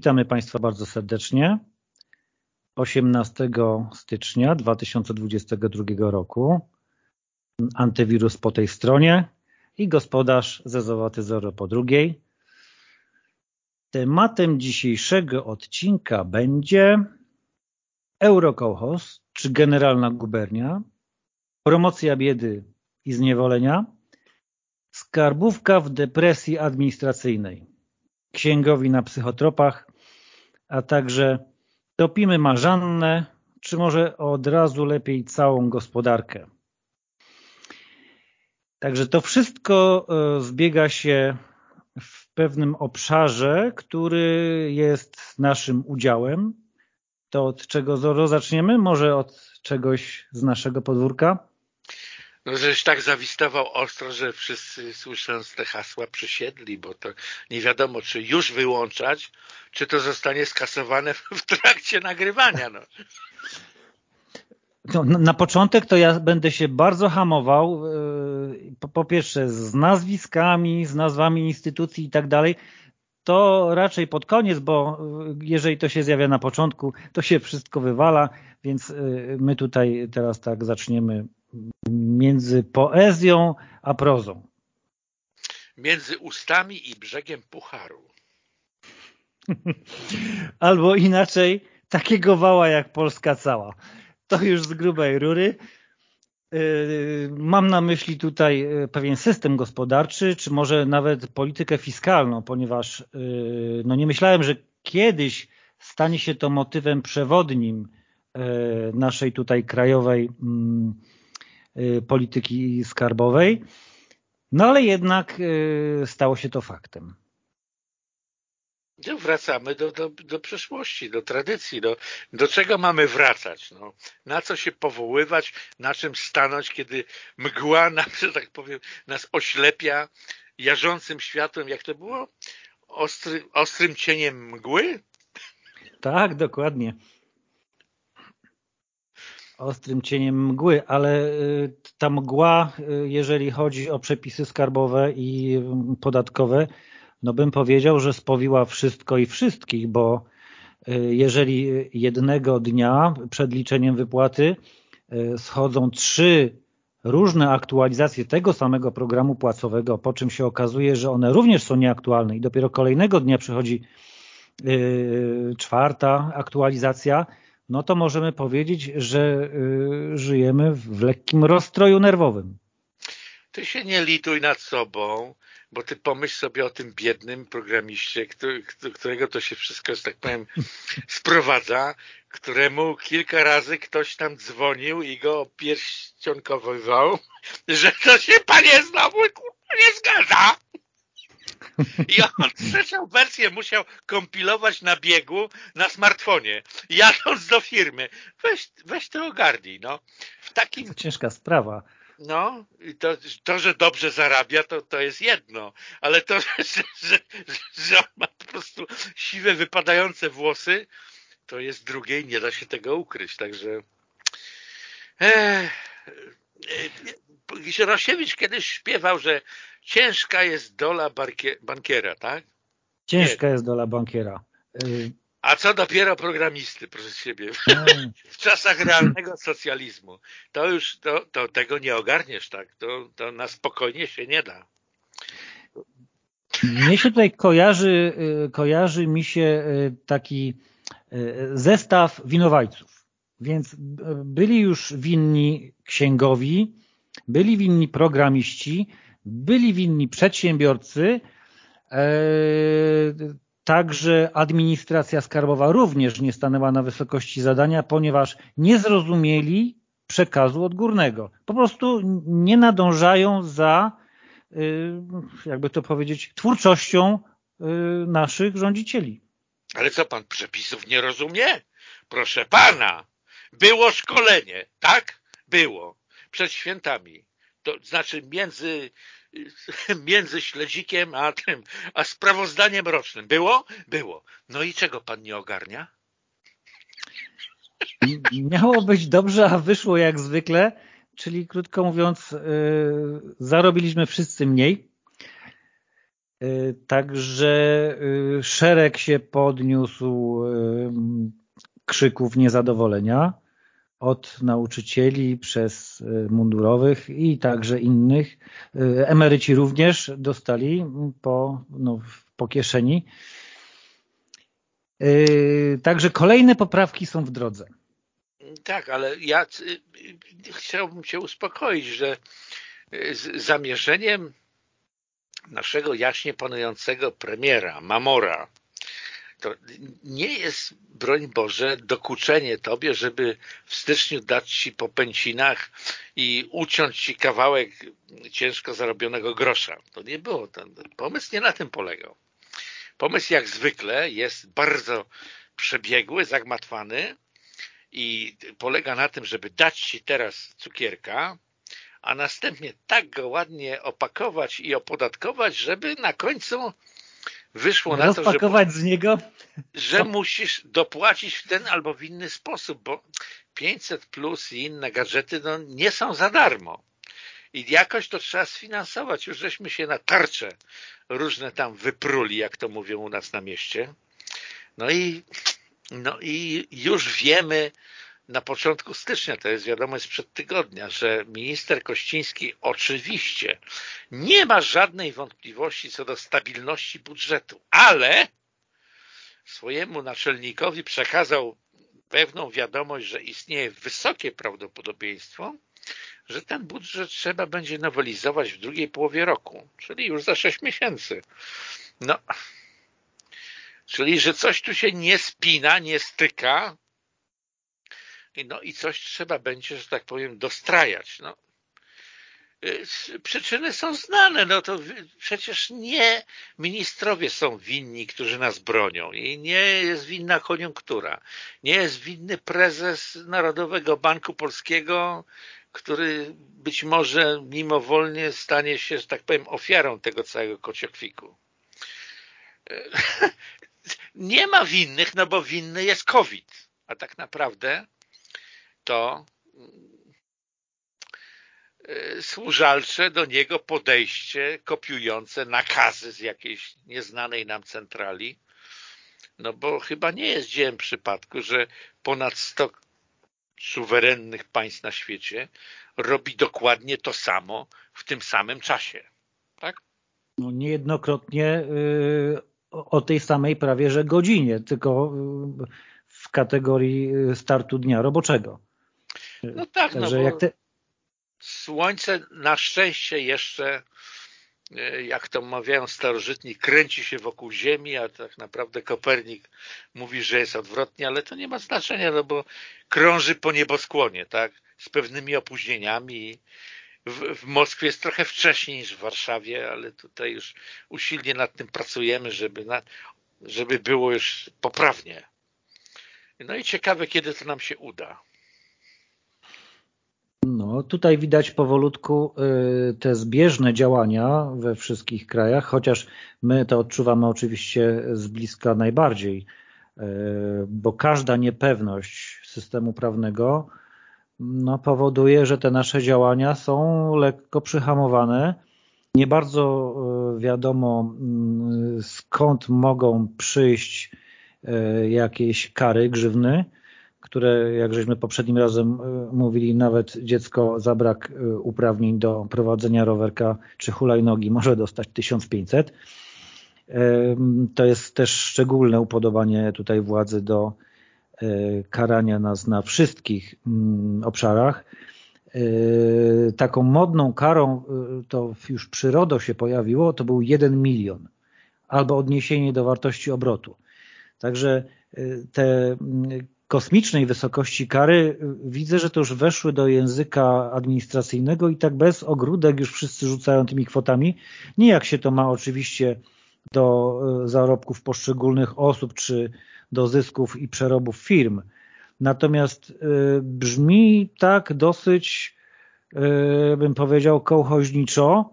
Witamy Państwa bardzo serdecznie. 18 stycznia 2022 roku. Antywirus po tej stronie i gospodarz zezowaty Zero po drugiej. Tematem dzisiejszego odcinka będzie Eurokołchos, czy generalna gubernia, promocja biedy i zniewolenia, skarbówka w depresji administracyjnej, księgowi na psychotropach, a także topimy marzannę, czy może od razu lepiej całą gospodarkę. Także to wszystko e, zbiega się w pewnym obszarze, który jest naszym udziałem. To od czego zaczniemy? Może od czegoś z naszego podwórka? No, żeś tak zawistował ostro, że wszyscy słysząc te hasła przysiedli, bo to nie wiadomo, czy już wyłączać, czy to zostanie skasowane w trakcie nagrywania. No. No, na początek to ja będę się bardzo hamował, yy, po, po pierwsze z nazwiskami, z nazwami instytucji i tak dalej, to raczej pod koniec, bo yy, jeżeli to się zjawia na początku, to się wszystko wywala, więc yy, my tutaj teraz tak zaczniemy między poezją a prozą. Między ustami i brzegiem pucharu. Albo inaczej, takiego wała jak Polska cała. To już z grubej rury. Yy, mam na myśli tutaj yy, pewien system gospodarczy, czy może nawet politykę fiskalną, ponieważ yy, no nie myślałem, że kiedyś stanie się to motywem przewodnim naszej tutaj krajowej mm, polityki skarbowej, no ale jednak y, stało się to faktem. No, wracamy do, do, do przeszłości, do tradycji. Do, do czego mamy wracać? No, na co się powoływać? Na czym stanąć, kiedy mgła, nam, że tak powiem, nas oślepia jarzącym światłem, jak to było? Ostry, ostrym cieniem mgły? Tak, dokładnie ostrym cieniem mgły, ale y, ta mgła, y, jeżeli chodzi o przepisy skarbowe i mm, podatkowe, no bym powiedział, że spowiła wszystko i wszystkich, bo y, jeżeli jednego dnia przed liczeniem wypłaty schodzą trzy różne aktualizacje tego samego programu płacowego, po czym się okazuje, że one również są nieaktualne i dopiero kolejnego dnia przychodzi czwarta aktualizacja, no to możemy powiedzieć, że y, żyjemy w lekkim rozstroju nerwowym. Ty się nie lituj nad sobą, bo ty pomyśl sobie o tym biednym programiście, który, którego to się wszystko, że tak powiem, sprowadza, któremu kilka razy ktoś tam dzwonił i go pierścionkowywał, że to się panie znowu nie zgadza. I on trzecią wersję musiał kompilować na biegu na smartfonie, jadąc do firmy. Weź, weź to ogarnij, no. W takim... To ciężka sprawa. No, to, to, że dobrze zarabia, to, to jest jedno, ale to, że, że, że on ma po prostu siwe, wypadające włosy, to jest drugie i nie da się tego ukryć, także... Ech, Rosiewicz kiedyś śpiewał, że ciężka jest dola bankiera, tak? Ciężka Nie. jest dola bankiera. Y, A co dopiero programisty, proszę siebie, w czasach realnego socjalizmu. To już to, to tego nie ogarniesz tak, to, to na spokojnie się nie da. Mnie się tutaj kojarzy, y, kojarzy mi się y, taki zestaw winowajców. Więc byli już winni księgowi, byli winni programiści, byli winni przedsiębiorcy, e, także administracja skarbowa również nie stanęła na wysokości zadania, ponieważ nie zrozumieli przekazu odgórnego. Po prostu nie nadążają za, e, jakby to powiedzieć, twórczością e, naszych rządzicieli. Ale co pan przepisów nie rozumie? Proszę pana, było szkolenie, tak? Było. Przed świętami to znaczy między, między śledzikiem a tym, a sprawozdaniem rocznym. Było? Było. No i czego pan nie ogarnia? Miało być dobrze, a wyszło jak zwykle, czyli krótko mówiąc, yy, zarobiliśmy wszyscy mniej. Także szereg się podniósł krzyków niezadowolenia od nauczycieli przez mundurowych i także innych. Emeryci również dostali po, no, po kieszeni. Także kolejne poprawki są w drodze. Tak, ale ja chciałbym Cię uspokoić, że zamierzeniem naszego jaśnie panującego premiera, Mamora, to nie jest, broń Boże, dokuczenie Tobie, żeby w styczniu dać Ci po pęcinach i uciąć Ci kawałek ciężko zarobionego grosza. To nie było. Ten pomysł nie na tym polegał. Pomysł jak zwykle jest bardzo przebiegły, zagmatwany i polega na tym, żeby dać Ci teraz cukierka, a następnie tak go ładnie opakować i opodatkować, żeby na końcu wyszło na to, że, z niego? że musisz dopłacić w ten albo w inny sposób, bo 500 plus i inne gadżety no, nie są za darmo. I jakoś to trzeba sfinansować. Już żeśmy się na tarcze różne tam wypruli, jak to mówią u nas na mieście. No i, no i już wiemy, na początku stycznia, to jest wiadomość sprzed tygodnia, że minister Kościński oczywiście nie ma żadnej wątpliwości co do stabilności budżetu, ale swojemu naczelnikowi przekazał pewną wiadomość, że istnieje wysokie prawdopodobieństwo, że ten budżet trzeba będzie nowelizować w drugiej połowie roku, czyli już za sześć miesięcy. No, czyli, że coś tu się nie spina, nie styka, no i coś trzeba będzie, że tak powiem, dostrajać. No. Y, przyczyny są znane, no to przecież nie ministrowie są winni, którzy nas bronią i nie jest winna koniunktura, nie jest winny prezes Narodowego Banku Polskiego, który być może mimowolnie stanie się, że tak powiem, ofiarą tego całego kociokwiku. Y, nie ma winnych, no bo winny jest COVID, a tak naprawdę to y, służalcze do niego podejście kopiujące nakazy z jakiejś nieznanej nam centrali, no bo chyba nie jest dziełem przypadku, że ponad 100 suwerennych państw na świecie robi dokładnie to samo w tym samym czasie. Tak? No niejednokrotnie y, o tej samej prawie że godzinie, tylko y, w kategorii startu dnia roboczego. No tak, no bo te... słońce na szczęście jeszcze e, jak to mawiają starożytni, kręci się wokół Ziemi, a tak naprawdę Kopernik mówi, że jest odwrotnie, ale to nie ma znaczenia, no bo krąży po nieboskłonie, tak, z pewnymi opóźnieniami. W, w Moskwie jest trochę wcześniej niż w Warszawie, ale tutaj już usilnie nad tym pracujemy, żeby, na, żeby było już poprawnie. No i ciekawe, kiedy to nam się uda. No, tutaj widać powolutku y, te zbieżne działania we wszystkich krajach, chociaż my to odczuwamy oczywiście z bliska najbardziej, y, bo każda niepewność systemu prawnego no, powoduje, że te nasze działania są lekko przyhamowane. Nie bardzo y, wiadomo skąd mogą przyjść jakieś kary, grzywny, które, jak żeśmy poprzednim razem e, mówili, nawet dziecko za brak e, uprawnień do prowadzenia rowerka czy hulajnogi może dostać 1500. To jest też szczególne upodobanie tutaj władzy do e, karania nas na wszystkich mm, obszarach. Taką modną karą, to już przy RODO się pojawiło, to był 1 milion albo odniesienie do wartości obrotu. Także te mm, kosmicznej wysokości kary widzę, że to już weszły do języka administracyjnego i tak bez ogródek już wszyscy rzucają tymi kwotami. Nie jak się to ma oczywiście do e, zarobków poszczególnych osób czy do zysków i przerobów firm. Natomiast e, brzmi tak dosyć, bym powiedział, kołchoźniczo,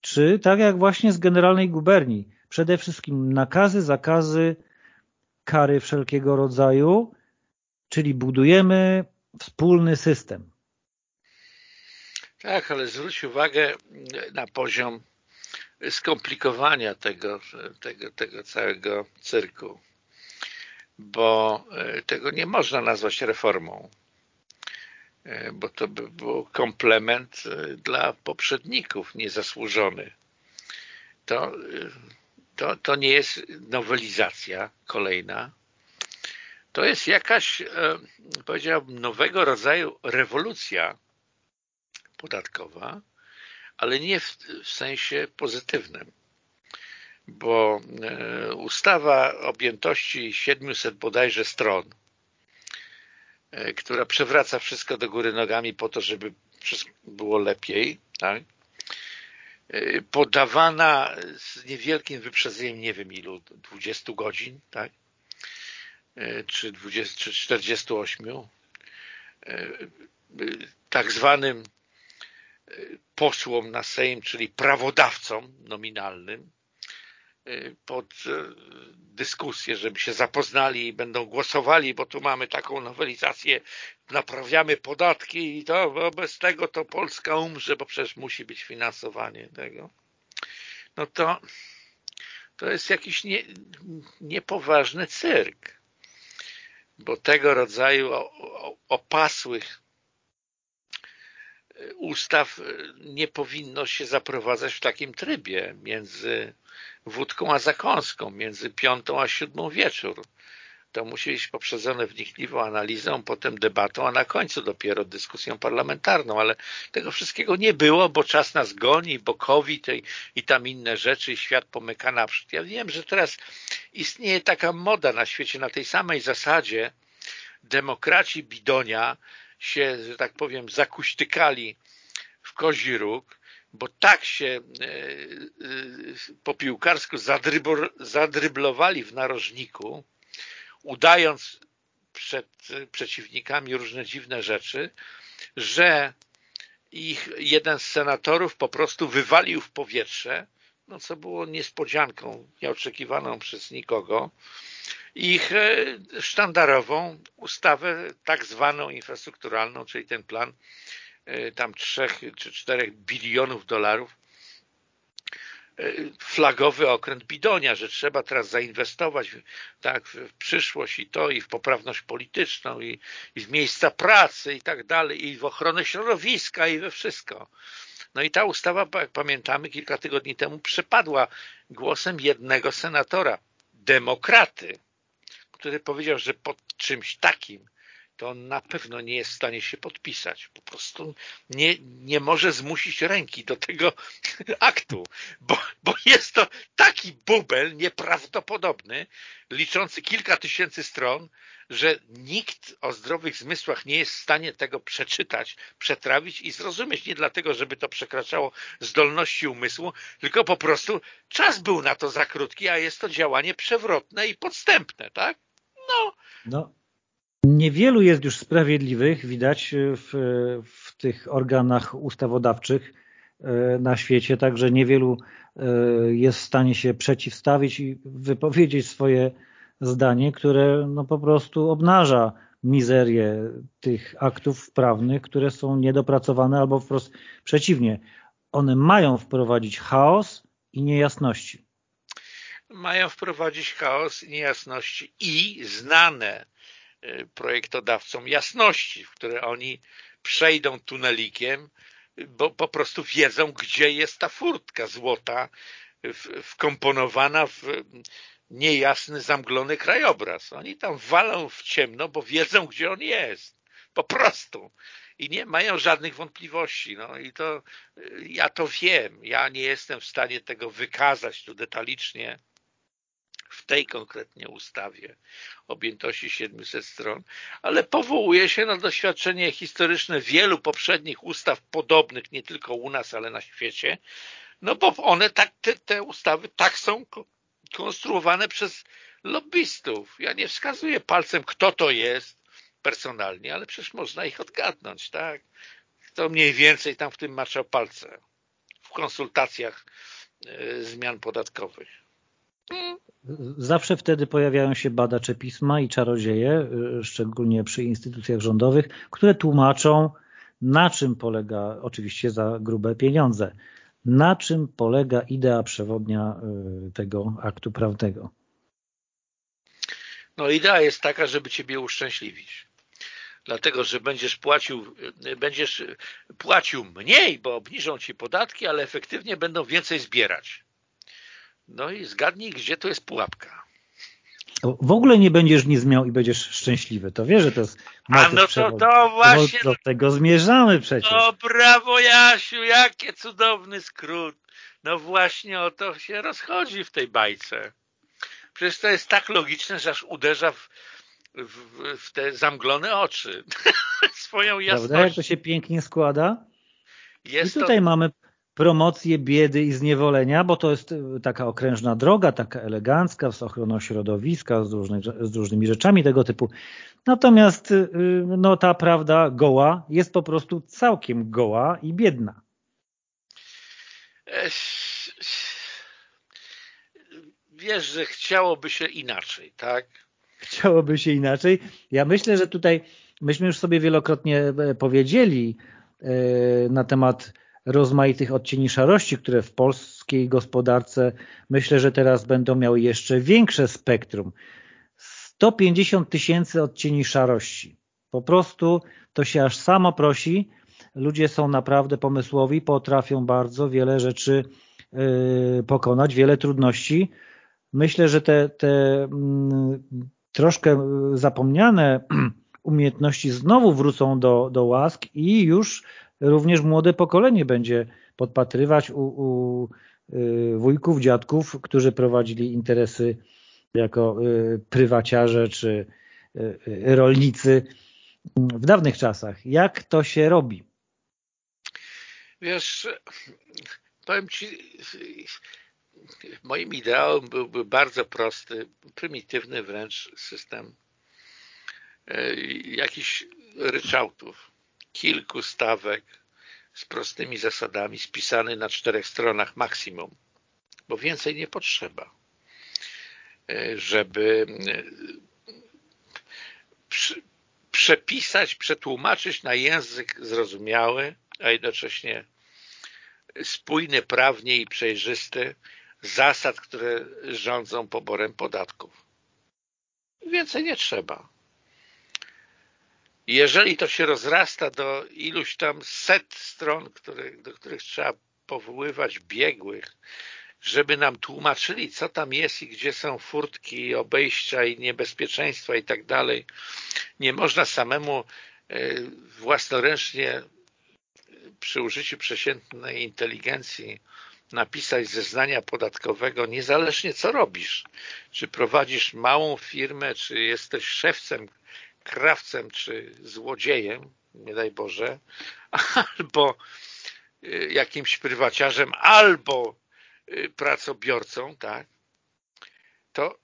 czy tak jak właśnie z generalnej guberni. Przede wszystkim nakazy, zakazy, kary wszelkiego rodzaju Czyli budujemy wspólny system. Tak, ale zwróć uwagę na poziom skomplikowania tego, tego, tego całego cyrku, bo tego nie można nazwać reformą, bo to by był komplement dla poprzedników niezasłużony. To, to, to nie jest nowelizacja kolejna, to jest jakaś, e, powiedziałbym, nowego rodzaju rewolucja podatkowa, ale nie w, w sensie pozytywnym, bo e, ustawa objętości 700 bodajże stron, e, która przewraca wszystko do góry nogami po to, żeby było lepiej, tak? podawana z niewielkim wyprzedzeniem, nie wiem ilu, 20 godzin, tak? E, czy, 20, czy 48 e, tak zwanym e, posłom na Sejm, czyli prawodawcom nominalnym pod dyskusję, żeby się zapoznali i będą głosowali, bo tu mamy taką nowelizację, naprawiamy podatki i to bo bez tego to Polska umrze, bo przecież musi być finansowanie tego. No to to jest jakiś nie, niepoważny cyrk bo tego rodzaju opasłych e, ustaw e, nie powinno się zaprowadzać w takim trybie między wódką a zakąską, między piątą a siódmą wieczór. To musi być poprzedzone wnikliwą analizą, potem debatą, a na końcu dopiero dyskusją parlamentarną, ale tego wszystkiego nie było, bo czas nas goni, bo COVID i, i tam inne rzeczy i świat pomyka naprzód. Ja wiem, że teraz istnieje taka moda na świecie na tej samej zasadzie, demokraci Bidonia się, że tak powiem, zakuśtykali w kozi róg, bo tak się e, e, po piłkarsku zadryblowali w narożniku, udając przed przeciwnikami różne dziwne rzeczy, że ich jeden z senatorów po prostu wywalił w powietrze, no co było niespodzianką, nieoczekiwaną przez nikogo, ich e, sztandarową ustawę tak zwaną infrastrukturalną, czyli ten plan e, tam trzech czy czterech bilionów dolarów e, flagowy okręt Bidonia, że trzeba teraz zainwestować tak, w przyszłość i to, i w poprawność polityczną, i, i w miejsca pracy, i tak dalej, i w ochronę środowiska, i we wszystko. No i ta ustawa, jak pamiętamy, kilka tygodni temu przepadła głosem jednego senatora, demokraty, który powiedział, że pod czymś takim to on na pewno nie jest w stanie się podpisać. Po prostu nie, nie może zmusić ręki do tego aktu, bo, bo jest to taki bubel nieprawdopodobny, liczący kilka tysięcy stron, że nikt o zdrowych zmysłach nie jest w stanie tego przeczytać, przetrawić i zrozumieć. Nie dlatego, żeby to przekraczało zdolności umysłu, tylko po prostu czas był na to za krótki, a jest to działanie przewrotne i podstępne, tak? No. no. Niewielu jest już sprawiedliwych, widać w, w tych organach ustawodawczych e, na świecie, także niewielu e, jest w stanie się przeciwstawić i wypowiedzieć swoje zdanie, które no po prostu obnaża mizerię tych aktów prawnych, które są niedopracowane albo wprost przeciwnie. One mają wprowadzić chaos i niejasności mają wprowadzić chaos i niejasności i znane y, projektodawcom jasności, w które oni przejdą tunelikiem, bo po prostu wiedzą, gdzie jest ta furtka złota wkomponowana w niejasny, zamglony krajobraz. Oni tam walą w ciemno, bo wiedzą, gdzie on jest. Po prostu. I nie mają żadnych wątpliwości. No i to y, ja to wiem. Ja nie jestem w stanie tego wykazać tu detalicznie, w tej konkretnie ustawie objętości 700 stron, ale powołuje się na doświadczenie historyczne wielu poprzednich ustaw podobnych, nie tylko u nas, ale na świecie, no bo one tak, te, te ustawy tak są konstruowane przez lobbystów. Ja nie wskazuję palcem, kto to jest personalnie, ale przecież można ich odgadnąć, tak? Kto mniej więcej tam w tym maczał palce w konsultacjach y, zmian podatkowych. Zawsze wtedy pojawiają się badacze pisma i czarodzieje, y, szczególnie przy instytucjach rządowych, które tłumaczą, na czym polega oczywiście za grube pieniądze Na czym polega idea przewodnia y, tego aktu prawnego? No idea jest taka, żeby Ciebie uszczęśliwić. Dlatego, że będziesz płacił, będziesz płacił mniej, bo obniżą Ci podatki, ale efektywnie będą więcej zbierać. No i zgadnij, gdzie tu jest pułapka. W ogóle nie będziesz nic miał i będziesz szczęśliwy. To wiesz, że to jest A no to, to właśnie... Do tego zmierzamy przecież. O brawo Jasiu, jakie cudowny skrót. No właśnie o to się rozchodzi w tej bajce. Przecież to jest tak logiczne, że aż uderza w, w, w te zamglone oczy swoją jasnością. Prawda, jak to się pięknie składa? Jest I tutaj to... mamy promocję biedy i zniewolenia, bo to jest y, taka okrężna droga, taka elegancka, z ochroną środowiska, z, różnych, z różnymi rzeczami tego typu. Natomiast y, no, ta prawda goła jest po prostu całkiem goła i biedna. Wiesz, że chciałoby się inaczej, tak? Chciałoby się inaczej. Ja myślę, że tutaj myśmy już sobie wielokrotnie e, powiedzieli e, na temat rozmaitych odcieni szarości, które w polskiej gospodarce myślę, że teraz będą miały jeszcze większe spektrum. 150 tysięcy odcieni szarości. Po prostu to się aż samo prosi. Ludzie są naprawdę pomysłowi, potrafią bardzo wiele rzeczy yy, pokonać, wiele trudności. Myślę, że te, te mm, troszkę zapomniane umiejętności znowu wrócą do, do łask i już również młode pokolenie będzie podpatrywać u, u y, wujków, dziadków, którzy prowadzili interesy jako y, prywaciarze czy y, rolnicy w dawnych czasach. Jak to się robi? Wiesz, powiem Ci, moim ideałem byłby bardzo prosty, prymitywny wręcz system jakichś ryczałtów kilku stawek z prostymi zasadami, spisany na czterech stronach maksimum, bo więcej nie potrzeba, e, żeby e, przepisać, przetłumaczyć na język zrozumiały, a jednocześnie spójny prawnie i przejrzysty zasad, które rządzą poborem podatków. Więcej nie trzeba. Jeżeli to się rozrasta do iluś tam set stron, które, do których trzeba powoływać biegłych, żeby nam tłumaczyli, co tam jest i gdzie są furtki, obejścia i niebezpieczeństwa i tak dalej, nie można samemu e, własnoręcznie przy użyciu przesiętnej inteligencji napisać zeznania podatkowego, niezależnie co robisz. Czy prowadzisz małą firmę, czy jesteś szewcem krawcem czy złodziejem, nie daj Boże, albo y, jakimś prywaciarzem, albo y, pracobiorcą, tak, to,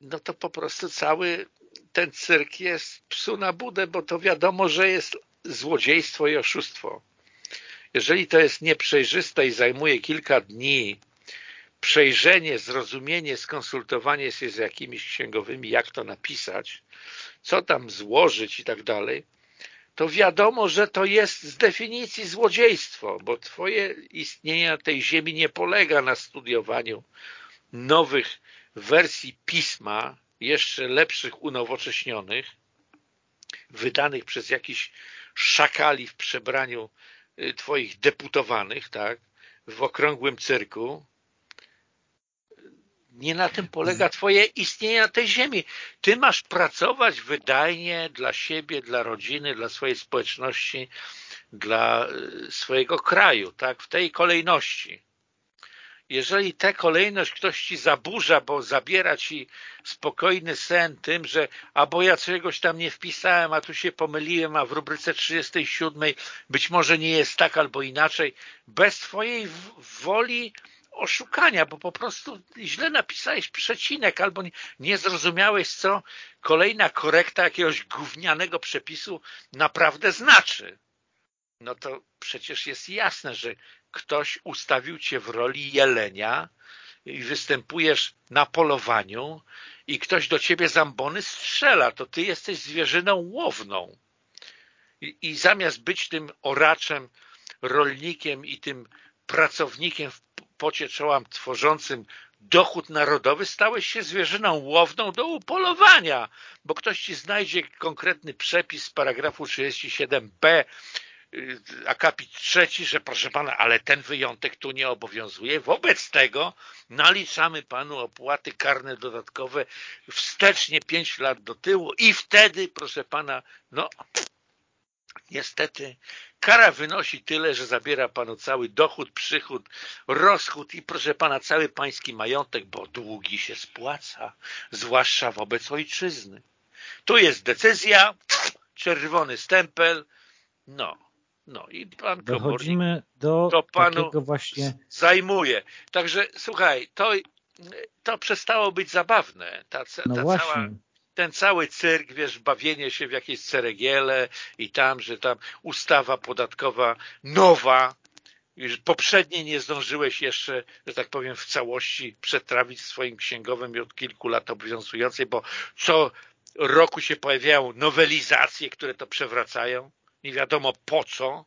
no to po prostu cały ten cyrk jest psu na budę, bo to wiadomo, że jest złodziejstwo i oszustwo. Jeżeli to jest nieprzejrzyste i zajmuje kilka dni, przejrzenie, zrozumienie, skonsultowanie się z jakimiś księgowymi, jak to napisać, co tam złożyć i tak dalej, to wiadomo, że to jest z definicji złodziejstwo, bo twoje istnienie na tej ziemi nie polega na studiowaniu nowych wersji pisma, jeszcze lepszych, unowocześnionych, wydanych przez jakiś szakali w przebraniu y, twoich deputowanych, tak, w okrągłym cyrku, nie na tym polega twoje istnienie na tej ziemi. Ty masz pracować wydajnie dla siebie, dla rodziny, dla swojej społeczności, dla y, swojego kraju, tak? W tej kolejności. Jeżeli tę kolejność ktoś ci zaburza, bo zabiera ci spokojny sen tym, że albo ja czegoś tam nie wpisałem, a tu się pomyliłem, a w rubryce 37 być może nie jest tak albo inaczej, bez twojej woli oszukania, bo po prostu źle napisałeś przecinek albo nie zrozumiałeś, co kolejna korekta jakiegoś gównianego przepisu naprawdę znaczy. No to przecież jest jasne, że ktoś ustawił cię w roli jelenia i występujesz na polowaniu i ktoś do ciebie zambony strzela, to ty jesteś zwierzyną łowną. I, i zamiast być tym oraczem, rolnikiem i tym pracownikiem w pocie czoła tworzącym dochód narodowy, stałeś się zwierzyną łowną do upolowania, bo ktoś ci znajdzie konkretny przepis z paragrafu 37b y, akapit trzeci, że proszę pana, ale ten wyjątek tu nie obowiązuje. Wobec tego naliczamy panu opłaty karne dodatkowe wstecznie 5 lat do tyłu i wtedy, proszę pana, no Niestety kara wynosi tyle, że zabiera panu cały dochód, przychód, rozchód i proszę pana cały pański majątek, bo długi się spłaca, zwłaszcza wobec ojczyzny. Tu jest decyzja, czerwony stempel, no, no i pan Dochodzimy do to panu właśnie... zajmuje. Także słuchaj, to, to przestało być zabawne. Ta, ta no cała ten cały cyrk, wiesz, bawienie się w jakieś ceregiele i tam, że tam ustawa podatkowa nowa, już poprzedniej nie zdążyłeś jeszcze, że tak powiem, w całości przetrawić swoim księgowym i od kilku lat obowiązującej, bo co roku się pojawiają nowelizacje, które to przewracają, nie wiadomo po co,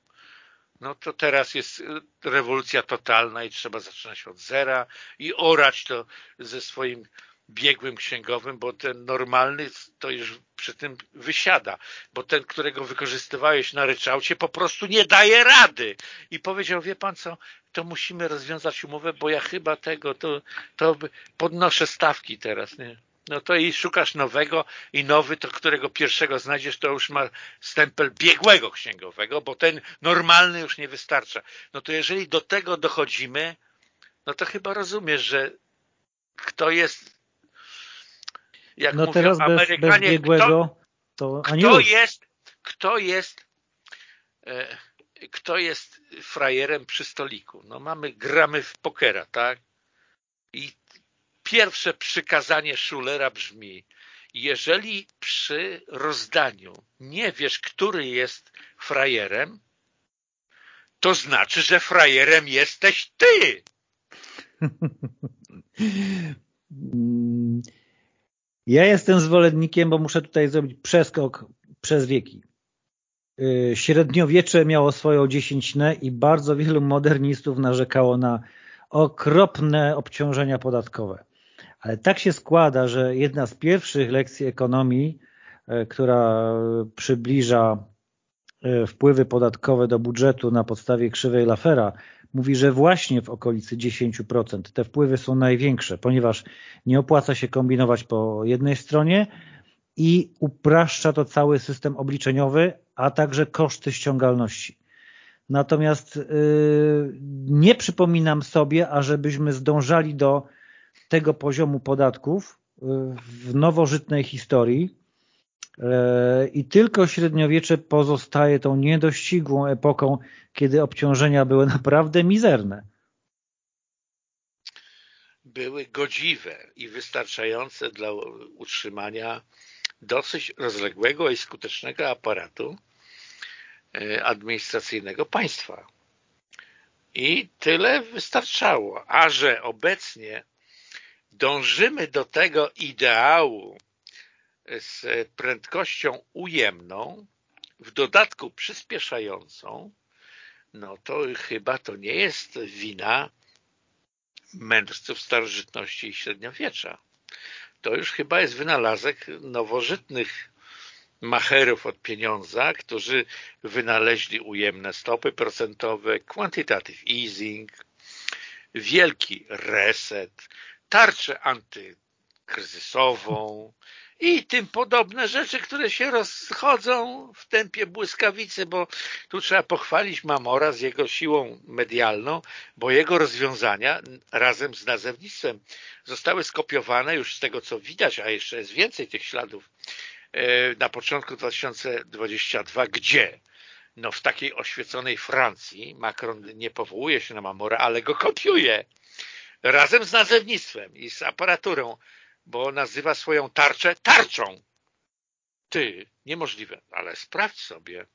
no to teraz jest rewolucja totalna i trzeba zaczynać od zera i orać to ze swoim biegłym księgowym, bo ten normalny to już przy tym wysiada, bo ten, którego wykorzystywałeś na ryczałcie po prostu nie daje rady i powiedział, wie pan co, to musimy rozwiązać umowę, bo ja chyba tego, to, to podnoszę stawki teraz, nie? No to i szukasz nowego i nowy, to którego pierwszego znajdziesz, to już ma stempel biegłego księgowego, bo ten normalny już nie wystarcza. No to jeżeli do tego dochodzimy, no to chyba rozumiesz, że kto jest jak no mówią teraz Amerykanie, bez, bez biegłego, to kto jest, kto jest e, kto jest frajerem przy stoliku? No mamy, gramy w pokera, tak? I pierwsze przykazanie Schulera brzmi, jeżeli przy rozdaniu nie wiesz, który jest frajerem, to znaczy, że frajerem jesteś ty. Ja jestem zwolennikiem, bo muszę tutaj zrobić przeskok przez wieki. Y, średniowiecze miało swoją dziesięcinę i bardzo wielu modernistów narzekało na okropne obciążenia podatkowe. Ale tak się składa, że jedna z pierwszych lekcji ekonomii, y, która przybliża y, wpływy podatkowe do budżetu na podstawie krzywej Lafera, mówi, że właśnie w okolicy 10% te wpływy są największe, ponieważ nie opłaca się kombinować po jednej stronie i upraszcza to cały system obliczeniowy, a także koszty ściągalności. Natomiast yy, nie przypominam sobie, ażebyśmy zdążali do tego poziomu podatków yy, w nowożytnej historii i tylko średniowiecze pozostaje tą niedościgłą epoką kiedy obciążenia były naprawdę mizerne. Były godziwe i wystarczające dla utrzymania dosyć rozległego i skutecznego aparatu e, administracyjnego państwa. I tyle wystarczało. A że obecnie dążymy do tego ideału z prędkością ujemną, w dodatku przyspieszającą, no to chyba to nie jest wina mędrców starożytności i średniowiecza. To już chyba jest wynalazek nowożytnych macherów od pieniądza, którzy wynaleźli ujemne stopy procentowe, quantitative easing, wielki reset, tarczę antykryzysową, i tym podobne rzeczy, które się rozchodzą w tempie błyskawicy, bo tu trzeba pochwalić Mamora z jego siłą medialną, bo jego rozwiązania razem z nazewnictwem zostały skopiowane już z tego, co widać, a jeszcze jest więcej tych śladów e, na początku 2022, gdzie? No w takiej oświeconej Francji Macron nie powołuje się na Mamora, ale go kopiuje razem z nazewnictwem i z aparaturą bo nazywa swoją tarczę tarczą. Ty, niemożliwe, ale sprawdź sobie.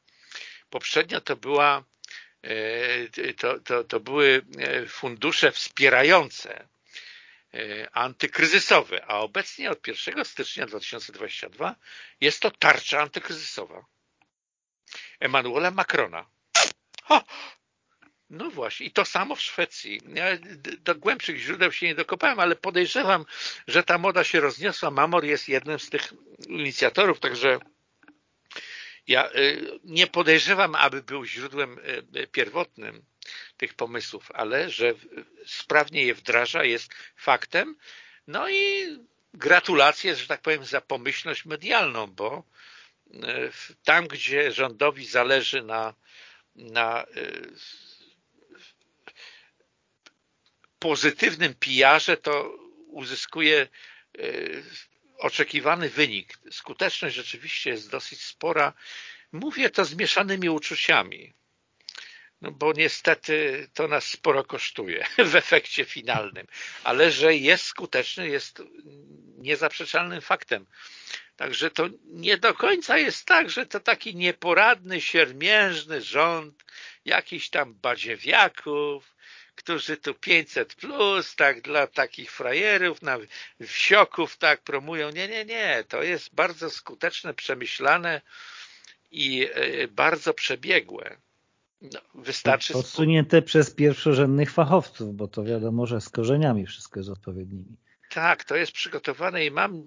Poprzednio to była e, to, to, to były e, fundusze wspierające e, antykryzysowe, a obecnie od 1 stycznia 2022 jest to tarcza antykryzysowa Emanuela Macrona. Ha! No właśnie, i to samo w Szwecji. Ja do głębszych źródeł się nie dokopałem, ale podejrzewam, że ta moda się rozniosła. Mamor jest jednym z tych inicjatorów, także ja y, nie podejrzewam, aby był źródłem y, pierwotnym tych pomysłów, ale że sprawnie je wdraża jest faktem. No i gratulacje, że tak powiem, za pomyślność medialną, bo y, tam, gdzie rządowi zależy na, na pozytywnym pijarze, to uzyskuje oczekiwany wynik. Skuteczność rzeczywiście jest dosyć spora. Mówię to z mieszanymi uczuciami, no bo niestety to nas sporo kosztuje w efekcie finalnym, ale że jest skuteczny jest niezaprzeczalnym faktem. Także to nie do końca jest tak, że to taki nieporadny, siermiężny rząd jakichś tam badziewiaków, którzy tu 500 plus, tak, dla takich frajerów, na wsioków, tak, promują. Nie, nie, nie. To jest bardzo skuteczne, przemyślane i e, bardzo przebiegłe. No, wystarczy... Podsunięte przez pierwszorzędnych fachowców, bo to wiadomo, że z korzeniami wszystko jest odpowiednimi. Tak, to jest przygotowane i mam e,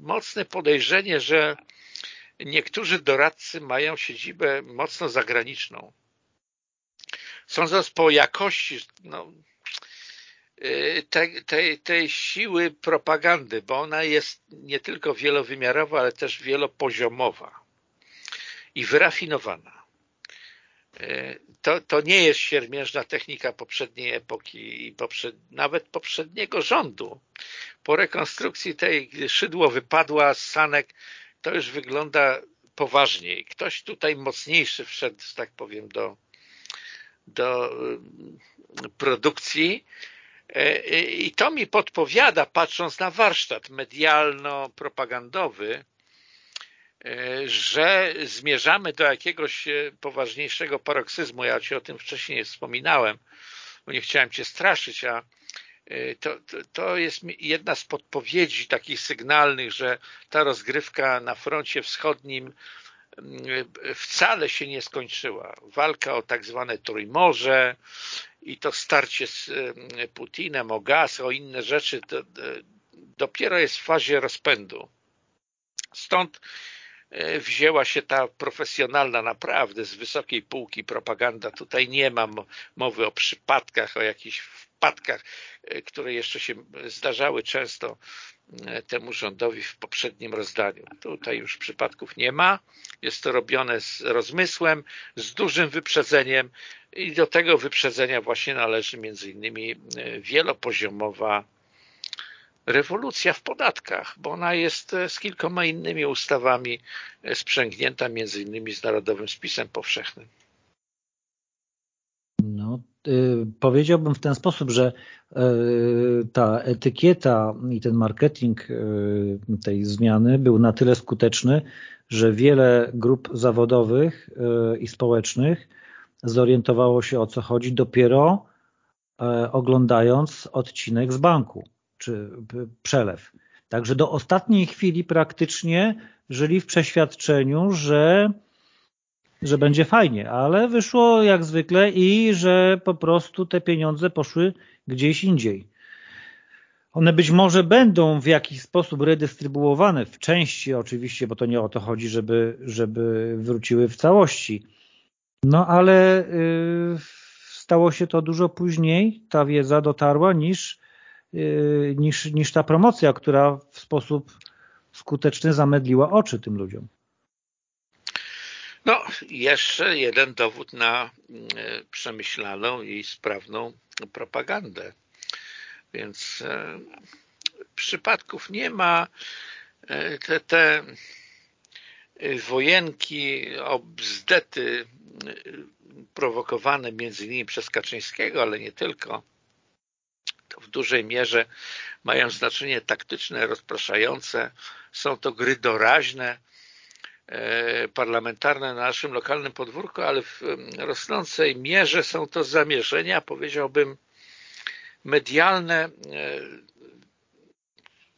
mocne podejrzenie, że niektórzy doradcy mają siedzibę mocno zagraniczną sądząc po jakości no, y, tej, tej, tej siły propagandy, bo ona jest nie tylko wielowymiarowa, ale też wielopoziomowa i wyrafinowana. Y, to, to nie jest siermiężna technika poprzedniej epoki i poprzed, nawet poprzedniego rządu. Po rekonstrukcji tej szydło wypadła z sanek, to już wygląda poważniej. Ktoś tutaj mocniejszy wszedł, że tak powiem, do, do y, produkcji e, i to mi podpowiada, patrząc na warsztat medialno-propagandowy, e, że zmierzamy do jakiegoś e, poważniejszego paroksyzmu. Ja Ci o tym wcześniej wspominałem, bo nie chciałem Cię straszyć, a to, to, to jest jedna z podpowiedzi takich sygnalnych, że ta rozgrywka na froncie wschodnim wcale się nie skończyła. Walka o tak zwane Trójmorze i to starcie z Putinem o gaz, o inne rzeczy to dopiero jest w fazie rozpędu. Stąd wzięła się ta profesjonalna naprawdę z wysokiej półki propaganda. Tutaj nie ma mowy o przypadkach, o jakichś wpadkach, e, które jeszcze się zdarzały często E, temu rządowi w poprzednim rozdaniu. Tutaj już przypadków nie ma. Jest to robione z rozmysłem, z dużym wyprzedzeniem i do tego wyprzedzenia właśnie należy między innymi e, wielopoziomowa rewolucja w podatkach, bo ona jest e, z kilkoma innymi ustawami sprzęgnięta między innymi z Narodowym Spisem Powszechnym. No, powiedziałbym w ten sposób, że y, ta etykieta i ten marketing y, tej zmiany był na tyle skuteczny, że wiele grup zawodowych i społecznych zorientowało się o co chodzi dopiero oglądając odcinek z banku, czy przelew. Także do ostatniej chwili praktycznie żyli w przeświadczeniu, że że będzie fajnie, ale wyszło jak zwykle i że po prostu te pieniądze poszły gdzieś indziej. One być może będą w jakiś sposób redystrybuowane, w części oczywiście, bo to nie o to chodzi, żeby, żeby wróciły w całości. No ale yy, stało się to dużo później, ta wiedza dotarła niż, yy, niż, niż ta promocja, która w sposób skuteczny zamedliła oczy tym ludziom. No, jeszcze jeden dowód na mm, przemyślaną i sprawną propagandę. Więc e, przypadków nie ma. E, te, te wojenki, obzdety e, prowokowane między innymi przez Kaczyńskiego, ale nie tylko, to w dużej mierze mają znaczenie taktyczne, rozpraszające. Są to gry doraźne, E, parlamentarne na naszym lokalnym podwórku, ale w rosnącej mierze są to zamierzenia, powiedziałbym, medialne, e,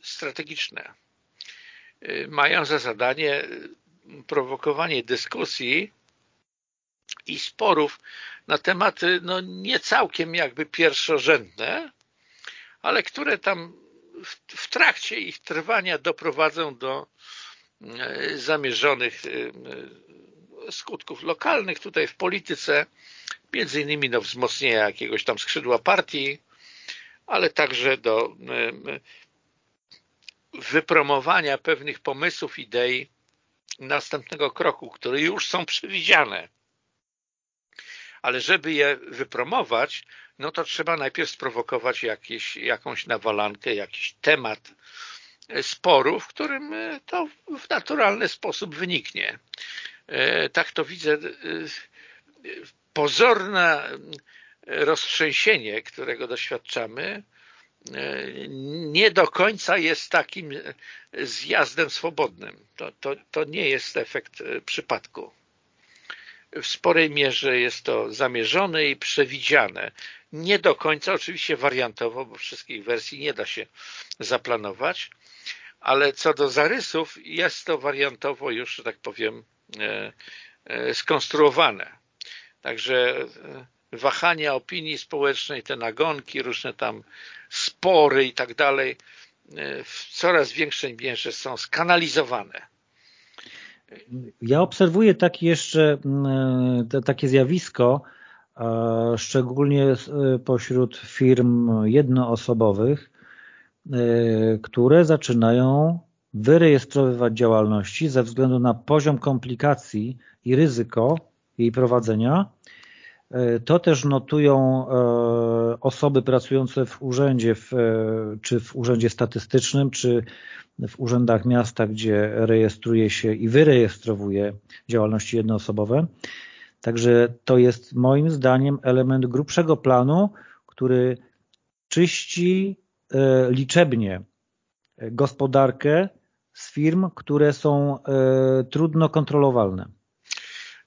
strategiczne. E, mają za zadanie prowokowanie dyskusji i sporów na tematy no, nie całkiem jakby pierwszorzędne, ale które tam w, w trakcie ich trwania doprowadzą do e, zamierzonych e, skutków lokalnych tutaj w polityce, między innymi do wzmocnienia jakiegoś tam skrzydła partii, ale także do e, wypromowania pewnych pomysłów, idei następnego kroku, które już są przewidziane. Ale żeby je wypromować, no to trzeba najpierw sprowokować jakieś, jakąś nawalankę, jakiś temat sporu, w którym e, to w naturalny sposób wyniknie. E, tak to widzę. E, pozorne roztrzęsienie, którego doświadczamy, nie do końca jest takim zjazdem swobodnym. To, to, to nie jest efekt przypadku. W sporej mierze jest to zamierzone i przewidziane. Nie do końca, oczywiście wariantowo, bo wszystkich wersji nie da się zaplanować, ale co do zarysów jest to wariantowo już, że tak powiem, e, e, skonstruowane. Także e, wahania opinii społecznej, te nagonki, różne tam spory i tak dalej w coraz większej mierze są skanalizowane. Ja obserwuję takie jeszcze takie zjawisko, szczególnie pośród firm jednoosobowych, które zaczynają wyrejestrowywać działalności ze względu na poziom komplikacji i ryzyko jej prowadzenia, E, to też notują e, osoby pracujące w urzędzie, w, e, czy w urzędzie statystycznym, czy w urzędach miasta, gdzie rejestruje się i wyrejestrowuje działalności jednoosobowe. Także to jest moim zdaniem element grubszego planu, który czyści liczebnie gospodarkę z firm, które są trudno kontrolowalne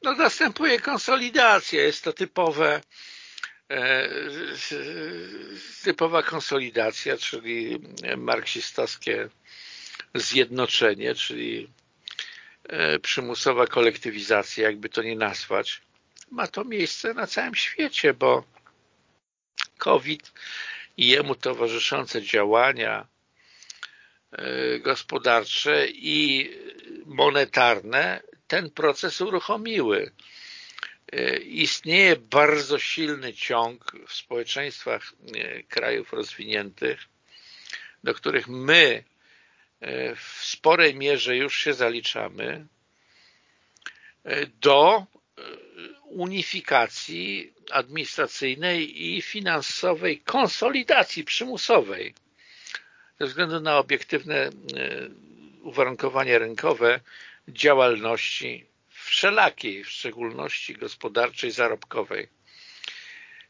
no następuje konsolidacja. Jest to typowe e, typowa konsolidacja, czyli marksistowskie zjednoczenie, czyli e, przymusowa kolektywizacja, jakby to nie nazwać. Ma to miejsce na całym świecie, bo COVID i jemu towarzyszące działania e, gospodarcze i monetarne ten proces uruchomiły. E, istnieje bardzo silny ciąg w społeczeństwach e, krajów rozwiniętych, do których my w sporej mierze już się zaliczamy, do unifikacji administracyjnej i finansowej konsolidacji przymusowej. Ze względu na obiektywne uwarunkowania rynkowe działalności wszelakiej, w szczególności gospodarczej, zarobkowej.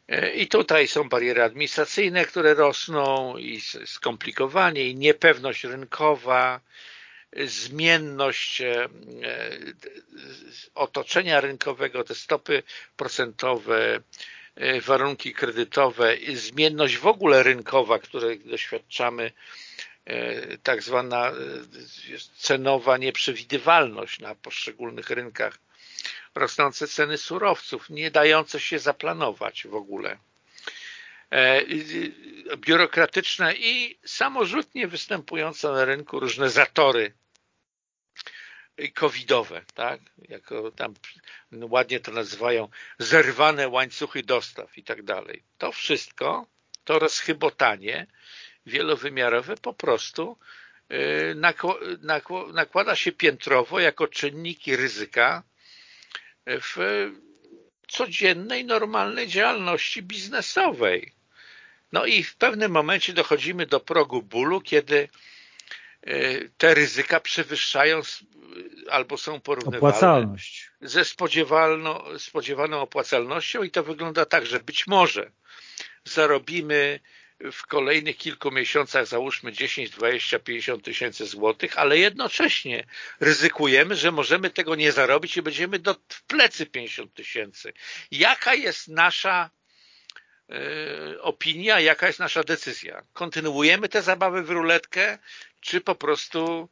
E, I tutaj są bariery administracyjne, które rosną i skomplikowanie, i niepewność rynkowa, zmienność e, otoczenia rynkowego, te stopy procentowe, e, warunki kredytowe, zmienność w ogóle rynkowa, której doświadczamy E, tak zwana e, cenowa nieprzewidywalność na poszczególnych rynkach, rosnące ceny surowców, nie dające się zaplanować w ogóle, e, biurokratyczne i samorzutnie występujące na rynku różne zatory covidowe, tak? jako tam ładnie to nazywają zerwane łańcuchy dostaw i tak dalej. To wszystko, to rozchybotanie wielowymiarowe po prostu y, nakłada się piętrowo jako czynniki ryzyka w codziennej, normalnej działalności biznesowej. No i w pewnym momencie dochodzimy do progu bólu, kiedy te ryzyka przewyższają albo są porównywalne ze spodziewaną opłacalnością i to wygląda tak, że być może zarobimy w kolejnych kilku miesiącach załóżmy 10, 20, 50 tysięcy złotych, ale jednocześnie ryzykujemy, że możemy tego nie zarobić i będziemy do, w plecy 50 tysięcy. Jaka jest nasza y, opinia, jaka jest nasza decyzja? Kontynuujemy tę zabawę w ruletkę, czy po prostu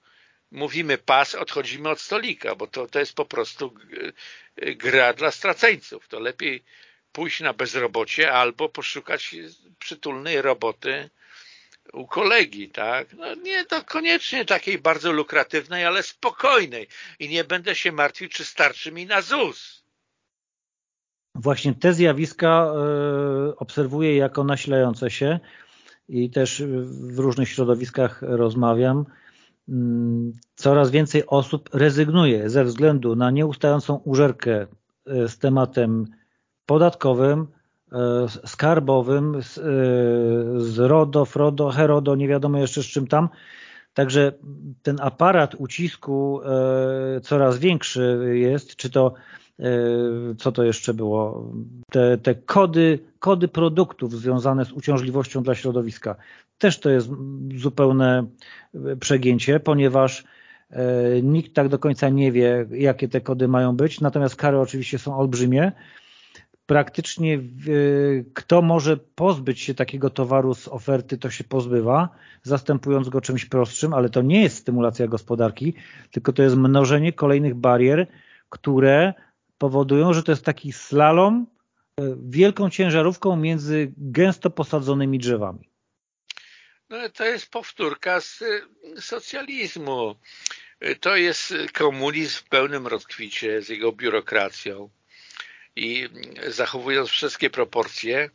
mówimy pas, odchodzimy od stolika, bo to, to jest po prostu gra dla straceńców. To lepiej pójść na bezrobocie albo poszukać przytulnej roboty u kolegi, tak? No nie to koniecznie takiej bardzo lukratywnej, ale spokojnej i nie będę się martwił, czy starczy mi na ZUS. Właśnie te zjawiska y, obserwuję jako nasilające się i też w różnych środowiskach rozmawiam. Mm, coraz więcej osób rezygnuje ze względu na nieustającą użerkę y, z tematem podatkowym, E, skarbowym, z, e, z RODO, FRODO, HERODO, nie wiadomo jeszcze z czym tam. Także ten aparat ucisku e, coraz większy jest, czy to co to jeszcze było, te, te kody, kody produktów związane z uciążliwością dla środowiska. Też to jest zupełne przegięcie, ponieważ nikt tak do końca nie wie, jakie te kody mają być, natomiast kary oczywiście są olbrzymie. Praktycznie kto może pozbyć się takiego towaru z oferty, to się pozbywa, zastępując go czymś prostszym, ale to nie jest stymulacja gospodarki, tylko to jest mnożenie kolejnych barier, które powodują, że to jest taki slalom e, wielką ciężarówką między gęsto posadzonymi drzewami. No, to jest powtórka z socjalizmu. To jest komunizm w pełnym rozkwicie z jego biurokracją i zachowując wszystkie proporcje,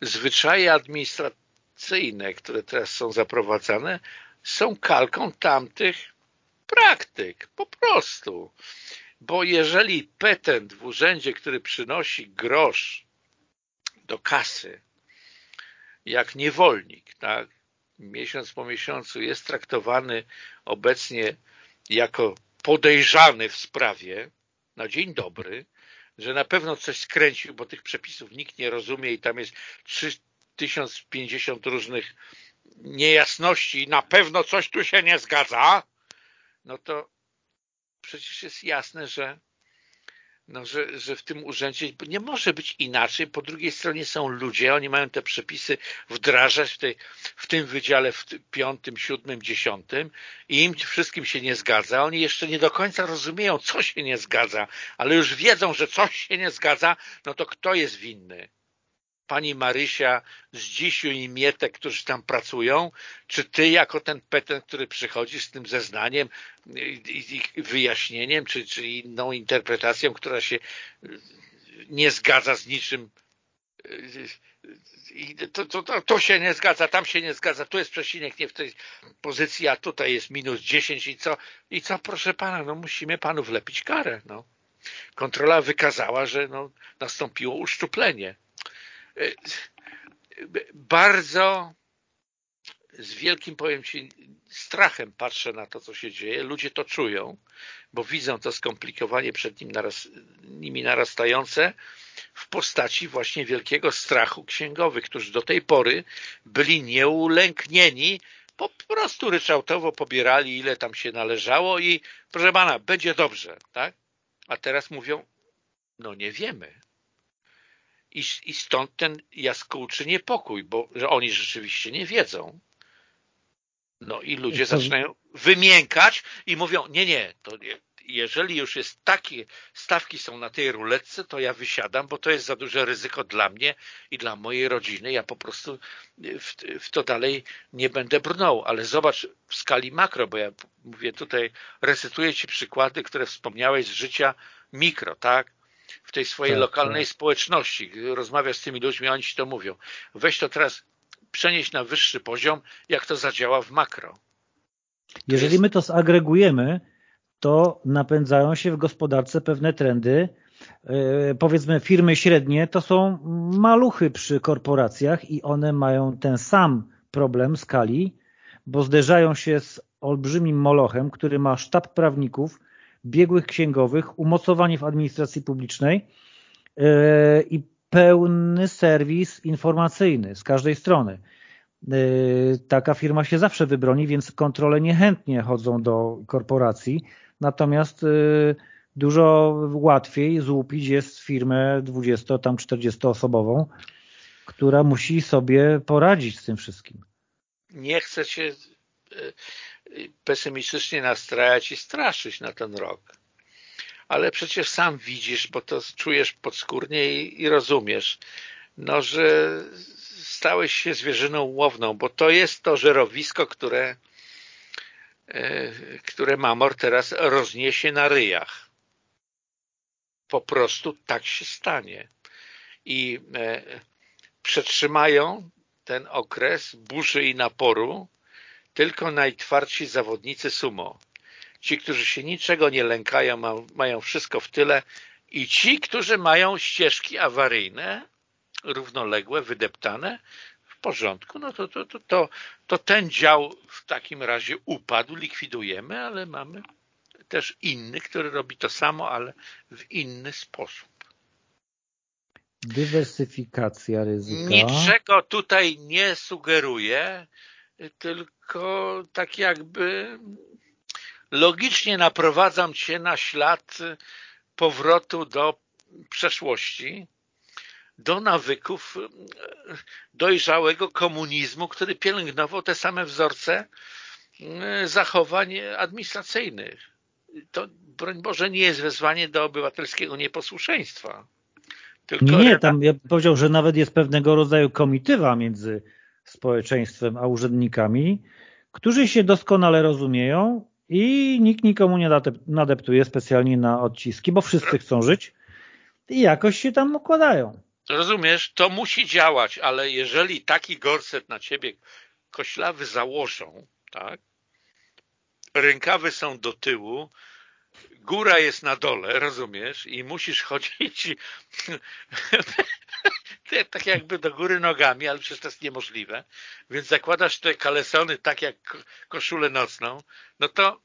zwyczaje administracyjne, które teraz są zaprowadzane, są kalką tamtych praktyk, po prostu. Bo jeżeli petent w urzędzie, który przynosi grosz do kasy, jak niewolnik, tak, miesiąc po miesiącu jest traktowany obecnie jako podejrzany w sprawie na dzień dobry, że na pewno coś skręcił, bo tych przepisów nikt nie rozumie i tam jest 3050 różnych niejasności i na pewno coś tu się nie zgadza, no to przecież jest jasne, że no, że, że w tym urzędzie nie może być inaczej. Po drugiej stronie są ludzie, oni mają te przepisy wdrażać w, tej, w tym wydziale w piątym, siódmym, dziesiątym i im wszystkim się nie zgadza. Oni jeszcze nie do końca rozumieją, co się nie zgadza, ale już wiedzą, że coś się nie zgadza, no to kto jest winny? Pani Marysia, Zdzisiu i Mietek, którzy tam pracują, czy ty jako ten petent, który przychodzi z tym zeznaniem i, i wyjaśnieniem, czy, czy inną interpretacją, która się nie zgadza z niczym to, to, to, to, się nie zgadza, tam się nie zgadza, tu jest przecinek nie w tej pozycji, a tutaj jest minus 10 i co? I co, proszę pana, no musimy panu wlepić karę, no. Kontrola wykazała, że no, nastąpiło uszczuplenie. E, bardzo z wielkim, powiem Ci, strachem patrzę na to, co się dzieje. Ludzie to czują, bo widzą to skomplikowanie przed nim naraz, nimi narastające w postaci właśnie wielkiego strachu księgowych, którzy do tej pory byli nieulęknieni, po prostu ryczałtowo pobierali, ile tam się należało i proszę Pana, będzie dobrze, tak? A teraz mówią, no nie wiemy. I, I stąd ten jaskółczy niepokój, bo że oni rzeczywiście nie wiedzą. No i ludzie zaczynają wymiękać i mówią, nie, nie, to nie, jeżeli już jest takie stawki są na tej ruletce, to ja wysiadam, bo to jest za duże ryzyko dla mnie i dla mojej rodziny. Ja po prostu w, w to dalej nie będę brnął. Ale zobacz w skali makro, bo ja mówię tutaj, recytuję Ci przykłady, które wspomniałeś z życia mikro, tak? W tej swojej tak, lokalnej tak. społeczności. Rozmawiasz z tymi ludźmi, oni ci to mówią. Weź to teraz przenieść na wyższy poziom, jak to zadziała w makro. Jeżeli jest... my to zagregujemy, to napędzają się w gospodarce pewne trendy. Yy, powiedzmy firmy średnie to są maluchy przy korporacjach i one mają ten sam problem skali, bo zderzają się z olbrzymim molochem, który ma sztab prawników, biegłych księgowych, umocowanie w administracji publicznej e, i pełny serwis informacyjny z każdej strony. E, taka firma się zawsze wybroni, więc kontrole niechętnie chodzą do korporacji, natomiast e, dużo łatwiej złupić jest firmę 20 tam 40 osobową, która musi sobie poradzić z tym wszystkim. Nie chcę się pesymistycznie nastrajać i straszyć na ten rok. Ale przecież sam widzisz, bo to czujesz podskórnie i, i rozumiesz, no, że stałeś się zwierzyną łowną, bo to jest to żerowisko, które, e, które Mamor teraz rozniesie na ryjach. Po prostu tak się stanie. I e, przetrzymają ten okres burzy i naporu tylko najtwardsi zawodnicy sumo. Ci, którzy się niczego nie lękają, mają wszystko w tyle i ci, którzy mają ścieżki awaryjne, równoległe, wydeptane, w porządku, no to, to, to, to, to ten dział w takim razie upadł, likwidujemy, ale mamy też inny, który robi to samo, ale w inny sposób. Dywersyfikacja ryzyka. Niczego tutaj nie sugeruję, tylko tak jakby logicznie naprowadzam Cię na ślad powrotu do przeszłości, do nawyków dojrzałego komunizmu, który pielęgnował te same wzorce zachowań administracyjnych. To, broń Boże, nie jest wezwanie do obywatelskiego nieposłuszeństwa. Tylko nie, nie, tam ja powiedział, że nawet jest pewnego rodzaju komitywa między społeczeństwem a urzędnikami, którzy się doskonale rozumieją i nikt nikomu nie nadeptuje specjalnie na odciski, bo wszyscy chcą żyć i jakoś się tam układają. Rozumiesz, to musi działać, ale jeżeli taki gorset na ciebie koślawy założą, tak, rękawy są do tyłu, góra jest na dole, rozumiesz, i musisz chodzić tak jakby do góry nogami, ale przecież to jest niemożliwe, więc zakładasz te kalesony tak jak koszulę nocną, no to,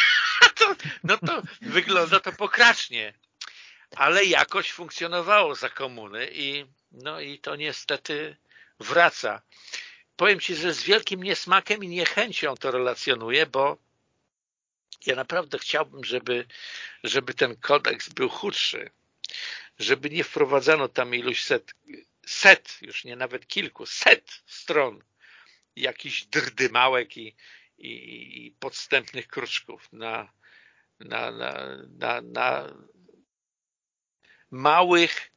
to no to wygląda to pokracznie, ale jakoś funkcjonowało za komuny i no i to niestety wraca. Powiem Ci, że z wielkim niesmakiem i niechęcią to relacjonuję, bo ja naprawdę chciałbym, żeby, żeby ten kodeks był chudszy, żeby nie wprowadzano tam iluś set, set, już nie nawet kilku, set stron jakichś drdymałek i, i, i podstępnych kruczków na, na, na, na, na małych,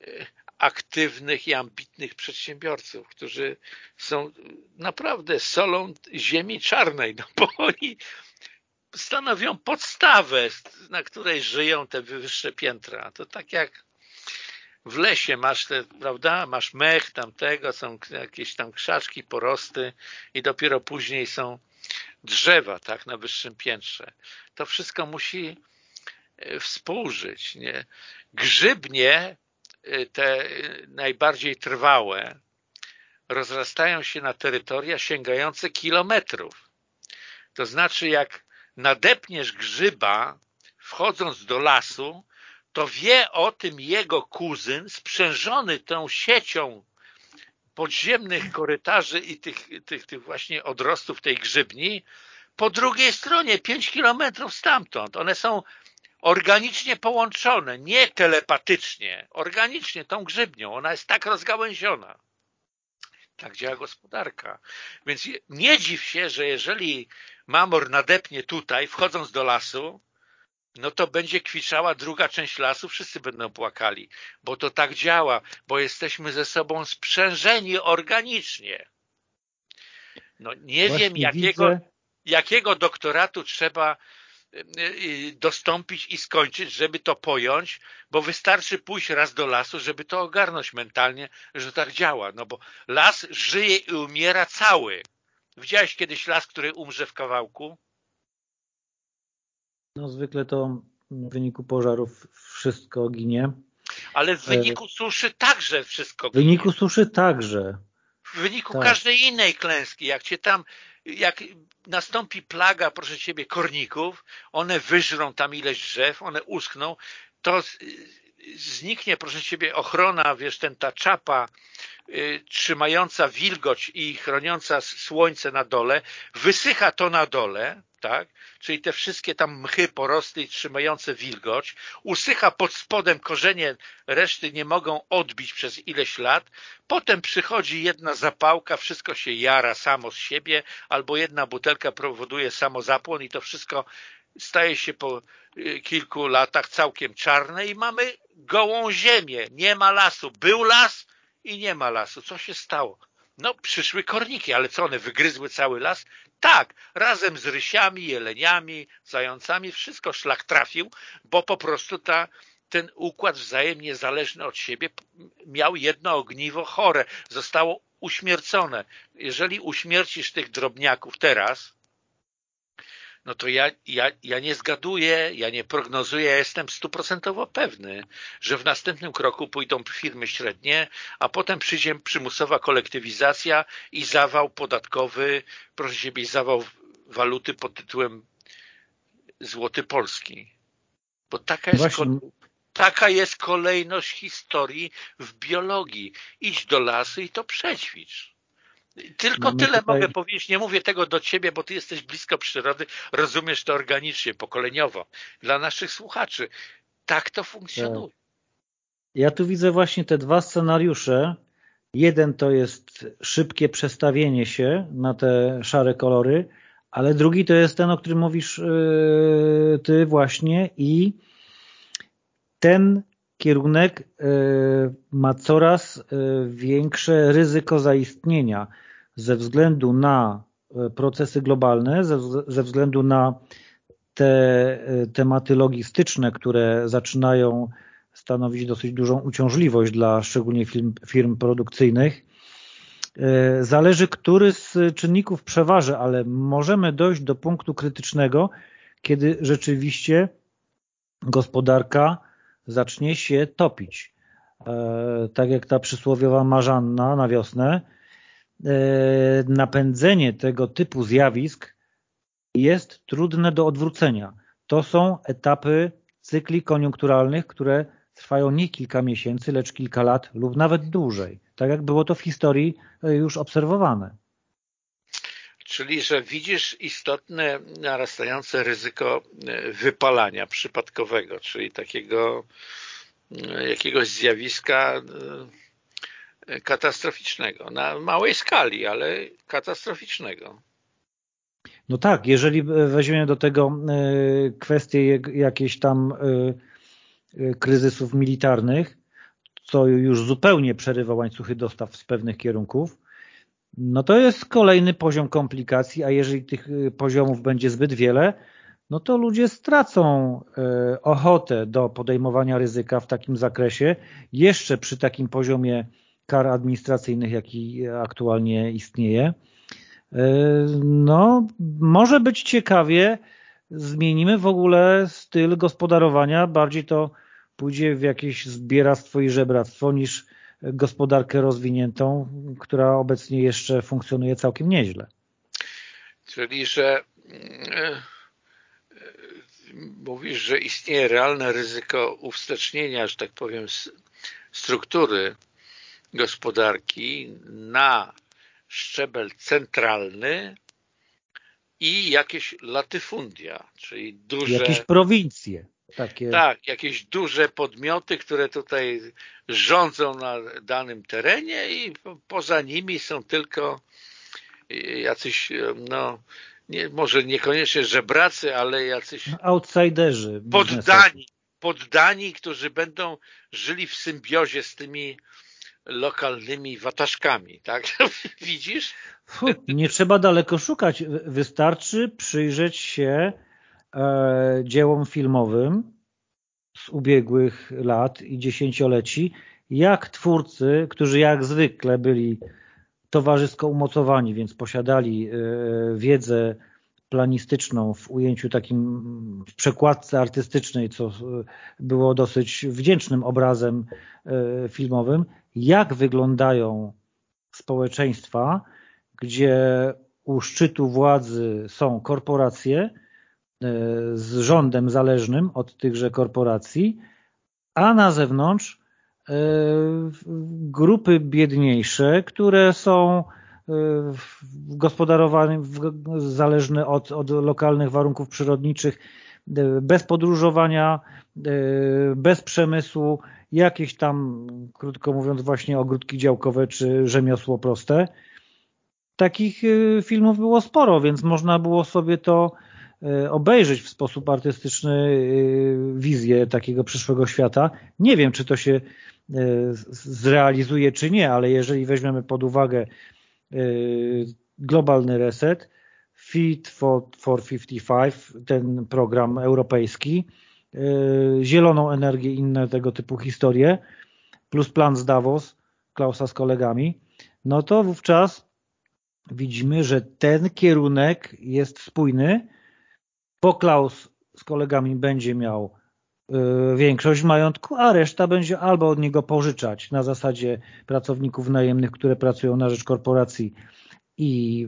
e, aktywnych i ambitnych przedsiębiorców, którzy są naprawdę solą ziemi czarnej, no bo oni stanowią podstawę, na której żyją te wyższe piętra. To tak jak w lesie masz te, prawda, masz mech tamtego, są jakieś tam krzaczki, porosty i dopiero później są drzewa, tak, na wyższym piętrze. To wszystko musi e, współżyć, nie? Grzybnie e, te najbardziej trwałe rozrastają się na terytoria sięgające kilometrów. To znaczy, jak nadepniesz grzyba, wchodząc do lasu, to wie o tym jego kuzyn sprzężony tą siecią podziemnych korytarzy i tych, tych, tych właśnie odrostów tej grzybni po drugiej stronie, 5 kilometrów stamtąd. One są organicznie połączone, nie telepatycznie, organicznie tą grzybnią. Ona jest tak rozgałęziona. Tak działa gospodarka. Więc nie dziw się, że jeżeli mamor nadepnie tutaj, wchodząc do lasu, no to będzie kwiczała druga część lasu, wszyscy będą płakali, bo to tak działa, bo jesteśmy ze sobą sprzężeni organicznie. No nie Właśnie wiem, jakiego, jakiego doktoratu trzeba dostąpić i skończyć, żeby to pojąć, bo wystarczy pójść raz do lasu, żeby to ogarnąć mentalnie, że tak działa. No bo las żyje i umiera cały. Widziałeś kiedyś las, który umrze w kawałku? No zwykle to w wyniku pożarów wszystko ginie. Ale w wyniku suszy także wszystko ginie. W wyniku suszy także. W wyniku tak. każdej innej klęski, jak cię tam, jak nastąpi plaga, proszę ciebie, korników, one wyżrą tam ileś drzew, one uschną, to zniknie, proszę ciebie, ochrona, wiesz, ten ta czapa y, trzymająca wilgoć i chroniąca słońce na dole, wysycha to na dole, tak? czyli te wszystkie tam mchy, porosty trzymające wilgoć, usycha pod spodem korzenie, reszty nie mogą odbić przez ileś lat, potem przychodzi jedna zapałka, wszystko się jara samo z siebie, albo jedna butelka powoduje samozapłon i to wszystko staje się po y, kilku latach całkiem czarne i mamy gołą ziemię, nie ma lasu. Był las i nie ma lasu. Co się stało? No, przyszły korniki, ale co one, wygryzły cały las? Tak, razem z rysiami, jeleniami, zającami, wszystko szlak trafił, bo po prostu ta, ten układ wzajemnie zależny od siebie miał jedno ogniwo chore, zostało uśmiercone. Jeżeli uśmiercisz tych drobniaków teraz, no to ja, ja, ja nie zgaduję, ja nie prognozuję, ja jestem stuprocentowo pewny, że w następnym kroku pójdą firmy średnie, a potem przyjdzie przymusowa kolektywizacja i zawał podatkowy, proszę siebie, zawał waluty pod tytułem złoty polski. Bo taka jest, taka jest kolejność historii w biologii. Idź do lasu i to przećwicz. Tylko Mamy tyle tutaj... mogę powiedzieć. Nie mówię tego do ciebie, bo ty jesteś blisko przyrody, rozumiesz to organicznie, pokoleniowo. Dla naszych słuchaczy. Tak to funkcjonuje. Tak. Ja tu widzę właśnie te dwa scenariusze. Jeden to jest szybkie przestawienie się na te szare kolory, ale drugi to jest ten, o którym mówisz yy, ty właśnie i ten kierunek yy, ma coraz yy, większe ryzyko zaistnienia ze względu na e, procesy globalne, ze, względu na te e, tematy logistyczne, które zaczynają stanowić dosyć dużą uciążliwość dla szczególnie firm, firm produkcyjnych. E, zależy, który z czynników przeważy, ale możemy dojść do punktu krytycznego, kiedy rzeczywiście gospodarka zacznie się topić. Tak jak ta przysłowiowa marzanna na wiosnę, E, napędzenie tego typu zjawisk jest trudne do odwrócenia. To są etapy cykli koniunkturalnych, które trwają nie kilka miesięcy, lecz kilka lat lub nawet dłużej. Tak jak było to w historii e, już obserwowane. Czyli, że widzisz istotne narastające ryzyko e, wypalania przypadkowego, czyli takiego jakiegoś zjawiska katastroficznego. Na małej skali, ale katastroficznego. No tak, jeżeli weźmiemy do tego e, kwestie jakichś tam e, e, kryzysów militarnych, co już zupełnie przerywa łańcuchy dostaw z pewnych kierunków, no to jest kolejny poziom komplikacji, a jeżeli tych poziomów będzie zbyt wiele, no to ludzie stracą ochotę do podejmowania ryzyka w takim zakresie, jeszcze przy takim poziomie kar administracyjnych, jaki aktualnie istnieje. E, no, może być ciekawie, zmienimy w ogóle styl gospodarowania, bardziej to pójdzie w jakieś zbieractwo i żebractwo niż gospodarkę rozwiniętą, która obecnie jeszcze funkcjonuje całkiem nieźle. Czyli, że e, e, mówisz, że istnieje realne ryzyko uwstecznienia, że tak powiem, struktury gospodarki na szczebel centralny i jakieś latyfundia, czyli duże... Jakieś prowincje. Takie... Tak, jakieś duże podmioty, które tutaj rządzą na danym terenie i poza nimi są tylko jacyś, no, nie, może niekoniecznie żebracy, ale jacyś... Outsiderzy. Poddani, poddani, którzy będą żyli w symbiozie z tymi lokalnymi wataszkami, tak? Widzisz? nie trzeba daleko szukać. Wystarczy przyjrzeć się dziełom filmowym z ubiegłych lat i dziesięcioleci, jak twórcy, którzy jak zwykle byli towarzysko umocowani, więc posiadali e, wiedzę planistyczną w ujęciu takim w przekładce artystycznej, co było dosyć wdzięcznym obrazem e, filmowym, jak wyglądają społeczeństwa, gdzie u szczytu władzy są korporacje e, z rządem zależnym od tychże korporacji, a na zewnątrz grupy biedniejsze, które są gospodarowane zależne od, od lokalnych warunków przyrodniczych, bez podróżowania, bez przemysłu, jakieś tam, krótko mówiąc, właśnie ogródki działkowe czy rzemiosło proste. Takich filmów było sporo, więc można było sobie to obejrzeć w sposób artystyczny wizję takiego przyszłego świata. Nie wiem, czy to się zrealizuje, czy nie, ale jeżeli weźmiemy pod uwagę globalny reset, Fit for, for 55, ten program europejski, zieloną energię i inne tego typu historie, plus plan z Davos, Klausa z kolegami, no to wówczas widzimy, że ten kierunek jest spójny, bo Klaus z kolegami będzie miał y, większość majątku, a reszta będzie albo od niego pożyczać na zasadzie pracowników najemnych, które pracują na rzecz korporacji i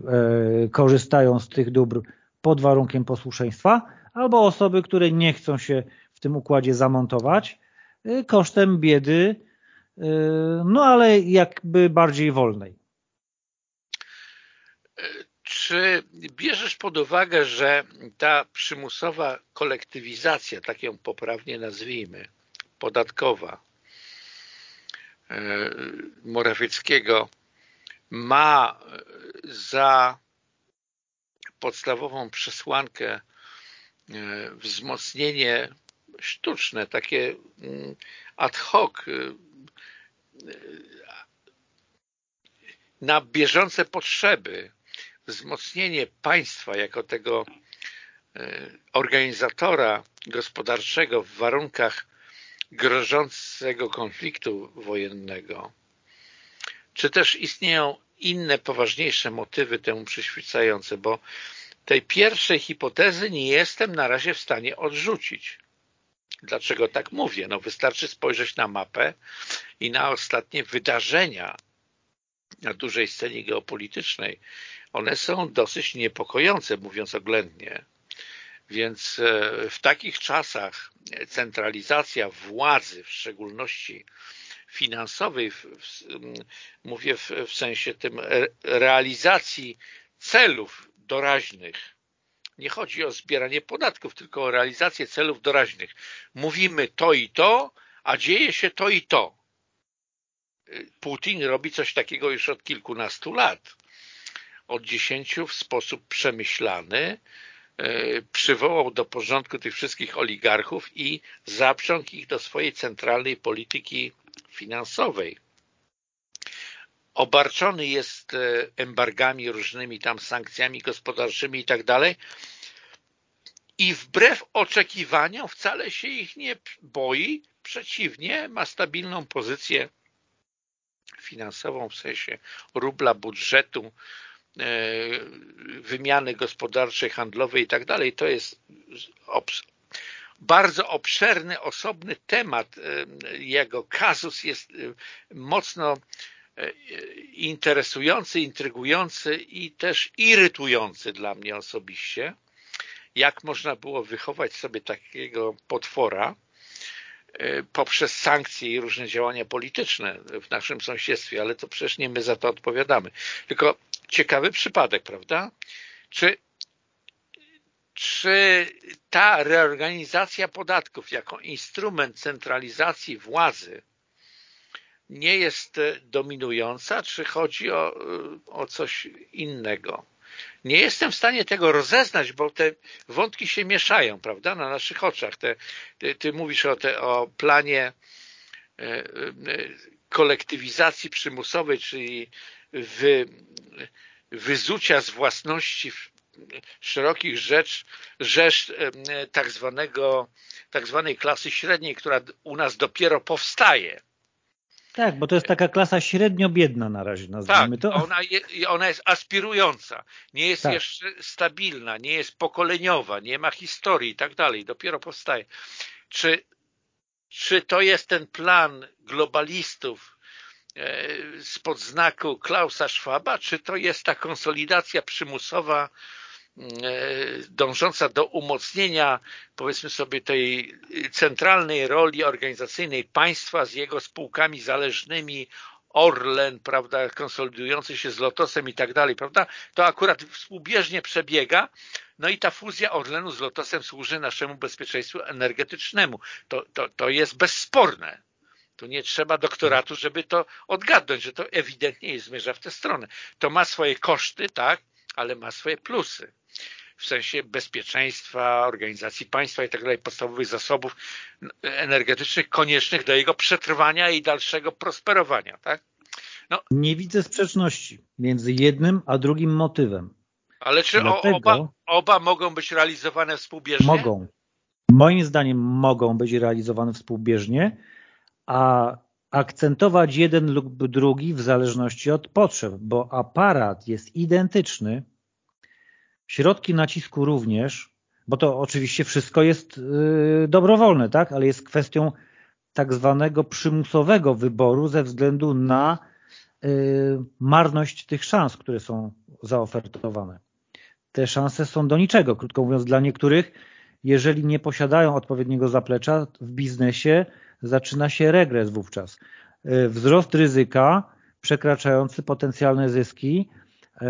y, korzystają z tych dóbr pod warunkiem posłuszeństwa, albo osoby, które nie chcą się w tym układzie zamontować y, kosztem biedy, no ale jakby bardziej wolnej. Czy bierzesz pod uwagę, że ta przymusowa kolektywizacja, tak ją poprawnie nazwijmy, podatkowa e, Morawieckiego ma za podstawową przesłankę e, wzmocnienie sztuczne, takie mm, ad hoc e, na bieżące potrzeby wzmocnienie państwa jako tego e, organizatora gospodarczego w warunkach grożącego konfliktu wojennego, czy też istnieją inne, poważniejsze motywy temu przyświecające, bo tej pierwszej hipotezy nie jestem na razie w stanie odrzucić. Dlaczego tak mówię? No wystarczy spojrzeć na mapę i na ostatnie wydarzenia na dużej scenie geopolitycznej, one są dosyć niepokojące, mówiąc oględnie. Więc e, w takich czasach centralizacja władzy, w szczególności finansowej, w, w, mówię w, w sensie tym realizacji celów doraźnych, nie chodzi o zbieranie podatków, tylko o realizację celów doraźnych. Mówimy to i to, a dzieje się to i to. Putin robi coś takiego już od kilkunastu lat od dziesięciu w sposób przemyślany e, przywołał do porządku tych wszystkich oligarchów i zaprzągł ich do swojej centralnej polityki finansowej. Obarczony jest e, embargami, różnymi tam sankcjami gospodarczymi i tak dalej. I wbrew oczekiwaniom wcale się ich nie boi, przeciwnie, ma stabilną pozycję finansową w sensie rubla budżetu, wymiany gospodarczej, handlowej i tak dalej, to jest bardzo obszerny, osobny temat. E, jego kazus jest e, mocno interesujący, intrygujący i też irytujący dla mnie osobiście. Jak można było wychować sobie takiego potwora poprzez sankcje i różne działania polityczne w naszym sąsiedztwie, ale to przecież nie my za to odpowiadamy. Tylko ciekawy przypadek, prawda? Czy, czy ta reorganizacja podatków jako instrument centralizacji władzy nie jest dominująca, czy chodzi o, o coś innego? Nie jestem w stanie tego rozeznać, bo te wątki się mieszają, prawda, na naszych oczach. Te, ty, ty mówisz o, te, o planie e, e, kolektywizacji przymusowej, czyli wy, wyzucia z własności szerokich rzecz, rzecz tak, zwanego, tak zwanej klasy średniej, która u nas dopiero powstaje. Tak, bo to jest taka klasa średnio biedna na razie, nazwijmy tak, to. Ona, je, ona jest aspirująca, nie jest tak. jeszcze stabilna, nie jest pokoleniowa, nie ma historii i tak dalej, dopiero powstaje. Czy, czy to jest ten plan globalistów, spod znaku Klausa Schwaba, czy to jest ta konsolidacja przymusowa dążąca do umocnienia powiedzmy sobie tej centralnej roli organizacyjnej państwa z jego spółkami zależnymi Orlen, prawda, konsolidujący się z Lotosem i tak dalej, prawda, to akurat współbieżnie przebiega, no i ta fuzja Orlenu z Lotosem służy naszemu bezpieczeństwu energetycznemu. To, to, to jest bezsporne. Tu nie trzeba doktoratu, żeby to odgadnąć, że to ewidentnie zmierza w tę stronę. To ma swoje koszty, tak, ale ma swoje plusy w sensie bezpieczeństwa, organizacji państwa i tak dalej, podstawowych zasobów energetycznych koniecznych do jego przetrwania i dalszego prosperowania. Tak? No. Nie widzę sprzeczności między jednym a drugim motywem. Ale czy Dlatego oba, oba mogą być realizowane współbieżnie? Mogą. Moim zdaniem mogą być realizowane współbieżnie, a akcentować jeden lub drugi w zależności od potrzeb, bo aparat jest identyczny, Środki nacisku również, bo to oczywiście wszystko jest yy, dobrowolne, tak? ale jest kwestią tak zwanego przymusowego wyboru ze względu na yy, marność tych szans, które są zaofertowane. Te szanse są do niczego. Krótko mówiąc, dla niektórych, jeżeli nie posiadają odpowiedniego zaplecza w biznesie, zaczyna się regres wówczas. Yy, wzrost ryzyka przekraczający potencjalne zyski E,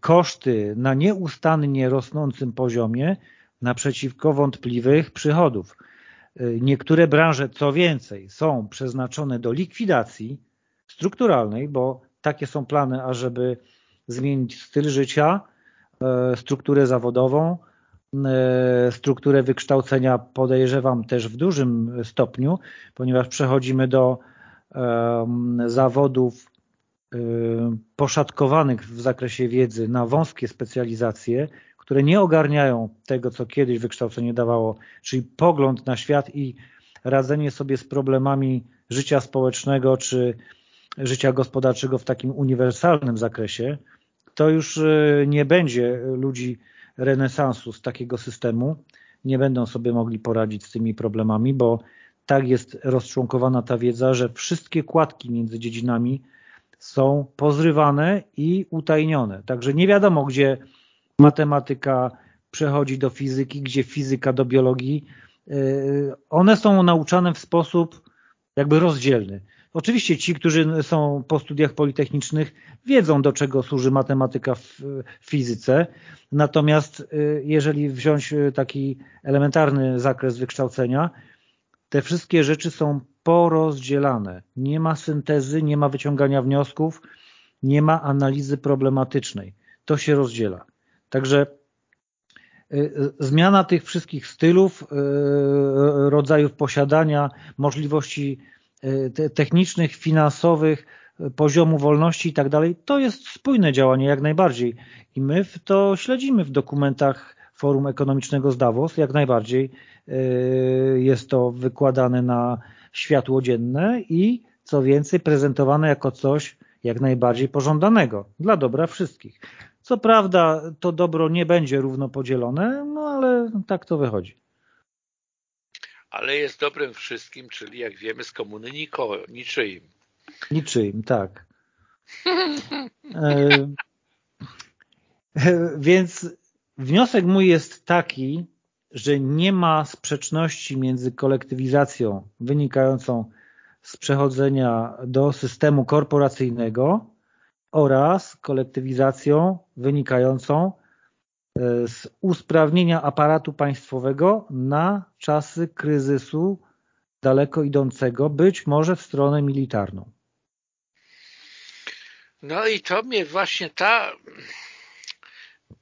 koszty na nieustannie rosnącym poziomie naprzeciwko wątpliwych przychodów. E, niektóre branże, co więcej, są przeznaczone do likwidacji strukturalnej, bo takie są plany, ażeby zmienić styl życia, e, strukturę zawodową, strukturę wykształcenia podejrzewam też w dużym stopniu, ponieważ przechodzimy do zawodów Y, poszatkowanych w zakresie wiedzy na wąskie specjalizacje, które nie ogarniają tego, co kiedyś wykształcenie dawało, czyli pogląd na świat i radzenie sobie z problemami życia społecznego czy życia gospodarczego w takim uniwersalnym zakresie, to już y, nie będzie ludzi renesansu z takiego systemu, nie będą sobie mogli poradzić z tymi problemami, bo tak jest rozczłonkowana ta wiedza, że wszystkie kładki między dziedzinami są pozrywane i utajnione. Także nie wiadomo, gdzie matematyka przechodzi do fizyki, gdzie fizyka do biologii. Y, one są nauczane w sposób jakby rozdzielny. Oczywiście ci, którzy są po studiach politechnicznych wiedzą, do czego służy matematyka w fizyce, natomiast y, jeżeli wziąć taki elementarny zakres wykształcenia, te wszystkie rzeczy są porozdzielane. Nie ma syntezy, nie ma wyciągania wniosków, nie ma analizy problematycznej. To się rozdziela. Także y, y, zmiana tych wszystkich stylów, y, rodzajów posiadania, możliwości technicznych, finansowych, poziomu wolności i tak dalej, to jest spójne działanie jak najbardziej. I my to śledzimy w dokumentach Forum Ekonomicznego z Davos, jak najbardziej jest to wykładane na światło dzienne i co więcej prezentowane jako coś jak najbardziej pożądanego dla dobra wszystkich. Co prawda to dobro nie będzie równo podzielone, no ale tak to wychodzi. Ale jest dobrym wszystkim, czyli jak wiemy z komuny niko, niczyim. Niczyim, tak. e, więc wniosek mój jest taki, że nie ma sprzeczności między kolektywizacją wynikającą z przechodzenia do systemu korporacyjnego oraz kolektywizacją wynikającą e, z usprawnienia aparatu państwowego na czasy kryzysu daleko idącego, być może w stronę militarną. No i to mnie właśnie ta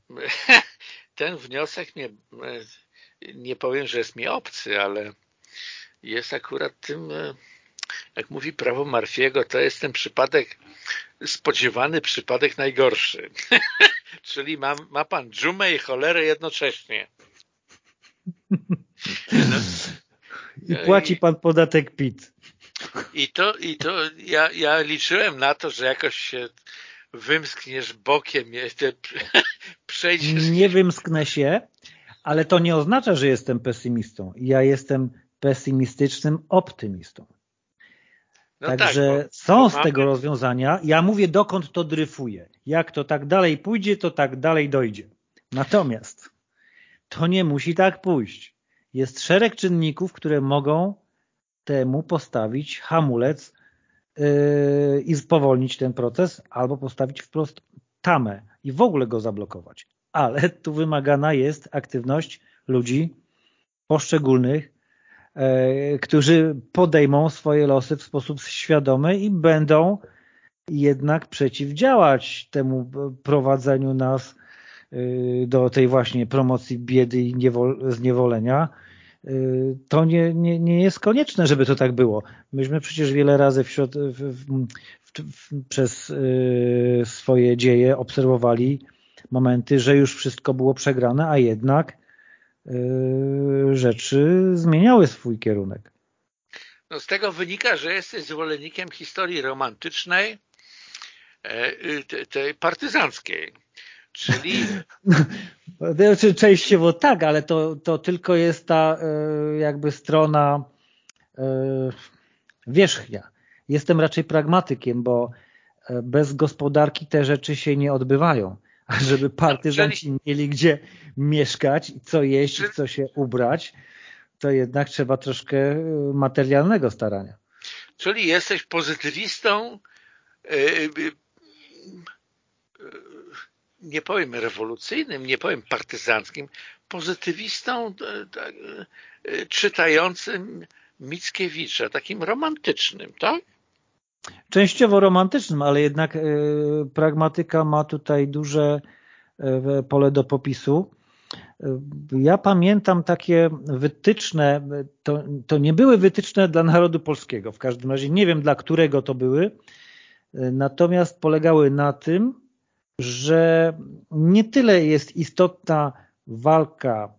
ten wniosek mnie nie powiem, że jest mi obcy, ale jest akurat tym, e, jak mówi prawo Marfiego, to jest ten przypadek, spodziewany przypadek najgorszy. Czyli ma, ma pan dżumę i cholerę jednocześnie. No. I płaci pan podatek PIT. I to, i to ja, ja liczyłem na to, że jakoś się wymskniesz bokiem, przejdziesz. Nie wymsknę się, ale to nie oznacza, że jestem pesymistą. Ja jestem pesymistycznym optymistą. No Także tak, są z tego rozwiązania. Ja mówię, dokąd to dryfuje. Jak to tak dalej pójdzie, to tak dalej dojdzie. Natomiast to nie musi tak pójść. Jest szereg czynników, które mogą temu postawić hamulec yy, i spowolnić ten proces, albo postawić wprost tamę i w ogóle go zablokować. Ale tu wymagana jest aktywność ludzi poszczególnych, którzy podejmą swoje losy w sposób świadomy i będą jednak przeciwdziałać temu prowadzeniu nas yy, do tej właśnie promocji biedy i zniewolenia, Y, to nie, nie, nie jest konieczne, żeby to tak było. Myśmy przecież wiele razy w, w, w, przez swoje dzieje obserwowali momenty, że już wszystko było przegrane, a jednak rzeczy zmieniały swój kierunek. No z tego wynika, że jesteś zwolennikiem historii romantycznej, e, tej partyzanckiej. Czyli... Znaczy, częściowo tak, ale to, to tylko jest ta e, jakby strona e, wierzchnia. Jestem raczej pragmatykiem, bo bez gospodarki te rzeczy się nie odbywają. A żeby partyzanci mieli gdzie mieszkać, co jeść, i co się ubrać, to jednak trzeba troszkę materialnego starania. Czyli jesteś pozytywistą nie powiem rewolucyjnym, nie powiem partyzanckim, pozytywistą e, tak, e, czytającym Mickiewicza, takim romantycznym, tak? Częściowo romantycznym, ale jednak e, pragmatyka ma tutaj duże pole do popisu. Ja pamiętam takie wytyczne, to, to nie były wytyczne dla narodu polskiego, w każdym razie nie wiem dla którego to były, natomiast polegały na tym, że nie tyle jest istotna walka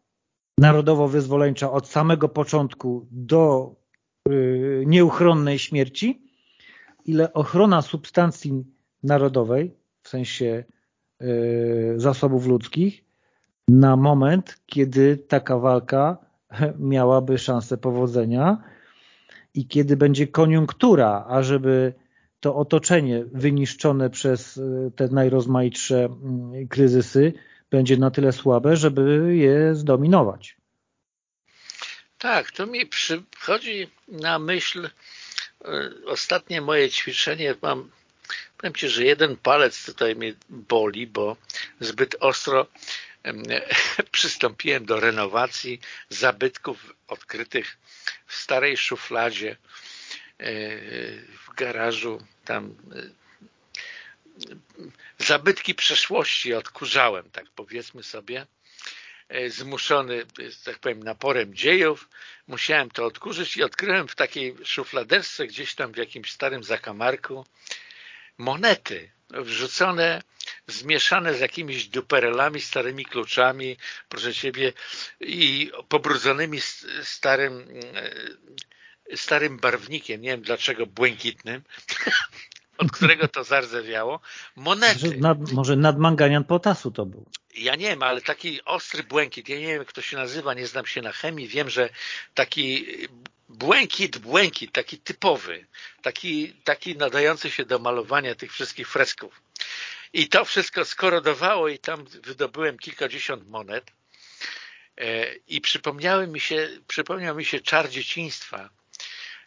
narodowo-wyzwoleńcza od samego początku do nieuchronnej śmierci, ile ochrona substancji narodowej, w sensie y, zasobów ludzkich, na moment, kiedy taka walka miałaby szansę powodzenia i kiedy będzie koniunktura, ażeby to otoczenie wyniszczone przez e, te najrozmaitsze mm, kryzysy będzie na tyle słabe, żeby je zdominować. Tak, to mi przychodzi na myśl e, ostatnie moje ćwiczenie. Mam, powiem Ci, że jeden palec tutaj mnie boli, bo zbyt ostro przystąpiłem do renowacji zabytków odkrytych w starej szufladzie E, w garażu tam e, zabytki przeszłości odkurzałem, tak powiedzmy sobie, e, zmuszony, tak powiem, naporem dziejów, musiałem to odkurzyć i odkryłem w takiej szufladerce gdzieś tam w jakimś starym zakamarku monety wrzucone, zmieszane z jakimiś duperelami, starymi kluczami, proszę Ciebie, i pobrudzonymi starym starym barwnikiem, nie wiem dlaczego błękitnym, od którego to zardzewiało, monety. Może, nad, może nadmanganian potasu to był. Ja nie wiem, ale taki ostry błękit, ja nie wiem jak to się nazywa, nie znam się na chemii, wiem, że taki błękit, błękit, taki typowy, taki, taki nadający się do malowania tych wszystkich fresków. I to wszystko skorodowało i tam wydobyłem kilkadziesiąt monet e, i przypomniały mi się, przypomniał mi się czar dzieciństwa,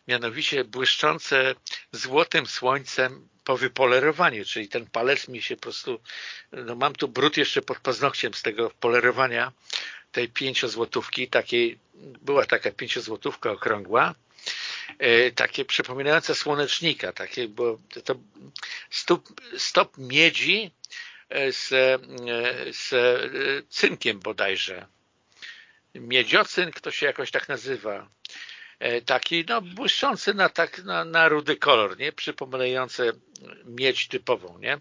mianowicie błyszczące złotym słońcem po wypolerowaniu, czyli ten palec mi się po prostu, no mam tu brud jeszcze pod paznokciem z tego polerowania tej pięciozłotówki, takiej, była taka pięciozłotówka okrągła, e, takie przypominające słonecznika, takie, bo to stop, stop miedzi e, z, e, z cynkiem bodajże. Miedziocynk to się jakoś tak nazywa. E, taki no, błyszczący na, tak, na, na rudy kolor, nie? przypominający miedź typową. Nie?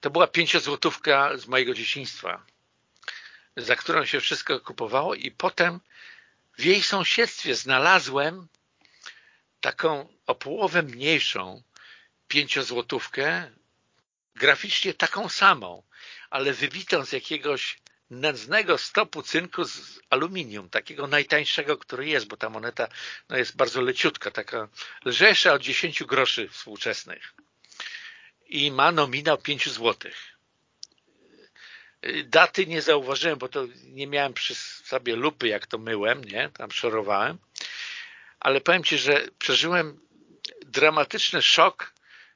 To była pięciozłotówka z mojego dzieciństwa, za którą się wszystko kupowało i potem w jej sąsiedztwie znalazłem taką o połowę mniejszą pięciozłotówkę, graficznie taką samą, ale wybitą z jakiegoś nędznego stopu cynku z aluminium, takiego najtańszego, który jest, bo ta moneta no, jest bardzo leciutka, taka lżejsza od 10 groszy współczesnych i ma nominał 5 złotych. Daty nie zauważyłem, bo to nie miałem przy sobie lupy, jak to myłem, nie? Tam szorowałem. Ale powiem Ci, że przeżyłem dramatyczny szok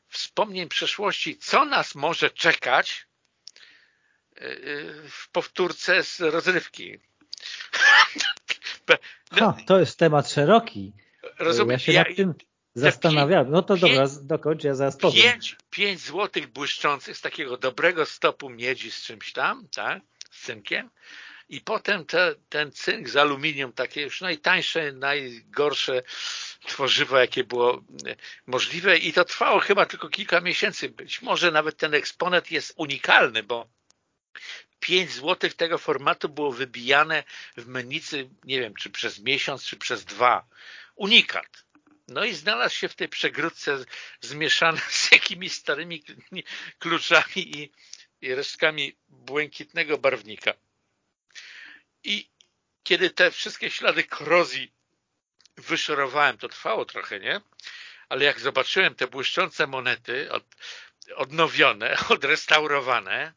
wspomnień przeszłości, co nas może czekać w powtórce z rozrywki. No, to jest temat szeroki. Rozumiem. Ja się nad tym zastanawiałem. No to dobra, dokończ, ja zaraz powiem. Pięć, pięć złotych błyszczących z takiego dobrego stopu miedzi z czymś tam, tak? Z cynkiem. I potem te, ten cynk z aluminium, takie już najtańsze, najgorsze tworzywo, jakie było możliwe i to trwało chyba tylko kilka miesięcy. Być może nawet ten eksponat jest unikalny, bo 5 zł tego formatu było wybijane w mennicy, nie wiem, czy przez miesiąc, czy przez dwa. Unikat. No i znalazł się w tej przegródce zmieszany z jakimiś starymi kluczami i, i resztkami błękitnego barwnika. I kiedy te wszystkie ślady korozji wyszorowałem, to trwało trochę, nie? Ale jak zobaczyłem te błyszczące monety od, odnowione, odrestaurowane,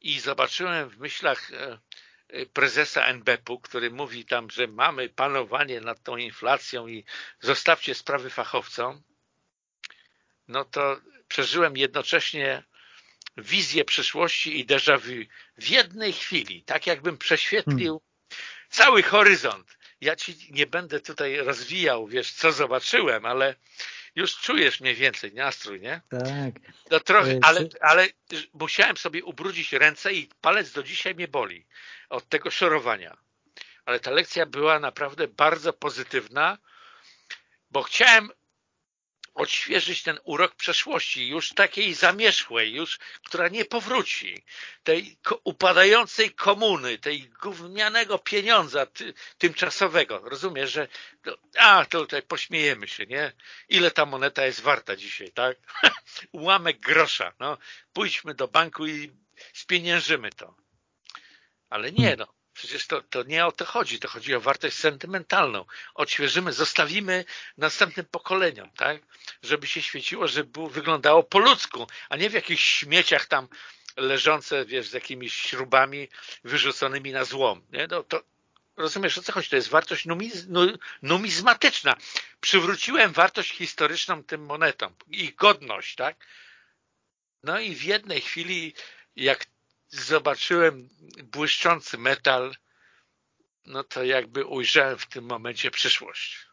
i zobaczyłem w myślach e, e, prezesa NBP-u, który mówi tam, że mamy panowanie nad tą inflacją i zostawcie sprawy fachowcom, no to przeżyłem jednocześnie wizję przyszłości i déjà vu w jednej chwili, tak jakbym prześwietlił hmm. cały horyzont. Ja ci nie będę tutaj rozwijał, wiesz, co zobaczyłem, ale już czujesz mniej więcej nastrój, nie? Tak. No trochę, ale, ale musiałem sobie ubrudzić ręce i palec do dzisiaj mnie boli od tego szorowania. Ale ta lekcja była naprawdę bardzo pozytywna, bo chciałem odświeżyć ten urok przeszłości, już takiej zamierzchłej, już, która nie powróci, tej upadającej komuny, tej gównianego pieniądza ty, tymczasowego. Rozumiesz, że no, a, to tutaj pośmiejemy się, nie? Ile ta moneta jest warta dzisiaj, tak? Ułamek grosza, no. Pójdźmy do banku i spieniężymy to. Ale nie, no. Przecież to, to nie o to chodzi, to chodzi o wartość sentymentalną. Odświeżymy, zostawimy następnym pokoleniom, tak? Żeby się świeciło, żeby było, wyglądało po ludzku, a nie w jakichś śmieciach tam leżące, wiesz, z jakimiś śrubami wyrzuconymi na złom. Nie? No, to, rozumiesz o co chodzi? To jest wartość numiz, numizmatyczna. Przywróciłem wartość historyczną tym monetom, ich godność, tak? No i w jednej chwili, jak zobaczyłem błyszczący metal, no to jakby ujrzałem w tym momencie przyszłość.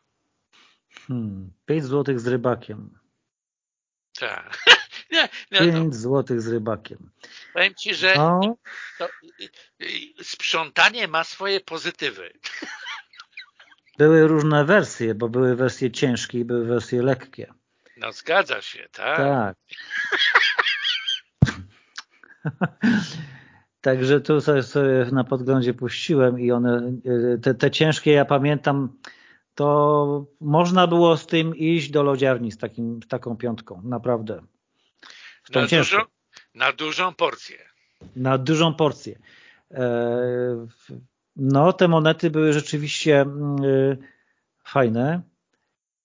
Hmm, 5 złotych z rybakiem. Tak. nie, no, 5 no. złotych z rybakiem. Powiem Ci, że no. to, sprzątanie ma swoje pozytywy. Były różne wersje, bo były wersje ciężkie i były wersje lekkie. No zgadza się, tak. Tak. Także tu sobie, sobie na podglądzie puściłem i one, te, te ciężkie, ja pamiętam, to można było z tym iść do lodziarni z, takim, z taką piątką, naprawdę. Na, dużą, na dużą porcję. Na dużą porcję. E, no, te monety były rzeczywiście e, fajne.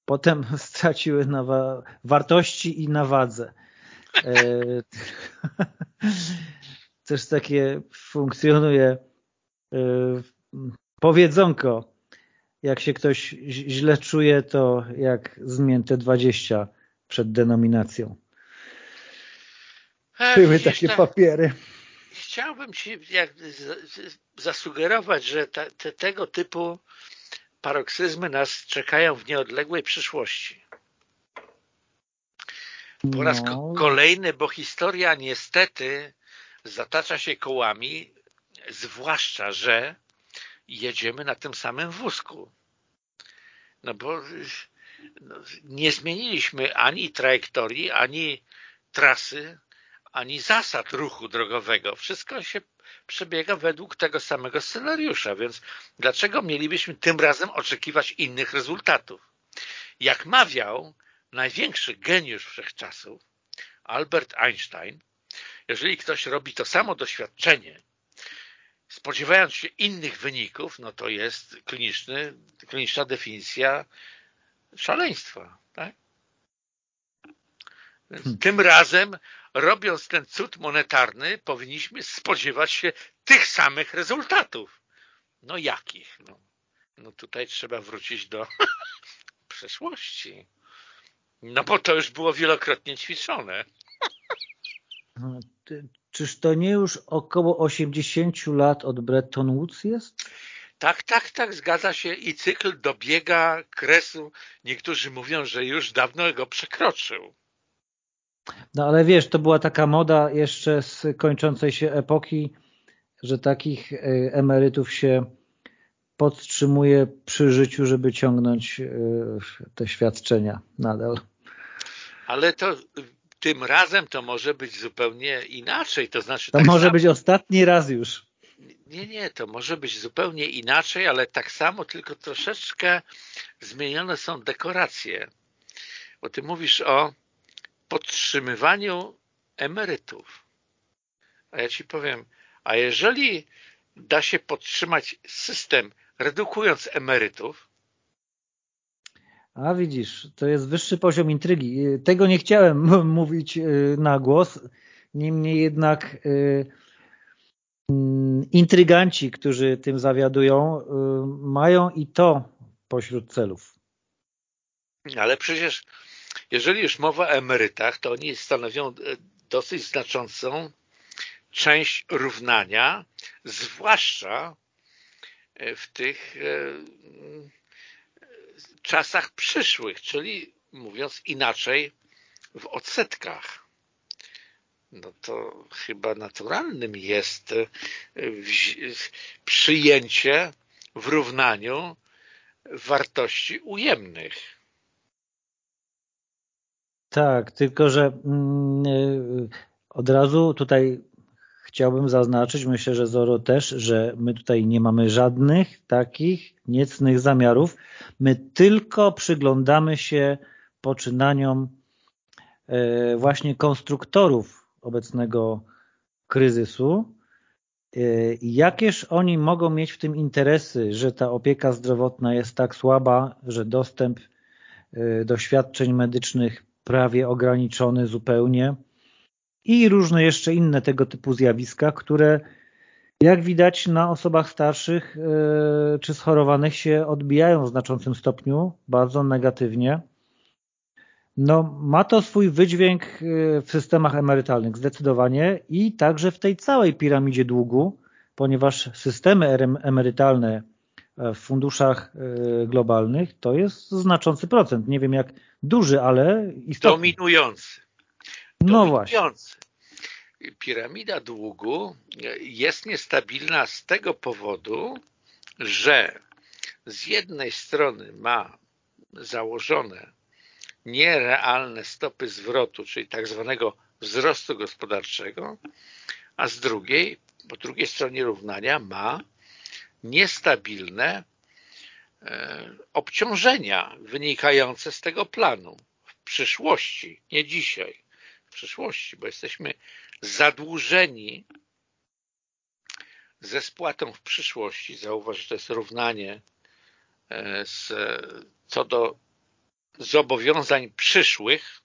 Potem straciły na wa wartości i na wadze. E, też takie funkcjonuje powiedzonko. Jak się ktoś źle czuje, to jak zmięte 20 przed denominacją. Były takie papiery. Chciałbym Ci zasugerować, że te, tego typu paroksyzmy nas czekają w nieodległej przyszłości. Po raz no. kolejny, bo historia niestety zatacza się kołami, zwłaszcza, że jedziemy na tym samym wózku. No bo no, nie zmieniliśmy ani trajektorii, ani trasy, ani zasad ruchu drogowego. Wszystko się przebiega według tego samego scenariusza, więc dlaczego mielibyśmy tym razem oczekiwać innych rezultatów? Jak mawiał największy geniusz wszechczasów, Albert Einstein, jeżeli ktoś robi to samo doświadczenie, spodziewając się innych wyników, no to jest kliniczny, kliniczna definicja szaleństwa. Tak? Hmm. Tym razem robiąc ten cud monetarny, powinniśmy spodziewać się tych samych rezultatów. No jakich? No, no tutaj trzeba wrócić do przeszłości. No bo to już było wielokrotnie ćwiczone. Czyż to nie już około 80 lat od Bretton Woods jest? Tak, tak, tak, zgadza się i cykl dobiega kresu. Niektórzy mówią, że już dawno go przekroczył. No ale wiesz, to była taka moda jeszcze z kończącej się epoki, że takich e, emerytów się podtrzymuje przy życiu, żeby ciągnąć e, te świadczenia nadal. Ale to tym razem to może być zupełnie inaczej. To znaczy to tak może samo... być ostatni raz już. Nie, nie, to może być zupełnie inaczej, ale tak samo, tylko troszeczkę zmienione są dekoracje. Bo ty mówisz o podtrzymywaniu emerytów. A ja ci powiem, a jeżeli da się podtrzymać system redukując emerytów, a widzisz, to jest wyższy poziom intrygi. Tego nie chciałem mówić y, na głos, niemniej jednak y, mm, intryganci, którzy tym zawiadują, y, mają i to pośród celów. Ale przecież jeżeli już mowa o emerytach, to oni stanowią dosyć znaczącą część równania, zwłaszcza w tych czasach przyszłych, czyli mówiąc inaczej, w odsetkach. No to chyba naturalnym jest e, przyjęcie w równaniu wartości ujemnych. Tak, tylko że mm, e, od razu tutaj chciałbym zaznaczyć, myślę, że Zoro też, że my tutaj nie mamy żadnych takich niecnych zamiarów. My tylko przyglądamy się poczynaniom e, właśnie konstruktorów obecnego kryzysu e, jakież oni mogą mieć w tym interesy, że ta opieka zdrowotna jest tak słaba, że dostęp e, do świadczeń medycznych prawie ograniczony zupełnie, i różne jeszcze inne tego typu zjawiska, które jak widać na osobach starszych e, czy schorowanych się odbijają w znaczącym stopniu, bardzo negatywnie. No, ma to swój wydźwięk e, w systemach emerytalnych zdecydowanie i także w tej całej piramidzie długu, ponieważ systemy emerytalne w funduszach e, globalnych to jest znaczący procent. Nie wiem jak duży, ale istotny. Dominujący. No właśnie. Piramida długu jest niestabilna z tego powodu, że z jednej strony ma założone nierealne stopy zwrotu, czyli tak zwanego wzrostu gospodarczego, a z drugiej, po drugiej stronie równania ma niestabilne e, obciążenia wynikające z tego planu w przyszłości, nie dzisiaj przyszłości, bo jesteśmy zadłużeni ze spłatą w przyszłości. Zauważ, że to jest równanie e, z, co do zobowiązań przyszłych.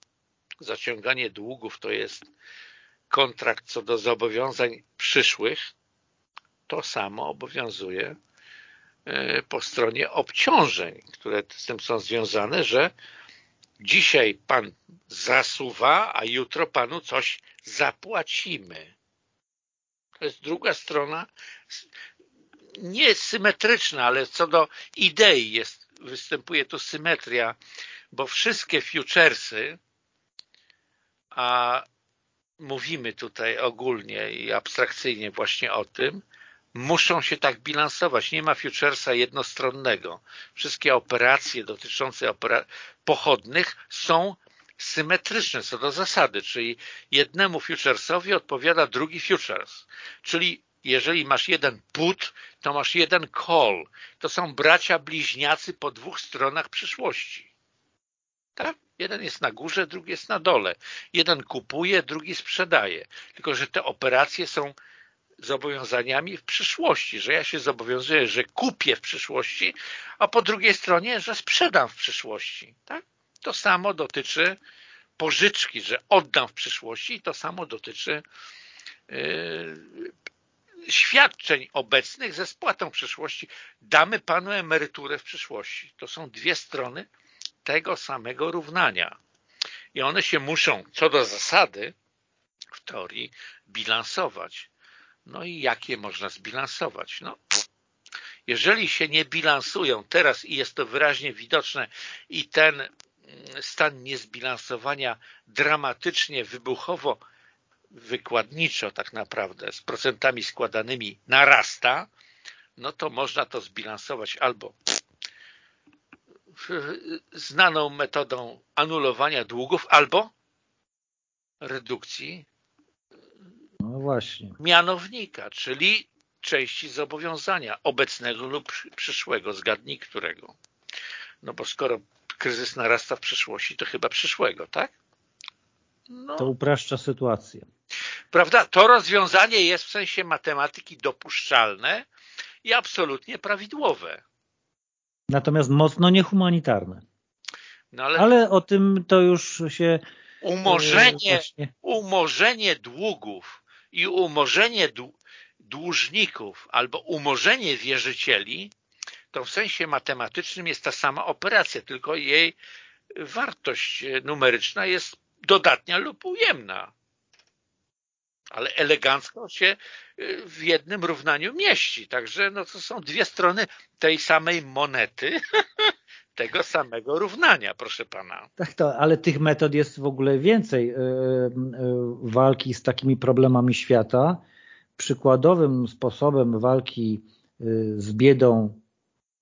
Zaciąganie długów to jest kontrakt co do zobowiązań przyszłych. To samo obowiązuje e, po stronie obciążeń, które z tym są związane, że dzisiaj pan zasuwa, a jutro panu coś zapłacimy. To jest druga strona, nie symetryczna, ale co do idei jest, występuje tu symetria, bo wszystkie futuresy, a mówimy tutaj ogólnie i abstrakcyjnie właśnie o tym, muszą się tak bilansować. Nie ma futuresa jednostronnego. Wszystkie operacje dotyczące opera pochodnych są symetryczne co do zasady, czyli jednemu futuresowi odpowiada drugi futures. Czyli jeżeli masz jeden put, to masz jeden call. To są bracia bliźniacy po dwóch stronach przyszłości. Tak? Jeden jest na górze, drugi jest na dole. Jeden kupuje, drugi sprzedaje. Tylko, że te operacje są zobowiązaniami w przyszłości, że ja się zobowiązuję, że kupię w przyszłości, a po drugiej stronie, że sprzedam w przyszłości. Tak? To samo dotyczy pożyczki, że oddam w przyszłości i to samo dotyczy yy, świadczeń obecnych ze spłatą w przyszłości. Damy panu emeryturę w przyszłości. To są dwie strony tego samego równania. I one się muszą, co do zasady, w teorii, bilansować. No i jak je można zbilansować? No, jeżeli się nie bilansują teraz i jest to wyraźnie widoczne i ten mm, stan niezbilansowania dramatycznie, wybuchowo, wykładniczo tak naprawdę z procentami składanymi narasta, no to można to zbilansować albo znaną metodą anulowania długów, albo redukcji właśnie. mianownika, czyli części zobowiązania obecnego lub przyszłego, zgadnij którego. No bo skoro kryzys narasta w przyszłości, to chyba przyszłego, tak? No. To upraszcza sytuację. Prawda? To rozwiązanie jest w sensie matematyki dopuszczalne i absolutnie prawidłowe. Natomiast mocno niehumanitarne. No ale... ale o tym to już się... Umorzenie, e, umorzenie długów i umorzenie dłużników albo umorzenie wierzycieli, to w sensie matematycznym jest ta sama operacja, tylko jej wartość numeryczna jest dodatnia lub ujemna. Ale elegancko się y, w jednym równaniu mieści. Także no to są dwie strony tej samej monety, tego samego równania, proszę pana. Tak, to, ale tych metod jest w ogóle więcej yy, yy, walki z takimi problemami świata przykładowym sposobem walki y, z biedą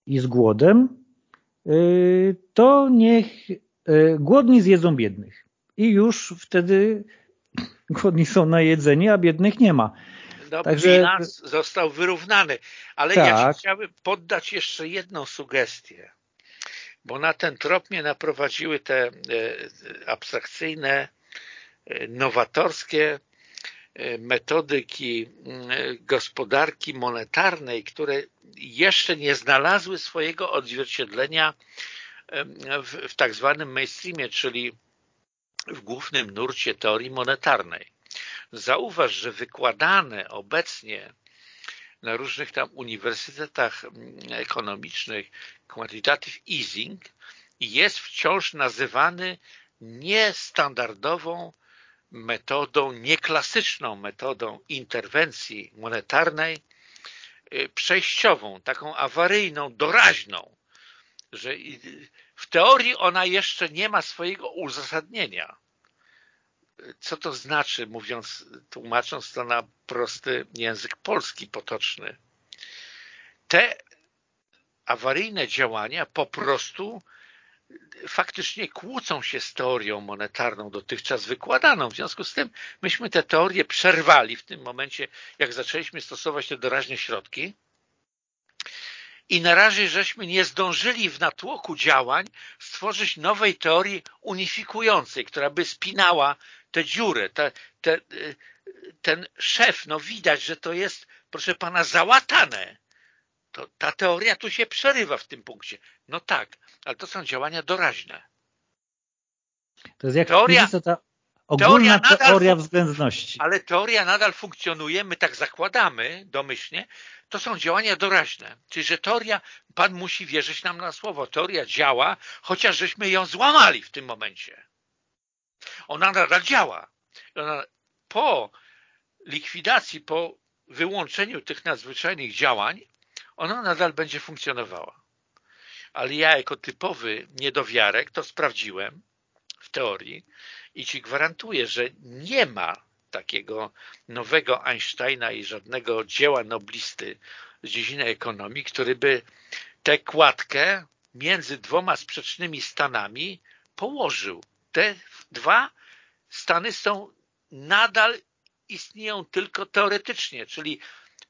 i z głodem, y, to niech y, głodni zjedzą biednych. I już wtedy głodni są na jedzenie, a biednych nie ma. No, Także... bilans został wyrównany. Ale tak. ja chciałbym poddać jeszcze jedną sugestię, bo na ten trop mnie naprowadziły te abstrakcyjne, nowatorskie E, metodyki e, gospodarki monetarnej, które jeszcze nie znalazły swojego odzwierciedlenia e, w, w tak zwanym mainstreamie, czyli w głównym nurcie teorii monetarnej. Zauważ, że wykładane obecnie na różnych tam uniwersytetach ekonomicznych quantitative easing jest wciąż nazywany niestandardową metodą, nieklasyczną metodą interwencji monetarnej, y, przejściową, taką awaryjną, doraźną, że w teorii ona jeszcze nie ma swojego uzasadnienia. Co to znaczy, mówiąc, tłumacząc to na prosty język polski potoczny? Te awaryjne działania po prostu faktycznie kłócą się z teorią monetarną dotychczas wykładaną. W związku z tym myśmy te teorie przerwali w tym momencie, jak zaczęliśmy stosować te doraźne środki i na razie żeśmy nie zdążyli w natłoku działań stworzyć nowej teorii unifikującej, która by spinała tę dziurę, te, te, ten szef, no widać, że to jest, proszę pana, załatane to ta teoria tu się przerywa w tym punkcie. No tak, ale to są działania doraźne. To jest jak teoria, ta ogólna teoria, teoria względności. Ale teoria nadal funkcjonuje, my tak zakładamy domyślnie, to są działania doraźne. Czyli, że teoria, Pan musi wierzyć nam na słowo, teoria działa, chociaż żeśmy ją złamali w tym momencie. Ona nadal działa. Ona po likwidacji, po wyłączeniu tych nadzwyczajnych działań, ona nadal będzie funkcjonowała. Ale ja jako typowy niedowiarek to sprawdziłem w teorii i Ci gwarantuję, że nie ma takiego nowego Einsteina i żadnego dzieła noblisty z dziedziny ekonomii, który by tę kładkę między dwoma sprzecznymi stanami położył. Te dwa stany są nadal istnieją tylko teoretycznie, czyli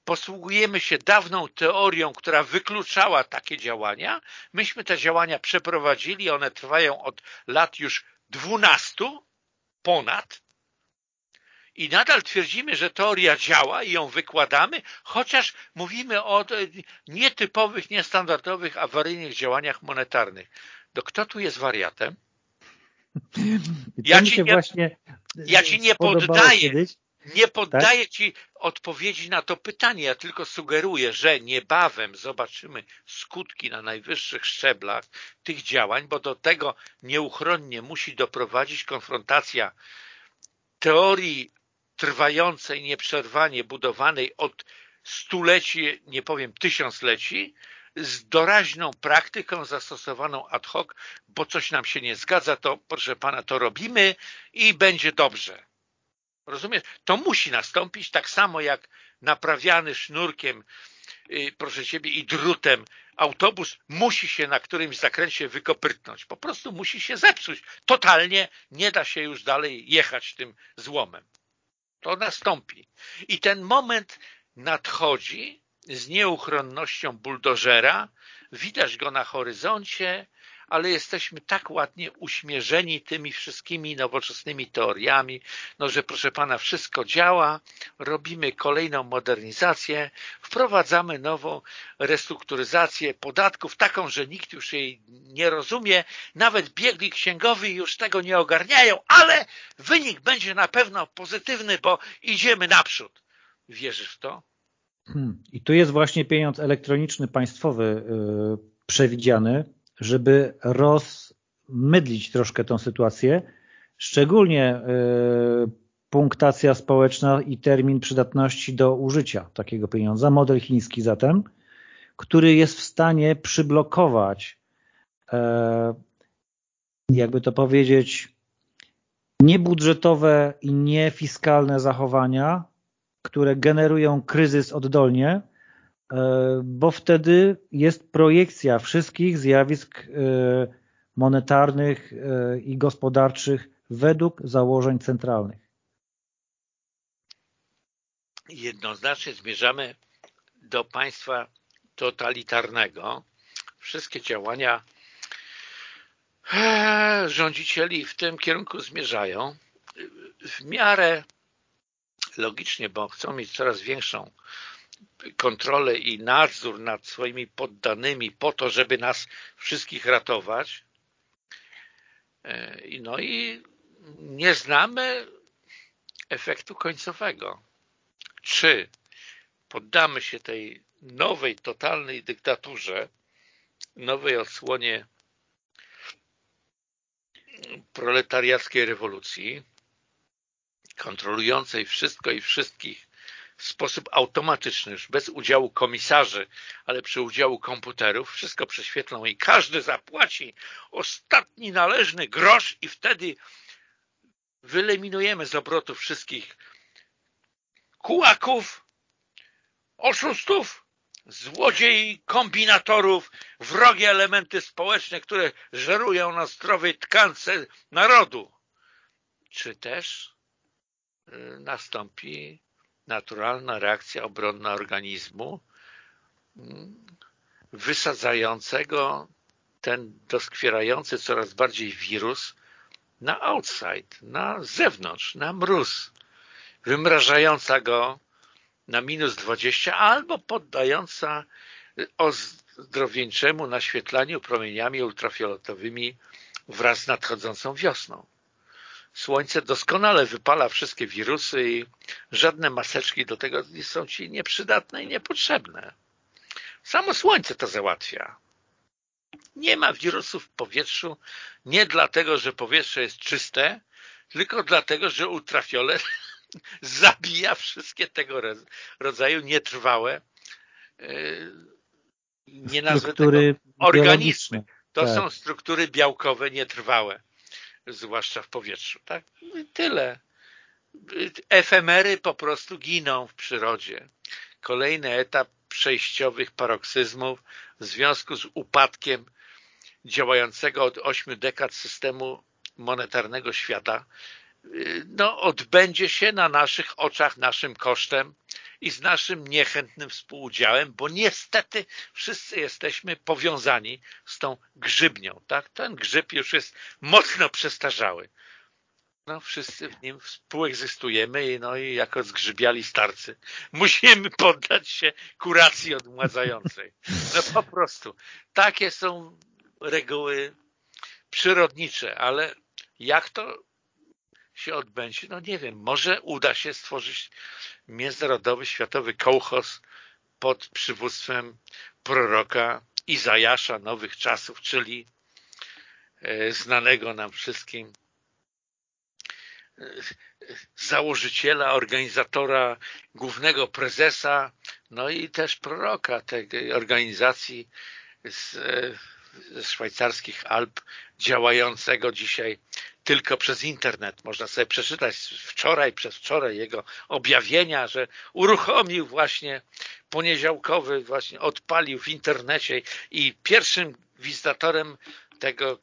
posługujemy się dawną teorią, która wykluczała takie działania. Myśmy te działania przeprowadzili, one trwają od lat już dwunastu, ponad, i nadal twierdzimy, że teoria działa i ją wykładamy, chociaż mówimy o nietypowych, niestandardowych, awaryjnych działaniach monetarnych. To kto tu jest wariatem? Ja ci, nie, ja ci nie poddaję, nie poddaję tak? ci odpowiedzi na to pytanie. Ja tylko sugeruję, że niebawem zobaczymy skutki na najwyższych szczeblach tych działań, bo do tego nieuchronnie musi doprowadzić konfrontacja teorii trwającej nieprzerwanie, budowanej od stuleci, nie powiem tysiącleci, z doraźną praktyką zastosowaną ad hoc, bo coś nam się nie zgadza, to proszę Pana, to robimy i będzie dobrze. Rozumiesz? To musi nastąpić tak samo jak naprawiany sznurkiem, yy, proszę Ciebie, i drutem autobus musi się na którymś zakręcie wykoprytnąć. Po prostu musi się zepsuć. Totalnie nie da się już dalej jechać tym złomem. To nastąpi. I ten moment nadchodzi z nieuchronnością buldożera, widać go na horyzoncie, ale jesteśmy tak ładnie uśmierzeni tymi wszystkimi nowoczesnymi teoriami, no że proszę pana wszystko działa, robimy kolejną modernizację, wprowadzamy nową restrukturyzację podatków, taką, że nikt już jej nie rozumie, nawet biegli księgowi już tego nie ogarniają, ale wynik będzie na pewno pozytywny, bo idziemy naprzód. Wierzysz w to? Hmm. I tu jest właśnie pieniądz elektroniczny państwowy yy, przewidziany, żeby rozmydlić troszkę tą sytuację, szczególnie yy, punktacja społeczna i termin przydatności do użycia takiego pieniądza, model chiński zatem, który jest w stanie przyblokować, yy, jakby to powiedzieć, niebudżetowe i niefiskalne zachowania, które generują kryzys oddolnie, e, bo wtedy jest projekcja wszystkich zjawisk e, monetarnych e, i gospodarczych według założeń centralnych. Jednoznacznie zmierzamy do państwa totalitarnego. Wszystkie działania rządzicieli w tym kierunku zmierzają. W miarę logicznie, bo chcą mieć coraz większą kontrolę i nadzór nad swoimi poddanymi po to, żeby nas wszystkich ratować. E, no i nie znamy efektu końcowego. Czy poddamy się tej nowej, totalnej dyktaturze, nowej odsłonie proletariackiej rewolucji, kontrolującej wszystko i wszystkich w sposób automatyczny, już bez udziału komisarzy, ale przy udziału komputerów, wszystko prześwietlą i każdy zapłaci ostatni należny grosz i wtedy wyeliminujemy z obrotu wszystkich kułaków, oszustów, złodziei, kombinatorów, wrogie elementy społeczne, które żerują na zdrowej tkance narodu. Czy też Y, nastąpi naturalna reakcja obronna organizmu y, wysadzającego ten doskwierający coraz bardziej wirus na outside, na zewnątrz, na mróz, wymrażająca go na minus 20 albo poddająca ozdrowieńczemu naświetlaniu promieniami ultrafioletowymi wraz z nadchodzącą wiosną. Słońce doskonale wypala wszystkie wirusy i żadne maseczki do tego są ci nieprzydatne i niepotrzebne. Samo słońce to załatwia. Nie ma wirusów w powietrzu nie dlatego, że powietrze jest czyste, tylko dlatego, że ultrafiolet zabija wszystkie tego rodzaju nietrwałe yy, nie nazwę tego, organizmy. To tak. są struktury białkowe nietrwałe zwłaszcza w powietrzu. Tak? I tyle. Efemery po prostu giną w przyrodzie. Kolejny etap przejściowych paroksyzmów w związku z upadkiem działającego od ośmiu dekad systemu monetarnego świata no, odbędzie się na naszych oczach, naszym kosztem i z naszym niechętnym współudziałem, bo niestety wszyscy jesteśmy powiązani z tą grzybnią. Tak? Ten grzyb już jest mocno przestarzały. No, wszyscy w nim współegzystujemy no i jako zgrzybiali starcy musimy poddać się kuracji odmładzającej. No po prostu. Takie są reguły przyrodnicze, ale Jak to się odbędzie? No nie wiem, może uda się stworzyć międzynarodowy, światowy kołchos pod przywództwem proroka Izajasza nowych czasów, czyli e, znanego nam wszystkim e, założyciela, organizatora, głównego prezesa, no i też proroka tej organizacji z, e, ze szwajcarskich Alp, działającego dzisiaj tylko przez internet. Można sobie przeczytać wczoraj, przez wczoraj jego objawienia, że uruchomił właśnie poniedziałkowy, właśnie odpalił w internecie i pierwszym wizytatorem tego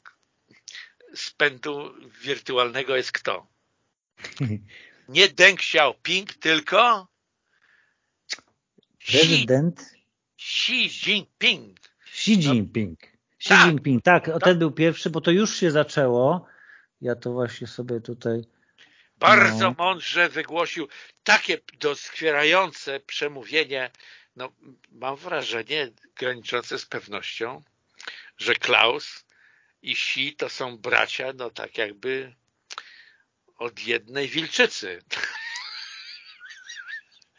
spędu wirtualnego jest kto? Nie Deng Xiaoping, tylko prezydent Xi Jinping. Xi Jinping. Xi tak. Jinping, tak, tak, ten był pierwszy, bo to już się zaczęło. Ja to właśnie sobie tutaj... Bardzo no. mądrze wygłosił takie doskwierające przemówienie, no mam wrażenie graniczące z pewnością, że Klaus i Xi to są bracia, no tak jakby od jednej wilczycy.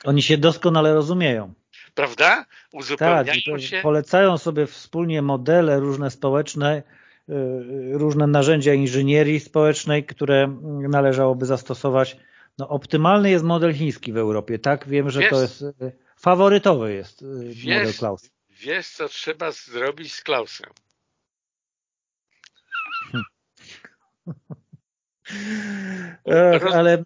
Oni się doskonale rozumieją. Prawda? Uzupełniają tak, się. Polecają sobie wspólnie modele różne społeczne, różne narzędzia inżynierii społecznej, które należałoby zastosować. No, optymalny jest model chiński w Europie, tak? Wiem, że wiesz, to jest y, faworytowy jest y, wiesz, model Klaus. Wiesz, co trzeba zrobić z Klausem? Roz... ale...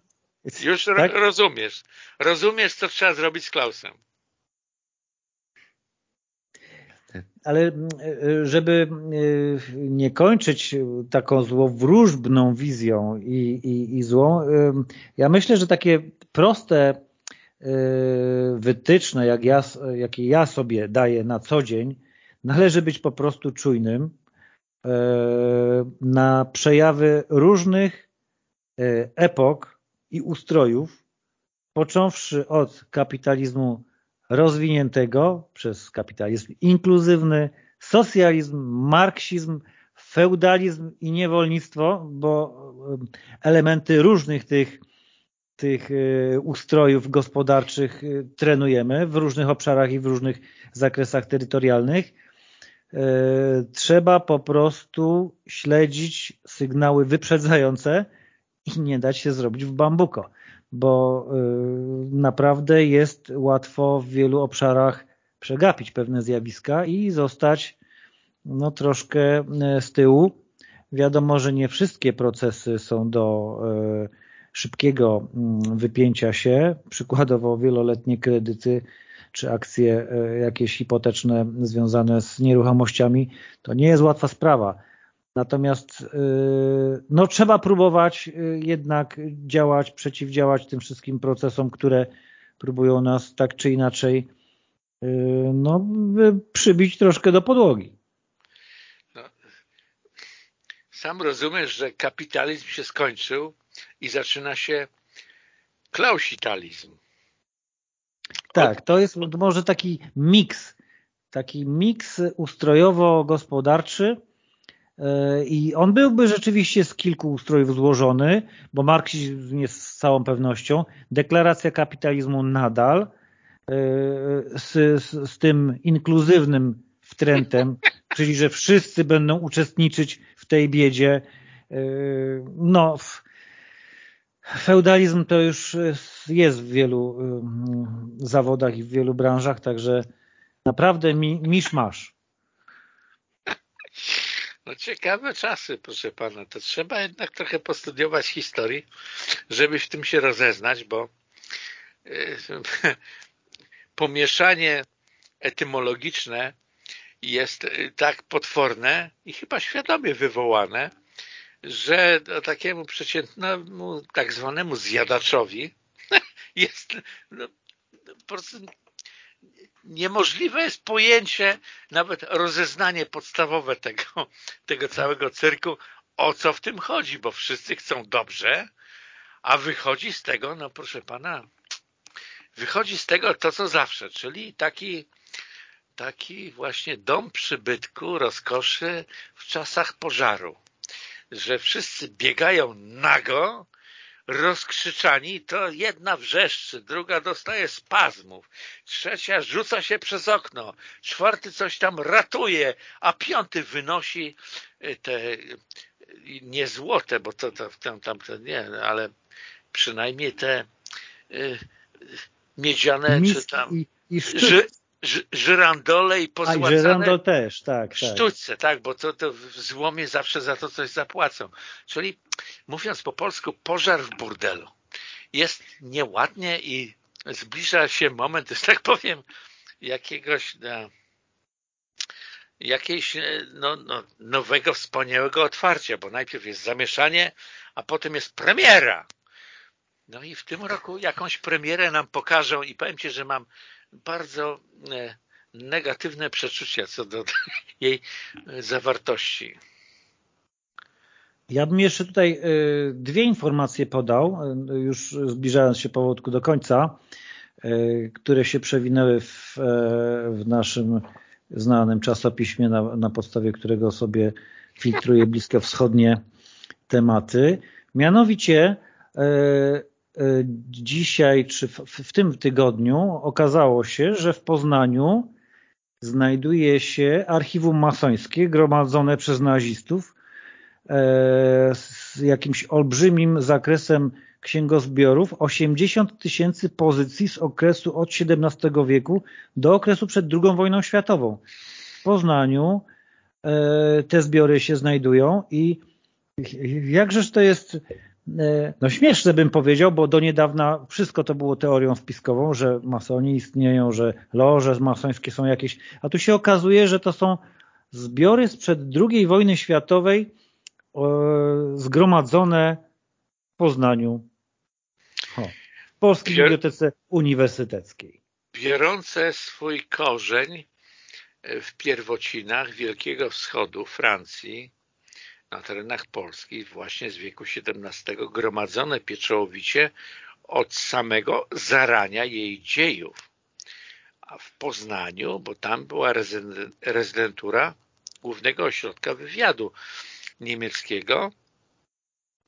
Już tak? rozumiesz. Rozumiesz, co trzeba zrobić z Klausem. Ale żeby nie kończyć taką złowróżbną wizją i, i, i złą, ja myślę, że takie proste wytyczne, jak ja, jakie ja sobie daję na co dzień, należy być po prostu czujnym na przejawy różnych E, epok i ustrojów, począwszy od kapitalizmu rozwiniętego przez kapitalizm inkluzywny, socjalizm, marksizm, feudalizm i niewolnictwo, bo e, elementy różnych tych, tych e, ustrojów gospodarczych trenujemy w różnych obszarach i w różnych zakresach terytorialnych. Trzeba po prostu śledzić sygnały wyprzedzające, i nie dać się zrobić w bambuko, bo y, naprawdę jest łatwo w wielu obszarach przegapić pewne zjawiska i zostać no, troszkę y, z tyłu. Wiadomo, że nie wszystkie procesy są do y, szybkiego mm, wypięcia się. Przykładowo wieloletnie kredyty czy akcje jakieś hipoteczne związane z nieruchomościami, to nie jest łatwa sprawa. Natomiast y, no, trzeba próbować y, jednak działać, przeciwdziałać tym wszystkim procesom, które próbują nas tak czy inaczej y, no, przybić troszkę do podłogi. No, sam rozumiesz, że kapitalizm się skończył i zaczyna się klausitalizm. Tak, to jest może taki miks, taki miks ustrojowo-gospodarczy, i on byłby rzeczywiście z kilku ustrojów złożony, bo marksizm jest z całą pewnością, deklaracja kapitalizmu nadal, e, z, z, z tym inkluzywnym wtrętem, czyli że wszyscy będą uczestniczyć w tej biedzie. E, no, feudalizm to już jest w wielu e, zawodach i w wielu branżach, także naprawdę mi, misz masz. No ciekawe czasy, proszę pana. To trzeba jednak trochę postudiować historii, żeby w tym się rozeznać, bo y, pomieszanie etymologiczne jest y, tak potworne i chyba świadomie wywołane, że takiemu przeciętnemu tak zwanemu zjadaczowi jest no, po prostu niemożliwe jest pojęcie, nawet rozeznanie podstawowe tego, tego całego cyrku, o co w tym chodzi, bo wszyscy chcą dobrze, a wychodzi z tego, no proszę pana, wychodzi z tego to, co zawsze, czyli taki, taki właśnie dom przybytku, rozkoszy w czasach pożaru. że wszyscy biegają nago, rozkrzyczani, to jedna wrzeszczy, druga dostaje spazmów, trzecia rzuca się przez okno, czwarty coś tam ratuje, a piąty wynosi y, te y, nie złote, bo to, to tam, tam to nie, ale przynajmniej te y, miedziane Miski czy tam i, i ży, żyrandole i pozłacane A, żyrandol też, tak, tak. sztućce, tak, bo to, to w złomie zawsze za to coś zapłacą. Czyli mówiąc po polsku, pożar w burdelu. Jest nieładnie i zbliża się moment, że tak powiem, jakiegoś no, jakiejś no, no, nowego, wspaniałego otwarcia, bo najpierw jest zamieszanie, a potem jest premiera. No i w tym roku jakąś premierę nam pokażą i powiem Ci, że mam bardzo e, negatywne przeczucia co do jej zawartości. Ja bym jeszcze tutaj e, dwie informacje podał, e, już zbliżając się powolutku do końca, które się przewinęły w, w naszym znanym czasopiśmie, na, na podstawie którego sobie filtruję bliskowschodnie tematy. Mianowicie E, dzisiaj, czy w, w tym tygodniu okazało się, że w Poznaniu znajduje się archiwum masońskie gromadzone przez nazistów e, z jakimś olbrzymim zakresem księgozbiorów 80 tysięcy pozycji z okresu od XVII wieku do okresu przed II wojną światową. W Poznaniu e, te zbiory się znajdują i jakżeż to jest E, no śmieszne bym powiedział, bo do niedawna wszystko to było teorią spiskową, że masoni istnieją, że loże masońskie są jakieś, a tu się okazuje, że to są zbiory sprzed II wojny światowej zgromadzone w Poznaniu, w Polskiej Bior Bibliotece Uniwersyteckiej. Biorące swój korzeń w pierwocinach Wielkiego Wschodu Francji, na terenach Polski właśnie z wieku XVII gromadzone pieczołowicie od samego zarania jej dziejów. A w Poznaniu, bo tam była rezydentura Głównego Ośrodka Wywiadu Niemieckiego,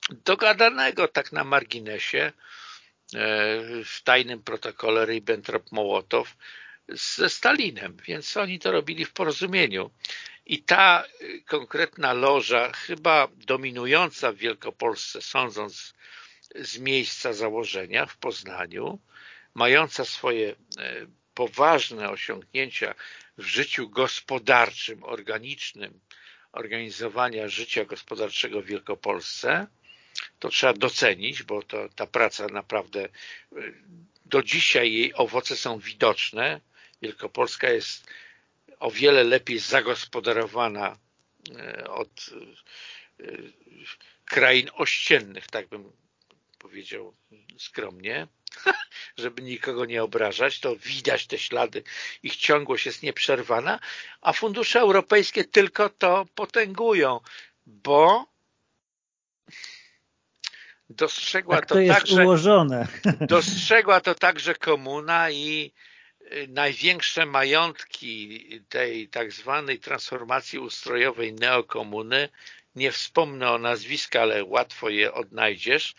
dogadanego tak na marginesie e, w tajnym protokole Ribbentrop-Mołotow ze Stalinem, więc oni to robili w porozumieniu. I ta y, konkretna loża, chyba dominująca w Wielkopolsce, sądząc z miejsca założenia w Poznaniu, mająca swoje e, poważne osiągnięcia w życiu gospodarczym, organicznym, organizowania życia gospodarczego w Wielkopolsce, to trzeba docenić, bo to, ta praca naprawdę y, do dzisiaj jej owoce są widoczne. Wielkopolska jest o wiele lepiej zagospodarowana e, od e, krain ościennych, tak bym powiedział skromnie, żeby nikogo nie obrażać, to widać te ślady, ich ciągłość jest nieprzerwana, a fundusze europejskie tylko to potęgują, bo dostrzegła tak to, to także ułożone. dostrzegła to także komuna i największe majątki tej tak zwanej transformacji ustrojowej neokomuny, nie wspomnę o nazwiskach, ale łatwo je odnajdziesz,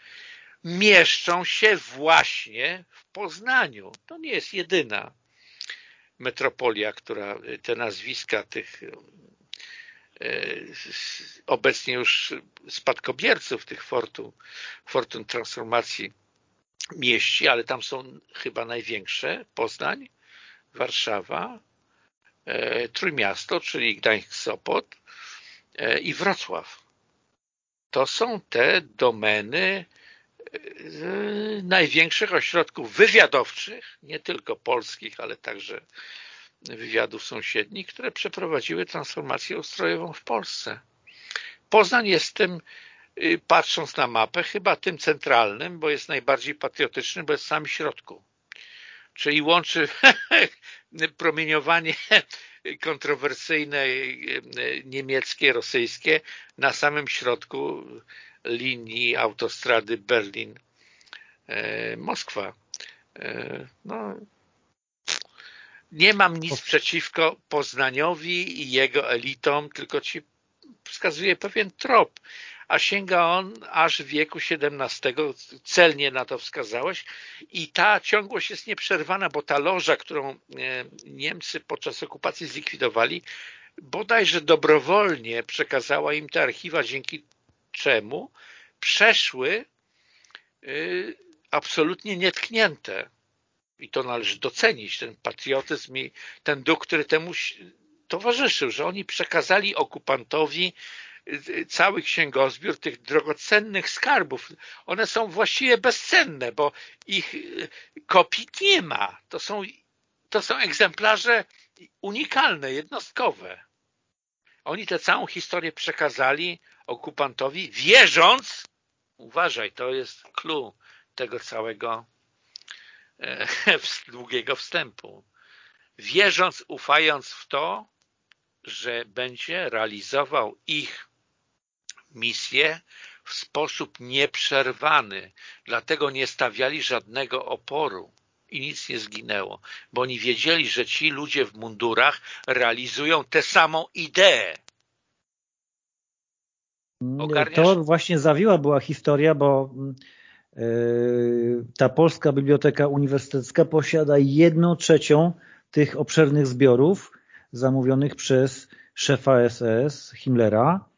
mieszczą się właśnie w Poznaniu. To nie jest jedyna metropolia, która te nazwiska tych e, obecnie już spadkobierców tych fortun, fortun transformacji mieści, ale tam są chyba największe, Poznań, Warszawa, e, Trójmiasto, czyli Gdańsk-Sopot e, i Wrocław. To są te domeny e, największych ośrodków wywiadowczych, nie tylko polskich, ale także wywiadów sąsiednich, które przeprowadziły transformację ustrojową w Polsce. Poznań jest tym, y, patrząc na mapę, chyba tym centralnym, bo jest najbardziej patriotyczny, bo jest w samym środku czyli łączy promieniowanie kontrowersyjne niemieckie, rosyjskie na samym środku linii autostrady Berlin-Moskwa. E, no, nie mam nic przeciwko Poznaniowi i jego elitom, tylko ci wskazuję pewien trop. A sięga on aż wieku XVII, celnie na to wskazałeś. I ta ciągłość jest nieprzerwana, bo ta loża, którą e, Niemcy podczas okupacji zlikwidowali, bodajże dobrowolnie przekazała im te archiwa, dzięki czemu przeszły y, absolutnie nietknięte. I to należy docenić, ten patriotyzm i ten duch, który temu towarzyszył, że oni przekazali okupantowi cały księgozbiór tych drogocennych skarbów. One są właściwie bezcenne, bo ich y, kopii nie ma. To są, to są egzemplarze unikalne, jednostkowe. Oni tę całą historię przekazali okupantowi, wierząc, uważaj, to jest clue tego całego e, długiego wstępu, wierząc, ufając w to, że będzie realizował ich misję w sposób nieprzerwany. Dlatego nie stawiali żadnego oporu i nic nie zginęło, bo oni wiedzieli, że ci ludzie w mundurach realizują tę samą ideę. Ogarniasz? To właśnie zawiła była historia, bo yy, ta Polska Biblioteka Uniwersytecka posiada jedną trzecią tych obszernych zbiorów zamówionych przez szefa SS Himmlera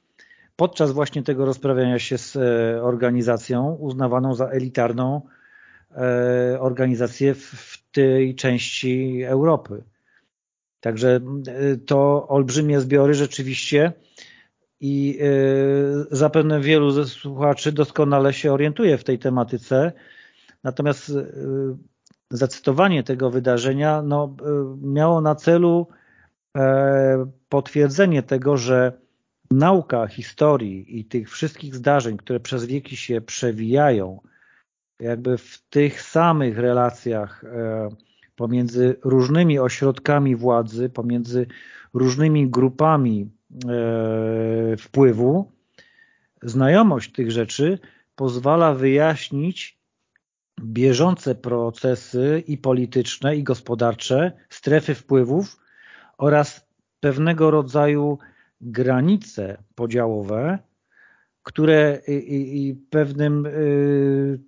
podczas właśnie tego rozprawiania się z e, organizacją uznawaną za elitarną e, organizację w tej części Europy. Także e, to olbrzymie zbiory rzeczywiście i zapewne wielu ze słuchaczy doskonale się orientuje w tej tematyce. Natomiast zacytowanie tego wydarzenia no, miało na celu potwierdzenie tego, że nauka historii i tych wszystkich zdarzeń, które przez wieki się przewijają, jakby w tych samych relacjach e, pomiędzy różnymi ośrodkami władzy, pomiędzy różnymi grupami e, wpływu, znajomość tych rzeczy pozwala wyjaśnić bieżące procesy i polityczne, i gospodarcze, strefy wpływów, oraz pewnego rodzaju granice podziałowe, które pewnym y,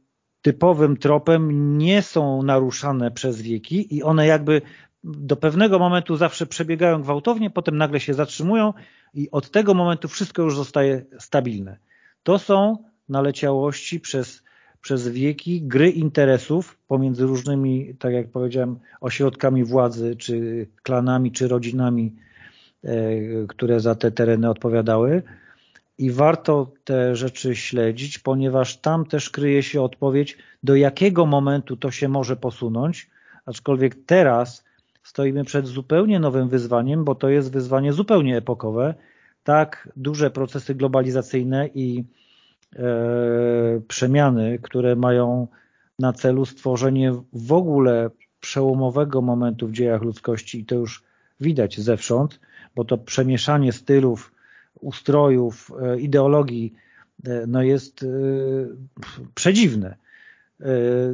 typowym tropem nie są naruszane przez wieki i one jakby do pewnego momentu zawsze przebiegają gwałtownie, potem nagle się zatrzymują i od tego momentu wszystko już zostaje stabilne. To są naleciałości przez przez wieki gry interesów pomiędzy różnymi, tak jak powiedziałem, ośrodkami władzy, czy klanami, czy rodzinami, które za te tereny odpowiadały. I warto te rzeczy śledzić, ponieważ tam też kryje się odpowiedź, do jakiego momentu to się może posunąć, aczkolwiek teraz stoimy przed zupełnie nowym wyzwaniem, bo to jest wyzwanie zupełnie epokowe. Tak duże procesy globalizacyjne i E, przemiany, które mają na celu stworzenie w ogóle przełomowego momentu w dziejach ludzkości i to już widać zewsząd, bo to przemieszanie stylów, ustrojów, e, ideologii e, no jest przedziwne.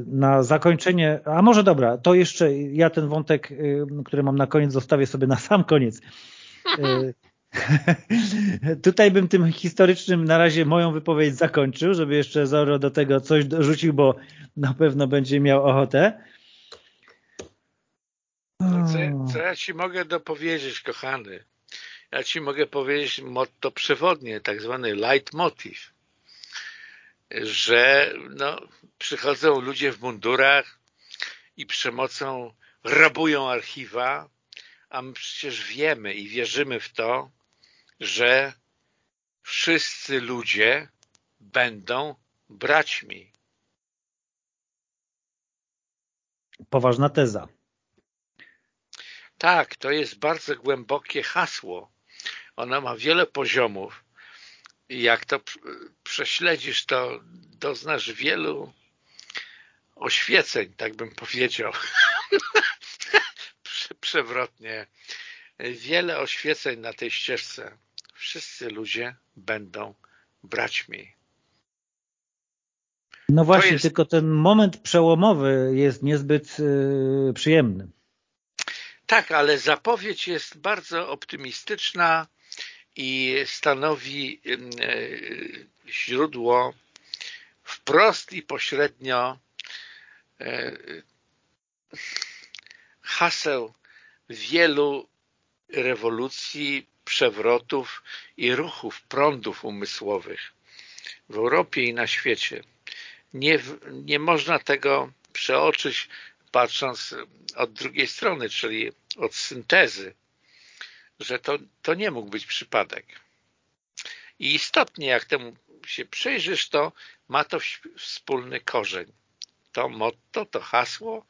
Na zakończenie, a może dobra, to jeszcze ja ten wątek, który mam na koniec, zostawię sobie na sam koniec. Tutaj bym tym historycznym na razie moją wypowiedź zakończył, żeby jeszcze Zoro do tego coś dorzucił, bo na pewno będzie miał ochotę. Co, co ja Ci mogę dopowiedzieć, kochany? Ja Ci mogę powiedzieć motto przewodnie, tak zwany leitmotiv, że no, przychodzą ludzie w mundurach i przemocą rabują archiwa, a my przecież wiemy i wierzymy w to, że wszyscy ludzie będą braćmi. Poważna teza. Tak, to jest bardzo głębokie hasło. Ono ma wiele poziomów. I jak to prześledzisz, to doznasz wielu oświeceń, tak bym powiedział. Przewrotnie. Wiele oświeceń na tej ścieżce wszyscy ludzie będą braćmi. No właśnie, jest... tylko ten moment przełomowy jest niezbyt yy, przyjemny. Tak, ale zapowiedź jest bardzo optymistyczna i stanowi yy, źródło wprost i pośrednio haseł wielu rewolucji, przewrotów i ruchów, prądów umysłowych w Europie i na świecie. Nie, nie można tego przeoczyć patrząc od drugiej strony, czyli od syntezy, że to, to nie mógł być przypadek. I istotnie, jak temu się przyjrzysz, to ma to wspólny korzeń. To motto, to hasło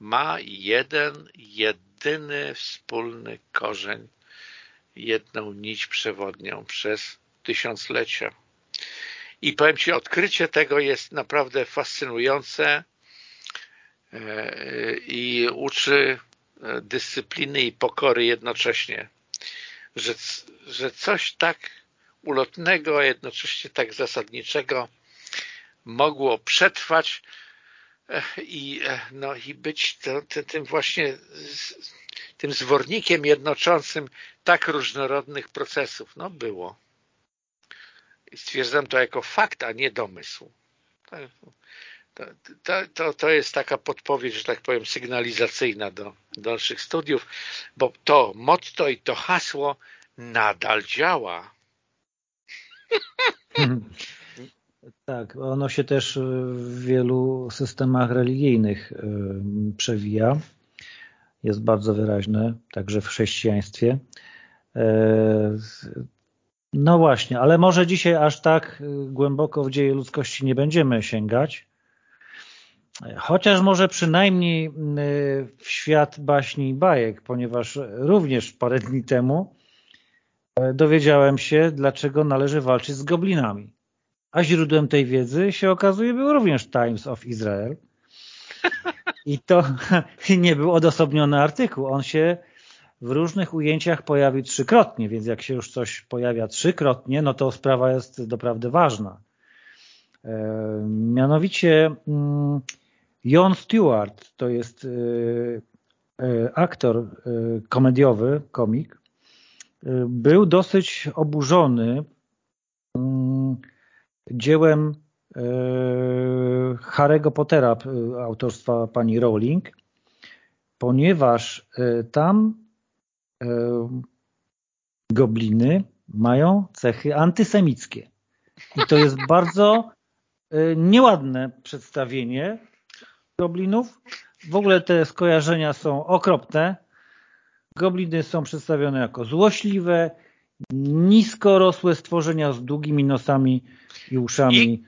ma jeden, jedyny wspólny korzeń, jedną nić przewodnią przez tysiąclecia. I powiem Ci, odkrycie tego jest naprawdę fascynujące e, i uczy e, dyscypliny i pokory jednocześnie, że, że coś tak ulotnego, a jednocześnie tak zasadniczego mogło przetrwać e, i, no, i być to, tym właśnie tym zwornikiem jednoczącym tak różnorodnych procesów. No było. I stwierdzam to jako fakt, a nie domysł. To, to, to, jest taka podpowiedź, że tak powiem, sygnalizacyjna do dalszych studiów, bo to motto i to hasło nadal działa. Tak, ono się też w wielu systemach religijnych y, przewija. Jest bardzo wyraźne, także w chrześcijaństwie. E, no właśnie, ale może dzisiaj aż tak y, głęboko w dzieje ludzkości nie będziemy sięgać, chociaż może przynajmniej y, w świat baśni i bajek, ponieważ również parę dni temu e, dowiedziałem się, dlaczego należy walczyć z goblinami. A źródłem tej wiedzy się okazuje był również Times of Israel. I to nie był odosobniony artykuł. On się w różnych ujęciach pojawi trzykrotnie, więc jak się już coś pojawia trzykrotnie, no to sprawa jest doprawdy ważna. E, mianowicie mm, Jon Stewart to jest e, e, aktor komediowy, komik, był dosyć oburzony mm, dziełem Harry'ego Pottera autorstwa pani Rowling, ponieważ tam gobliny mają cechy antysemickie. I to jest bardzo nieładne przedstawienie goblinów. W ogóle te skojarzenia są okropne. Gobliny są przedstawione jako złośliwe, nisko rosłe stworzenia z długimi nosami i uszami, I,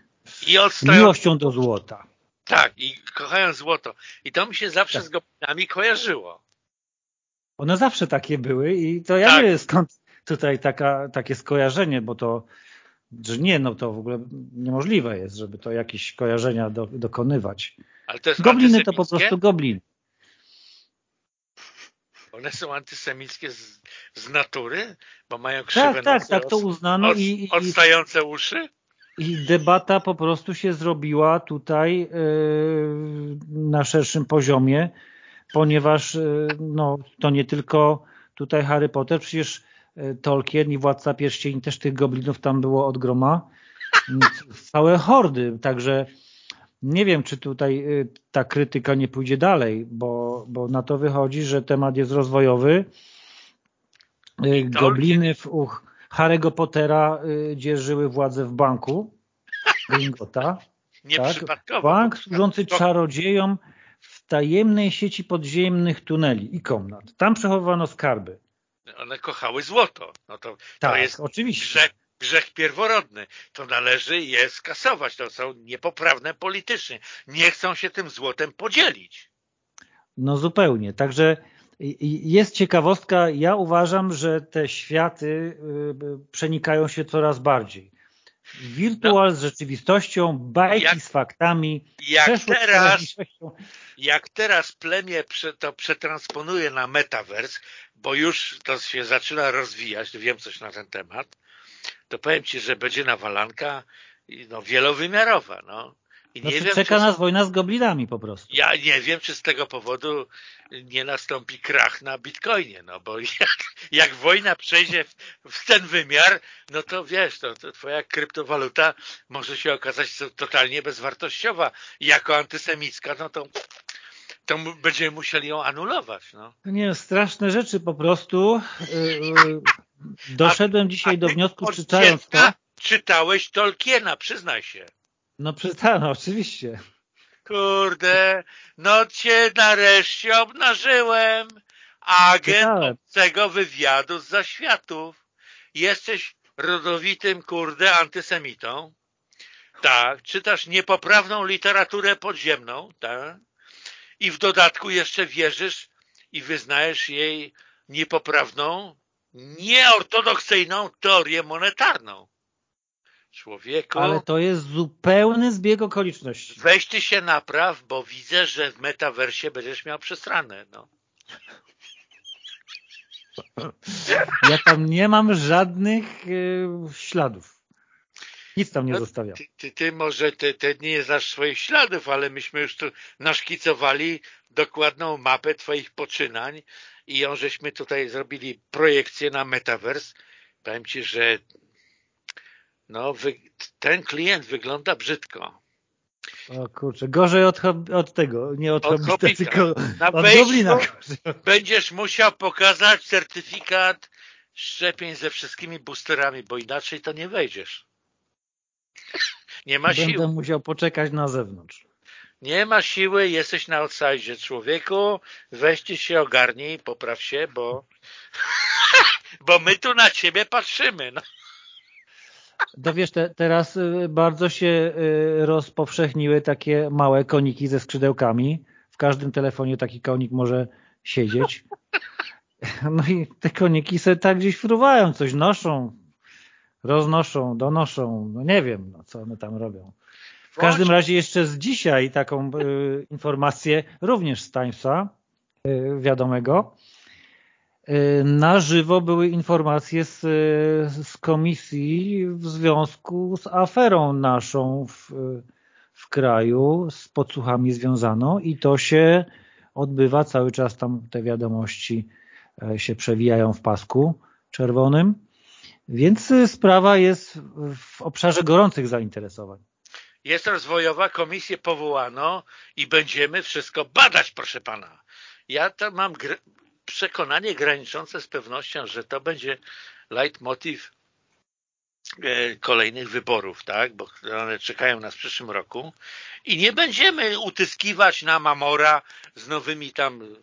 i odstają... miłością do złota. Tak, i kochają złoto. I to mi się zawsze tak. z goblinami kojarzyło. One zawsze takie były i to ja tak. nie wiem skąd tutaj taka, takie skojarzenie, bo to że nie, no to w ogóle niemożliwe jest, żeby to jakieś kojarzenia do, dokonywać. Ale to jest Gobliny to po prostu gobliny. One są antysemickie z, z natury? Bo mają krzywe Tak, tak, tak to uznano. Od, i, i, odstające uszy? I debata po prostu się zrobiła tutaj yy, na szerszym poziomie, ponieważ yy, no, to nie tylko tutaj Harry Potter, przecież yy, Tolkien i Władca Pierścieni też tych goblinów tam było od groma. Całe hordy, także nie wiem, czy tutaj y, ta krytyka nie pójdzie dalej, bo, bo na to wychodzi, że temat jest rozwojowy. Y, gobliny w uch Harry'ego Pottera y, dzierżyły władzę w banku Gringota. tak? Bank służący czarodziejom w tajemnej sieci podziemnych tuneli i komnat. Tam przechowywano skarby. One kochały złoto. No to, tak, to jest oczywiście. Grzech pierworodny. To należy je skasować. To są niepoprawne politycznie. Nie chcą się tym złotem podzielić. No zupełnie. Także jest ciekawostka. Ja uważam, że te światy y, przenikają się coraz bardziej. Wirtual no, z rzeczywistością, bajki jak, z faktami. Jak teraz, jak teraz plemię to przetransponuje na metavers, bo już to się zaczyna rozwijać, wiem coś na ten temat, to powiem Ci, że będzie nawalanka no, wielowymiarowa. No. I nie znaczy, wiem, czeka czy... nas wojna z goblinami po prostu. Ja nie wiem, czy z tego powodu nie nastąpi krach na bitcoinie, no bo jak, jak wojna przejdzie w, w, ten wymiar, no to wiesz, to, to twoja kryptowaluta może się okazać totalnie bezwartościowa. I jako antysemicka, no to to będziemy musieli ją anulować. No. Nie, straszne rzeczy po prostu. Doszedłem a, dzisiaj a do wniosku, czytając to. Czytałeś Tolkiena, przyznaj się. No czytałem, oczywiście. Kurde, no cię nareszcie obnażyłem. Agent obcego wywiadu z zaświatów. Jesteś rodowitym, kurde, antysemitą. Tak, czytasz niepoprawną literaturę podziemną, tak? I w dodatku jeszcze wierzysz i wyznajesz jej niepoprawną, nieortodoksyjną teorię monetarną. Człowieku. Ale to jest zupełny zbieg okoliczności. Weź ty się napraw, bo widzę, że w metaversie będziesz miał przesrane. No. Ja tam nie mam żadnych y, śladów. Nic tam nie no, zostawiam. Ty, ty, ty, może ty, ty nie znasz swoich śladów, ale myśmy już tu naszkicowali dokładną mapę twoich poczynań i ją żeśmy tutaj zrobili projekcję na Metaverse. Powiem ci, że no, wy, ten klient wygląda brzydko. O kurczę, gorzej od, od tego, nie od, od tylko Na od goblina. Będziesz musiał pokazać certyfikat szczepień ze wszystkimi boosterami, bo inaczej to nie wejdziesz. Nie ma Będę siły. Będę musiał poczekać na zewnątrz. Nie ma siły, jesteś na outside człowieku, weźcie się ogarnij, popraw się, bo bo my tu na ciebie patrzymy. No. To wiesz, te, teraz y, bardzo się y, rozpowszechniły takie małe koniki ze skrzydełkami. W każdym telefonie taki konik może siedzieć. No i te koniki sobie tak gdzieś fruwają, coś noszą, roznoszą, donoszą. No nie wiem, no, co one tam robią. W każdym razie jeszcze z dzisiaj taką y, informację, również z Timesa y, wiadomego, Y, na żywo były informacje z, z komisji w związku z aferą naszą w, w kraju, z podsłuchami związaną i to się odbywa cały czas tam te wiadomości się przewijają w pasku czerwonym, więc sprawa jest w obszarze gorących zainteresowań. Jest rozwojowa, komisję powołano i będziemy wszystko badać, proszę pana. Ja to mam przekonanie graniczące z pewnością, że to będzie leitmotiv e, kolejnych wyborów, tak? bo one czekają nas w przyszłym roku i nie będziemy utyskiwać na Mamora z nowymi tam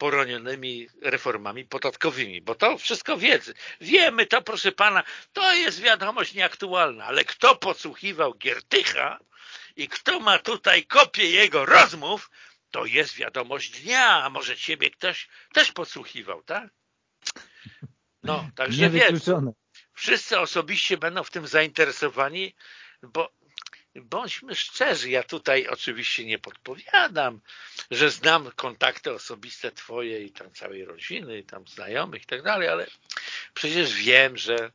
poronionymi reformami podatkowymi, bo to wszystko wiedzy. Wiemy to, proszę pana, to jest wiadomość nieaktualna, ale kto podsłuchiwał Giertycha i kto ma tutaj kopię jego rozmów, to jest wiadomość dnia, a może ciebie ktoś też podsłuchiwał, tak? No, także wiesz, wszyscy osobiście będą w tym zainteresowani, bo bądźmy szczerzy, ja tutaj oczywiście nie podpowiadam, że znam kontakty osobiste twoje i tam całej rodziny, i tam znajomych i tak dalej, ale przecież wiem, że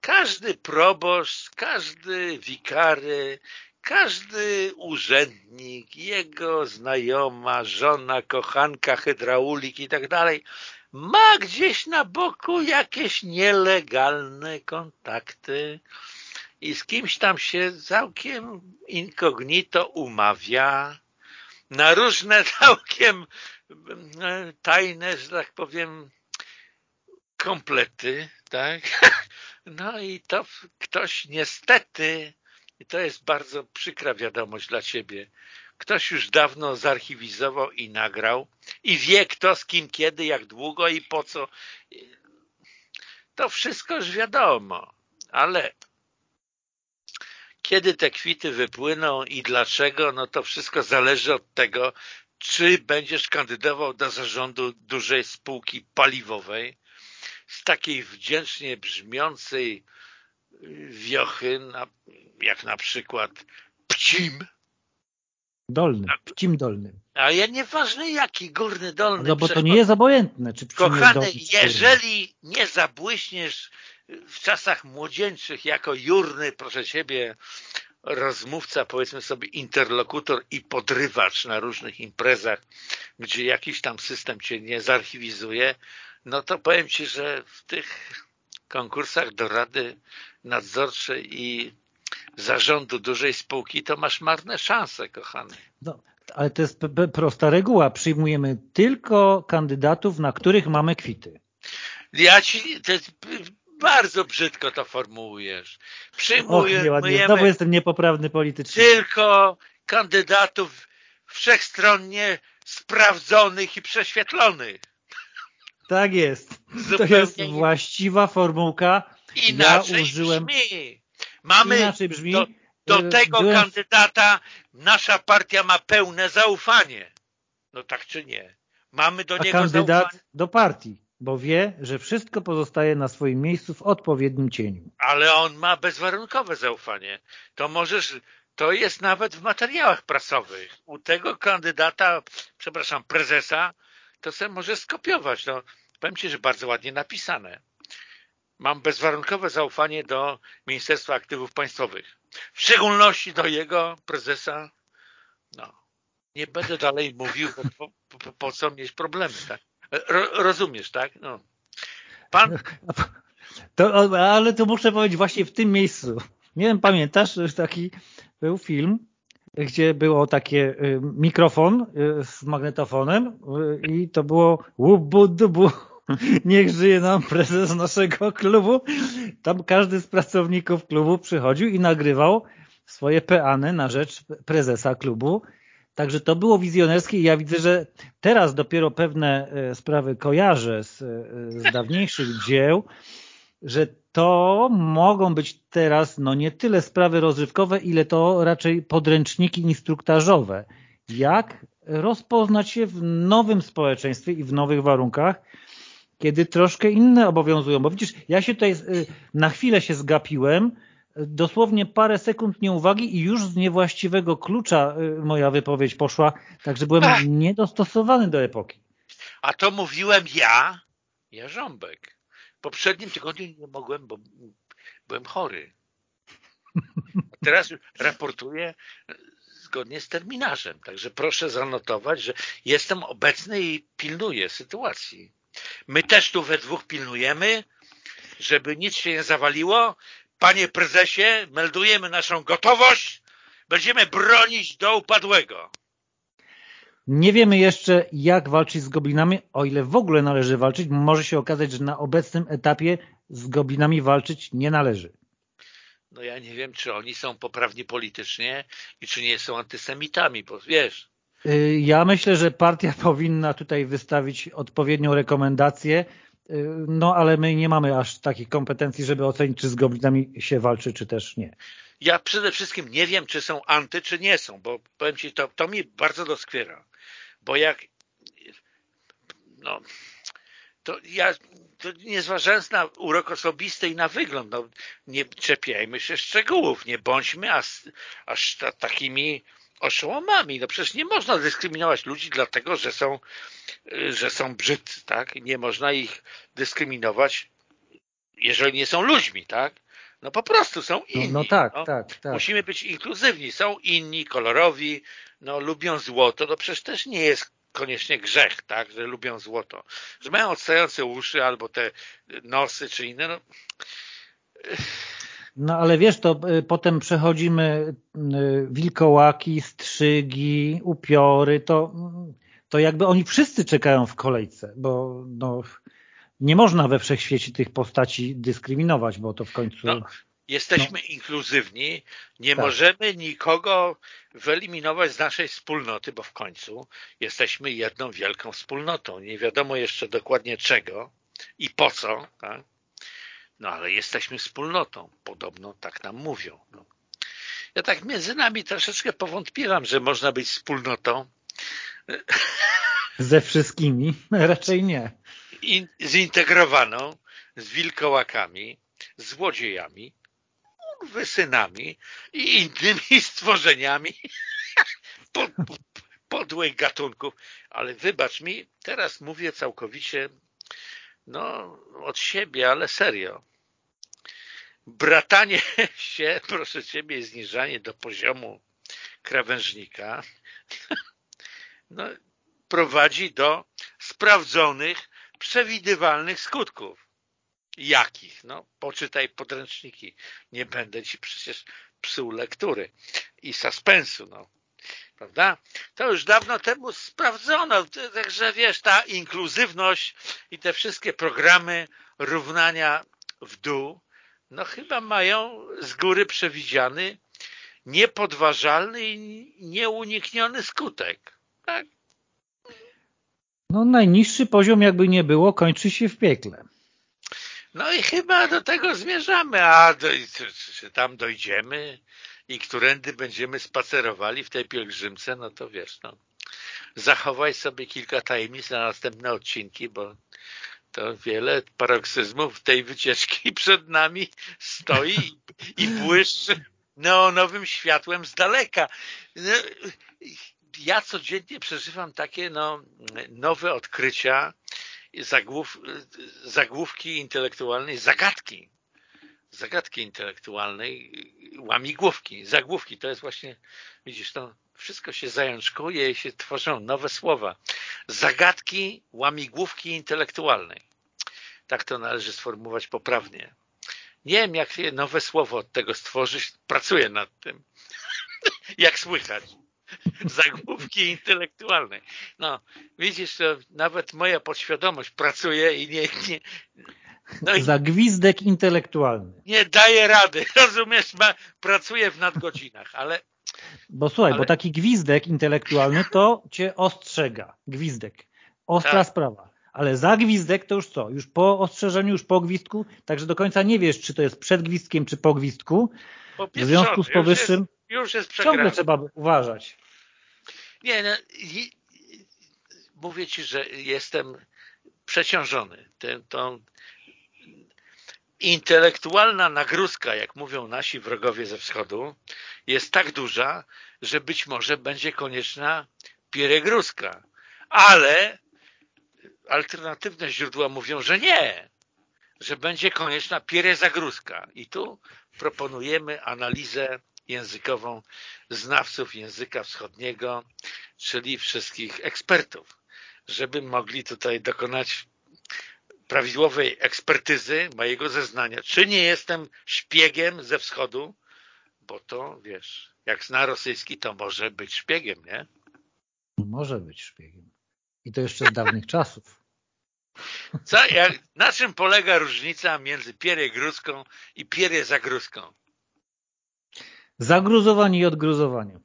każdy proboszcz, każdy wikary, każdy urzędnik, jego znajoma, żona, kochanka, hydraulik i tak dalej ma gdzieś na boku jakieś nielegalne kontakty i z kimś tam się całkiem incognito umawia na różne całkiem e, tajne, że tak powiem, komplety, tak? No i to ktoś niestety i to jest bardzo przykra wiadomość dla Ciebie. Ktoś już dawno zarchiwizował i nagrał i wie kto z kim, kiedy, jak długo i po co. To wszystko już wiadomo, ale kiedy te kwity wypłyną i dlaczego, no to wszystko zależy od tego, czy będziesz kandydował do zarządu dużej spółki paliwowej z takiej wdzięcznie brzmiącej wiochy, jak na przykład Pcim. Dolny, Pcim Dolny. A ja nieważne jaki, górny, dolny. No bo to nie jest obojętne. Czy Kochany, dolny, jeżeli nie zabłyśniesz w czasach młodzieńczych jako jurny, proszę Ciebie, rozmówca, powiedzmy sobie interlokutor i podrywacz na różnych imprezach, gdzie jakiś tam system cię nie zarchiwizuje, no to powiem Ci, że w tych konkursach do Rady Nadzorczej i zarządu dużej spółki to masz marne szanse, kochany. No, ale to jest prosta reguła. Przyjmujemy tylko kandydatów, na których mamy kwity. Ja ci to jest, bardzo brzydko to formułujesz. Przyjmujemy Znowu jestem niepoprawny politycznie. Tylko kandydatów wszechstronnie sprawdzonych i prześwietlonych. Tak jest. Zupełnie to jest właściwa formułka. Inaczej ja użyłem... brzmi. Mamy inaczej brzmi. Do, do y, tego byłem... kandydata nasza partia ma pełne zaufanie. No tak czy nie? Mamy do A niego kandydat zaufanie. do partii, bo wie, że wszystko pozostaje na swoim miejscu w odpowiednim cieniu. Ale on ma bezwarunkowe zaufanie. To możesz to jest nawet w materiałach prasowych. U tego kandydata, przepraszam, prezesa, to sobie może skopiować. No, powiem Ci, że bardzo ładnie napisane. Mam bezwarunkowe zaufanie do Ministerstwa Aktywów Państwowych. W szczególności do jego prezesa. No, nie będę dalej mówił, po, po, po co mieć problemy. Tak? Ro, rozumiesz, tak? No. Pan... To, ale to muszę powiedzieć właśnie w tym miejscu. Nie wiem, pamiętasz, taki był film, gdzie było takie y, mikrofon y, z magnetofonem y, i to było łubu dubu niech żyje nam prezes naszego klubu. Tam każdy z pracowników klubu przychodził i nagrywał swoje peany na rzecz prezesa klubu. Także to było wizjonerskie i ja widzę, że teraz dopiero pewne sprawy kojarzę z, z dawniejszych dzieł, że to mogą być teraz no nie tyle sprawy rozrywkowe, ile to raczej podręczniki instruktażowe. Jak rozpoznać się w nowym społeczeństwie i w nowych warunkach, kiedy troszkę inne obowiązują. Bo widzisz, ja się tutaj y, na chwilę się zgapiłem, dosłownie parę sekund nieuwagi i już z niewłaściwego klucza y, moja wypowiedź poszła, także byłem Ach. niedostosowany do epoki. A to mówiłem ja, Jarząbek poprzednim tygodniu nie mogłem, bo byłem chory. Teraz raportuję zgodnie z terminarzem. Także proszę zanotować, że jestem obecny i pilnuję sytuacji. My też tu we dwóch pilnujemy, żeby nic się nie zawaliło. Panie prezesie, meldujemy naszą gotowość. Będziemy bronić do upadłego. Nie wiemy jeszcze, jak walczyć z goblinami, o ile w ogóle należy walczyć. Może się okazać, że na obecnym etapie z goblinami walczyć nie należy. No ja nie wiem, czy oni są poprawni politycznie i czy nie są antysemitami, bo wiesz. Y, ja myślę, że partia powinna tutaj wystawić odpowiednią rekomendację, no ale my nie mamy aż takich kompetencji, żeby ocenić, czy z goblinami się walczy, czy też nie. Ja przede wszystkim nie wiem, czy są anty, czy nie są, bo powiem Ci, to, to mi bardzo doskwiera bo jak no, to ja to nie zważając na urok osobisty i na wygląd, no, nie czepiajmy się szczegółów, nie bądźmy aż, aż ta, takimi oszołomami. No przecież nie można dyskryminować ludzi dlatego, że są, że są brzydcy, tak? Nie można ich dyskryminować, jeżeli nie są ludźmi, tak? No po prostu są inni. No, no tak, no. tak, tak. Musimy być inkluzywni. Są inni, kolorowi, no lubią złoto. No przecież też nie jest koniecznie grzech, tak, że lubią złoto. Że mają odstające uszy albo te nosy czy inne. No, no ale wiesz, to y, potem przechodzimy y, wilkołaki, strzygi, upiory, to, to jakby oni wszyscy czekają w kolejce, bo no, nie można we wszechświecie tych postaci dyskryminować, bo to w końcu... No, jesteśmy no. inkluzywni, nie tak. możemy nikogo wyeliminować z naszej wspólnoty, bo w końcu jesteśmy jedną wielką wspólnotą. Nie wiadomo jeszcze dokładnie czego i po co, tak? No ale jesteśmy wspólnotą. Podobno tak nam mówią. No. Ja tak między nami troszeczkę powątpiewam, że można być wspólnotą. Ze wszystkimi? Raczej nie in, zintegrowaną z wilkołakami, złodziejami, wysynami i innymi stworzeniami pod, podłych gatunków. Ale wybacz mi, teraz mówię całkowicie no, od siebie, ale serio. bratanie się, proszę Ciebie, zniżanie do poziomu krawężnika no, prowadzi do sprawdzonych, przewidywalnych skutków. Jakich? No, poczytaj podręczniki. Nie będę Ci przecież psuł lektury i suspensu, no. Prawda? To już dawno temu sprawdzono, także wiesz, ta inkluzywność i te wszystkie programy równania w dół, no chyba mają z góry przewidziany niepodważalny i nieunikniony skutek. Tak? No najniższy poziom jakby nie było, kończy się w piekle. No i chyba do tego zmierzamy, a do, czy, czy tam dojdziemy i którędy będziemy spacerowali w tej pielgrzymce, no to wiesz, no, zachowaj sobie kilka tajemnic na następne odcinki, bo to wiele paroksyzmów tej wycieczki przed nami stoi i błyszczy neonowym światłem z daleka. No, ja codziennie przeżywam takie no, nowe odkrycia, zagłów, zagłówki intelektualnej, zagadki. Zagadki intelektualnej, łamigłówki, zagłówki. To jest właśnie, widzisz, to wszystko się zajączkuje i się tworzą nowe słowa. Zagadki, łamigłówki intelektualnej. Tak to należy sformułować poprawnie. Nie wiem, jak nowe słowo od tego stworzyć. Pracuję nad tym. jak słychać. Zagłówki intelektualne. No, widzisz, to nawet moja podświadomość pracuje i nie... nie no i Zagwizdek intelektualny. Nie daje rady, rozumiesz? Ma, pracuje w nadgodzinach, ale... Bo słuchaj, ale... bo taki gwizdek intelektualny to cię ostrzega. Gwizdek. Ostra tak. sprawa ale za gwizdek to już co? Już po ostrzeżeniu, już po gwizdku, także do końca nie wiesz, czy to jest przed gwizdkiem, czy po gwizdku. W związku z powyższym już jest, już ciągle trzeba uważać. Nie, no, i, mówię Ci, że jestem przeciążony. Ten, tą intelektualna nagrózka, jak mówią nasi wrogowie ze wschodu, jest tak duża, że być może będzie konieczna pieregrózka. Ale alternatywne źródła mówią, że nie, że będzie konieczna pierezagrózka. I tu proponujemy analizę językową znawców języka wschodniego, czyli wszystkich ekspertów, żeby mogli tutaj dokonać prawidłowej ekspertyzy mojego zeznania. Czy nie jestem szpiegiem ze wschodu? Bo to, wiesz, jak zna rosyjski, to może być szpiegiem, nie? Może być szpiegiem. I to jeszcze z dawnych czasów. Co, jak, na czym polega różnica między pieriegruzką i pierezagrózką? Zagruzowanie i odgruzowanie.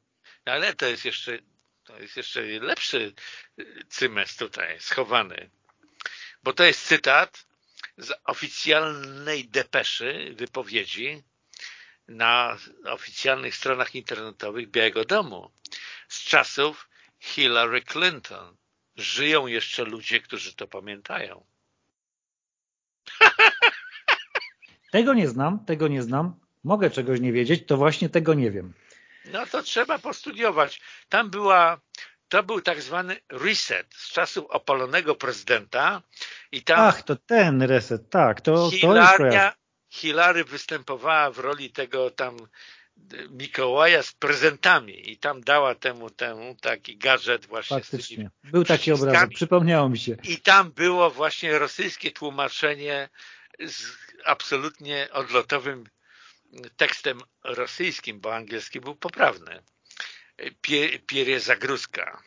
Ale to jest jeszcze to jest jeszcze lepszy cymes tutaj schowany. Bo to jest cytat z oficjalnej depeszy, wypowiedzi na oficjalnych stronach internetowych Białego Domu z czasów Hillary Clinton żyją jeszcze ludzie, którzy to pamiętają. Tego nie znam, tego nie znam. Mogę czegoś nie wiedzieć, to właśnie tego nie wiem. No to trzeba postudiować. Tam była, to był tak zwany reset z czasów opalonego prezydenta i tam... Ach, to ten reset, tak, to, Hilaria, to Hilary występowała w roli tego tam Mikołaja z prezentami i tam dała temu temu taki gadżet właśnie. Faktycznie. Był taki obrazek, przypomniało mi się. I tam było właśnie rosyjskie tłumaczenie z absolutnie odlotowym tekstem rosyjskim, bo angielski był poprawny. Pierie Zagrózka.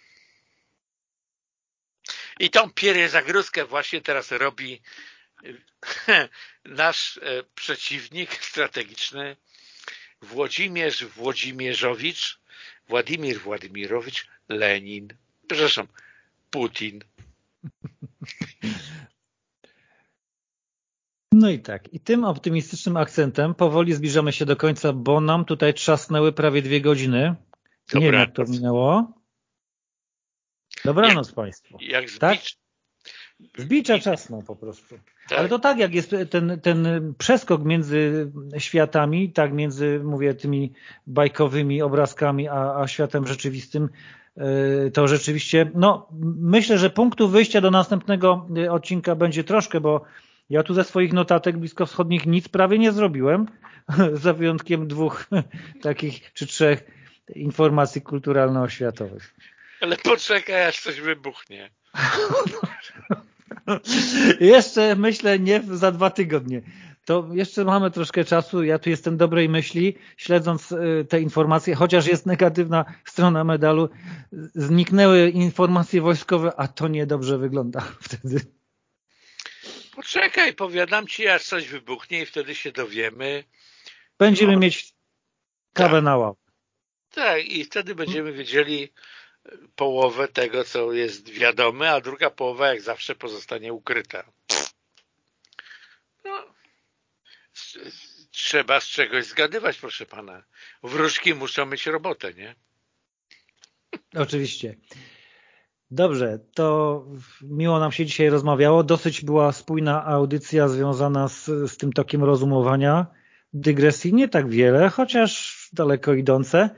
I tą Pierie Zagrózkę właśnie teraz robi nasz e, przeciwnik strategiczny Włodzimierz Włodzimierzowicz, Władimir Władimirowicz Lenin, przepraszam, Putin. No i tak. I tym optymistycznym akcentem powoli zbliżamy się do końca, bo nam tutaj trzasnęły prawie dwie godziny. Dobranoc. Nie wiem, jak to minęło. Dobranoc jak, Państwu. Jak tak? Zbicza czasną po prostu. Tak. Ale to tak, jak jest ten, ten przeskok między światami, tak między, mówię, tymi bajkowymi obrazkami, a, a światem rzeczywistym, e, to rzeczywiście, no myślę, że punktu wyjścia do następnego odcinka będzie troszkę, bo Ja tu ze swoich notatek bliskowschodnich nic prawie nie zrobiłem, za wyjątkiem dwóch takich czy trzech informacji kulturalno-oświatowych. Ale poczekaj, aż coś wybuchnie. Jeszcze myślę nie za dwa tygodnie. To jeszcze mamy troszkę czasu. Ja tu jestem dobrej myśli, śledząc y, te informacje, chociaż jest negatywna strona medalu. Zniknęły informacje wojskowe, a to niedobrze wygląda wtedy. Poczekaj, powiadam ci, aż coś wybuchnie i wtedy się dowiemy. Będziemy no. mieć kawę tak. na łap. Tak, i wtedy będziemy wiedzieli połowę tego, co jest wiadome, a druga połowa, jak zawsze, pozostanie ukryta. No, trzeba z czegoś zgadywać, proszę pana. Wróżki muszą mieć robotę, nie? Oczywiście. Dobrze, to miło nam się dzisiaj rozmawiało. Dosyć była spójna audycja związana z, z tym tokiem rozumowania. Dygresji nie tak wiele, chociaż daleko idące.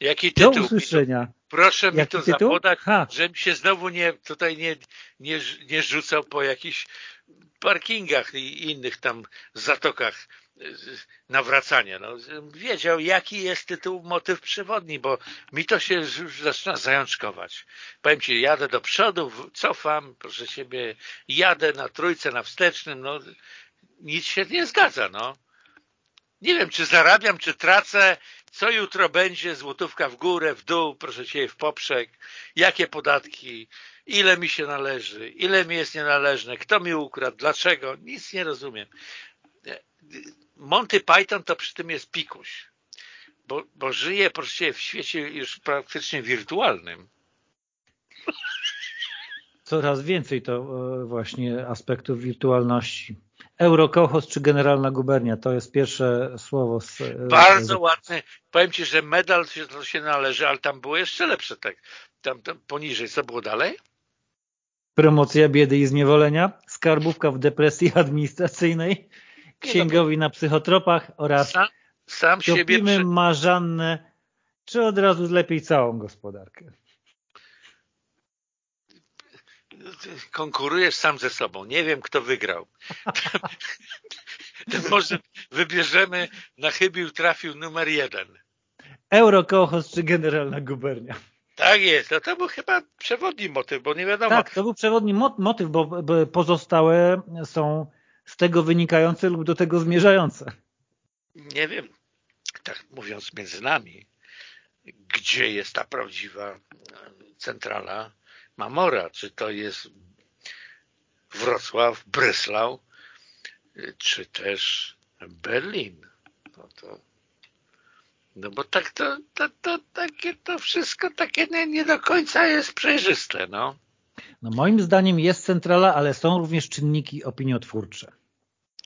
Jaki tytuł? Do usłyszenia. Proszę mi to tytuł? zapodać, ha. żebym się znowu nie, tutaj nie, nie, nie rzucał po jakichś parkingach i innych tam zatokach nawracania. No, wiedział, jaki jest tytuł, motyw przewodni, bo mi to się już zaczyna zajączkować. Powiem Ci, jadę do przodu, cofam, proszę Ciebie, jadę na trójce, na wstecznym, no nic się nie zgadza, no. Nie wiem, czy zarabiam, czy tracę, co jutro będzie, złotówka w górę, w dół, proszę Cię, w poprzek, jakie podatki, ile mi się należy, ile mi jest nienależne, kto mi ukradł, dlaczego, nic nie rozumiem. Monty Python to przy tym jest pikuś, bo, bo żyje, proszę Cię, w świecie już praktycznie wirtualnym. Coraz więcej to e, właśnie aspektów wirtualności. Eurokochos czy generalna gubernia, to jest pierwsze słowo. Z, Bardzo z... ładne. Powiem Ci, że medal się, to się należy, ale tam było jeszcze lepsze. Tak. Tam, tam poniżej, co było dalej? Promocja biedy i zniewolenia, skarbówka w depresji administracyjnej, księgowi na psychotropach oraz sam, sam siebie przy... marzannę, czy od razu lepiej całą gospodarkę konkurujesz sam ze sobą. Nie wiem, kto wygrał. to może wybierzemy na chybił trafił numer jeden. Eurokochos czy generalna gubernia. Tak jest, no to był chyba przewodni motyw, bo nie wiadomo. Tak, to był przewodni motyw, bo pozostałe są z tego wynikające lub do tego zmierzające. Nie wiem, tak mówiąc między nami, gdzie jest ta prawdziwa centrala Mamora, czy to jest Wrocław, Breslau, czy też Berlin. No, to, no bo tak to, to, to, takie, to wszystko takie nie, nie do końca jest przejrzyste. No. no moim zdaniem jest centrala, ale są również czynniki opiniotwórcze.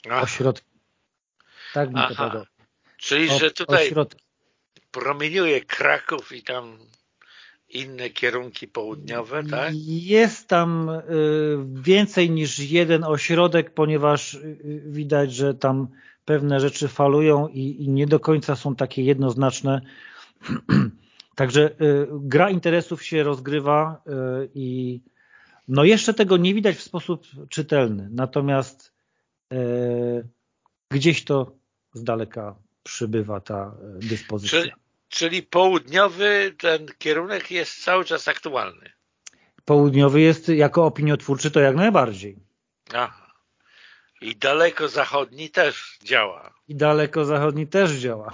Aha. Ośrodki. Tak bym to powiedział. Czyli, że tutaj ośrodki. promieniuje Kraków i tam inne kierunki południowe, tak? Jest tam y, więcej niż jeden ośrodek, ponieważ y, widać, że tam pewne rzeczy falują i, i nie do końca są takie jednoznaczne. Także y, gra interesów się rozgrywa i no jeszcze tego nie widać w sposób czytelny. Natomiast gdzieś to z daleka przybywa ta dyspozycja. Czyli, Czyli południowy ten kierunek jest cały czas aktualny. Południowy jest jako opiniotwórczy to jak najbardziej. Aha. I daleko zachodni też działa. I daleko zachodni też działa.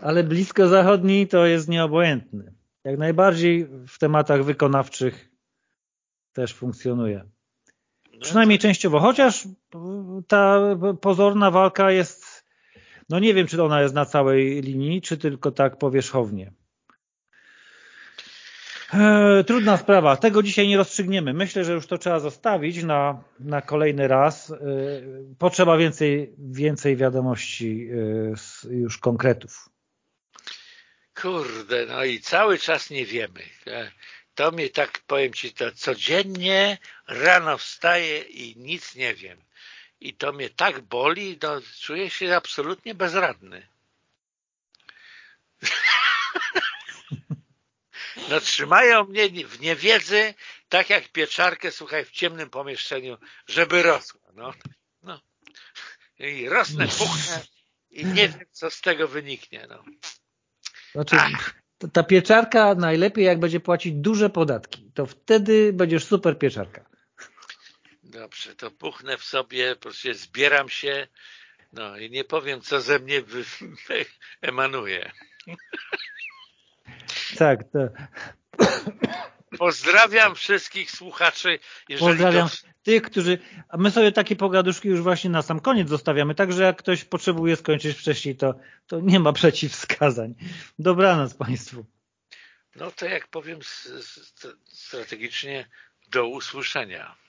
Ale blisko zachodni to jest nieobojętny. Jak najbardziej w tematach wykonawczych też funkcjonuje. No Przynajmniej częściowo, chociaż ta pozorna walka jest no nie wiem, czy ona jest na całej linii, czy tylko tak powierzchownie. E, trudna sprawa. Tego dzisiaj nie rozstrzygniemy. Myślę, że już to trzeba zostawić na, na kolejny raz. E, potrzeba więcej, więcej wiadomości e, już konkretów. Kurde, no i cały czas nie wiemy. To mnie tak, powiem Ci, to codziennie rano wstaję i nic nie wiem i to mnie tak boli, no, czuję się absolutnie bezradny. No trzymają mnie w niewiedzy tak jak pieczarkę, słuchaj, w ciemnym pomieszczeniu, żeby rosła. No, no. I rosnę, puchnę i nie wiem, co z tego wyniknie. No. Znaczy, ta pieczarka najlepiej jak będzie płacić duże podatki. To wtedy będziesz super pieczarka. Dobrze, to puchnę w sobie, proszę, zbieram się, no i nie powiem, co ze mnie emanuje. Tak, to... Pozdrawiam wszystkich słuchaczy. Pozdrawiam to... tych, którzy... A my sobie takie pogaduszki już właśnie na sam koniec zostawiamy, także jak ktoś potrzebuje skończyć wcześniej, to, to nie ma przeciwwskazań. Dobranoc Państwu. No to jak powiem strategicznie, do usłyszenia.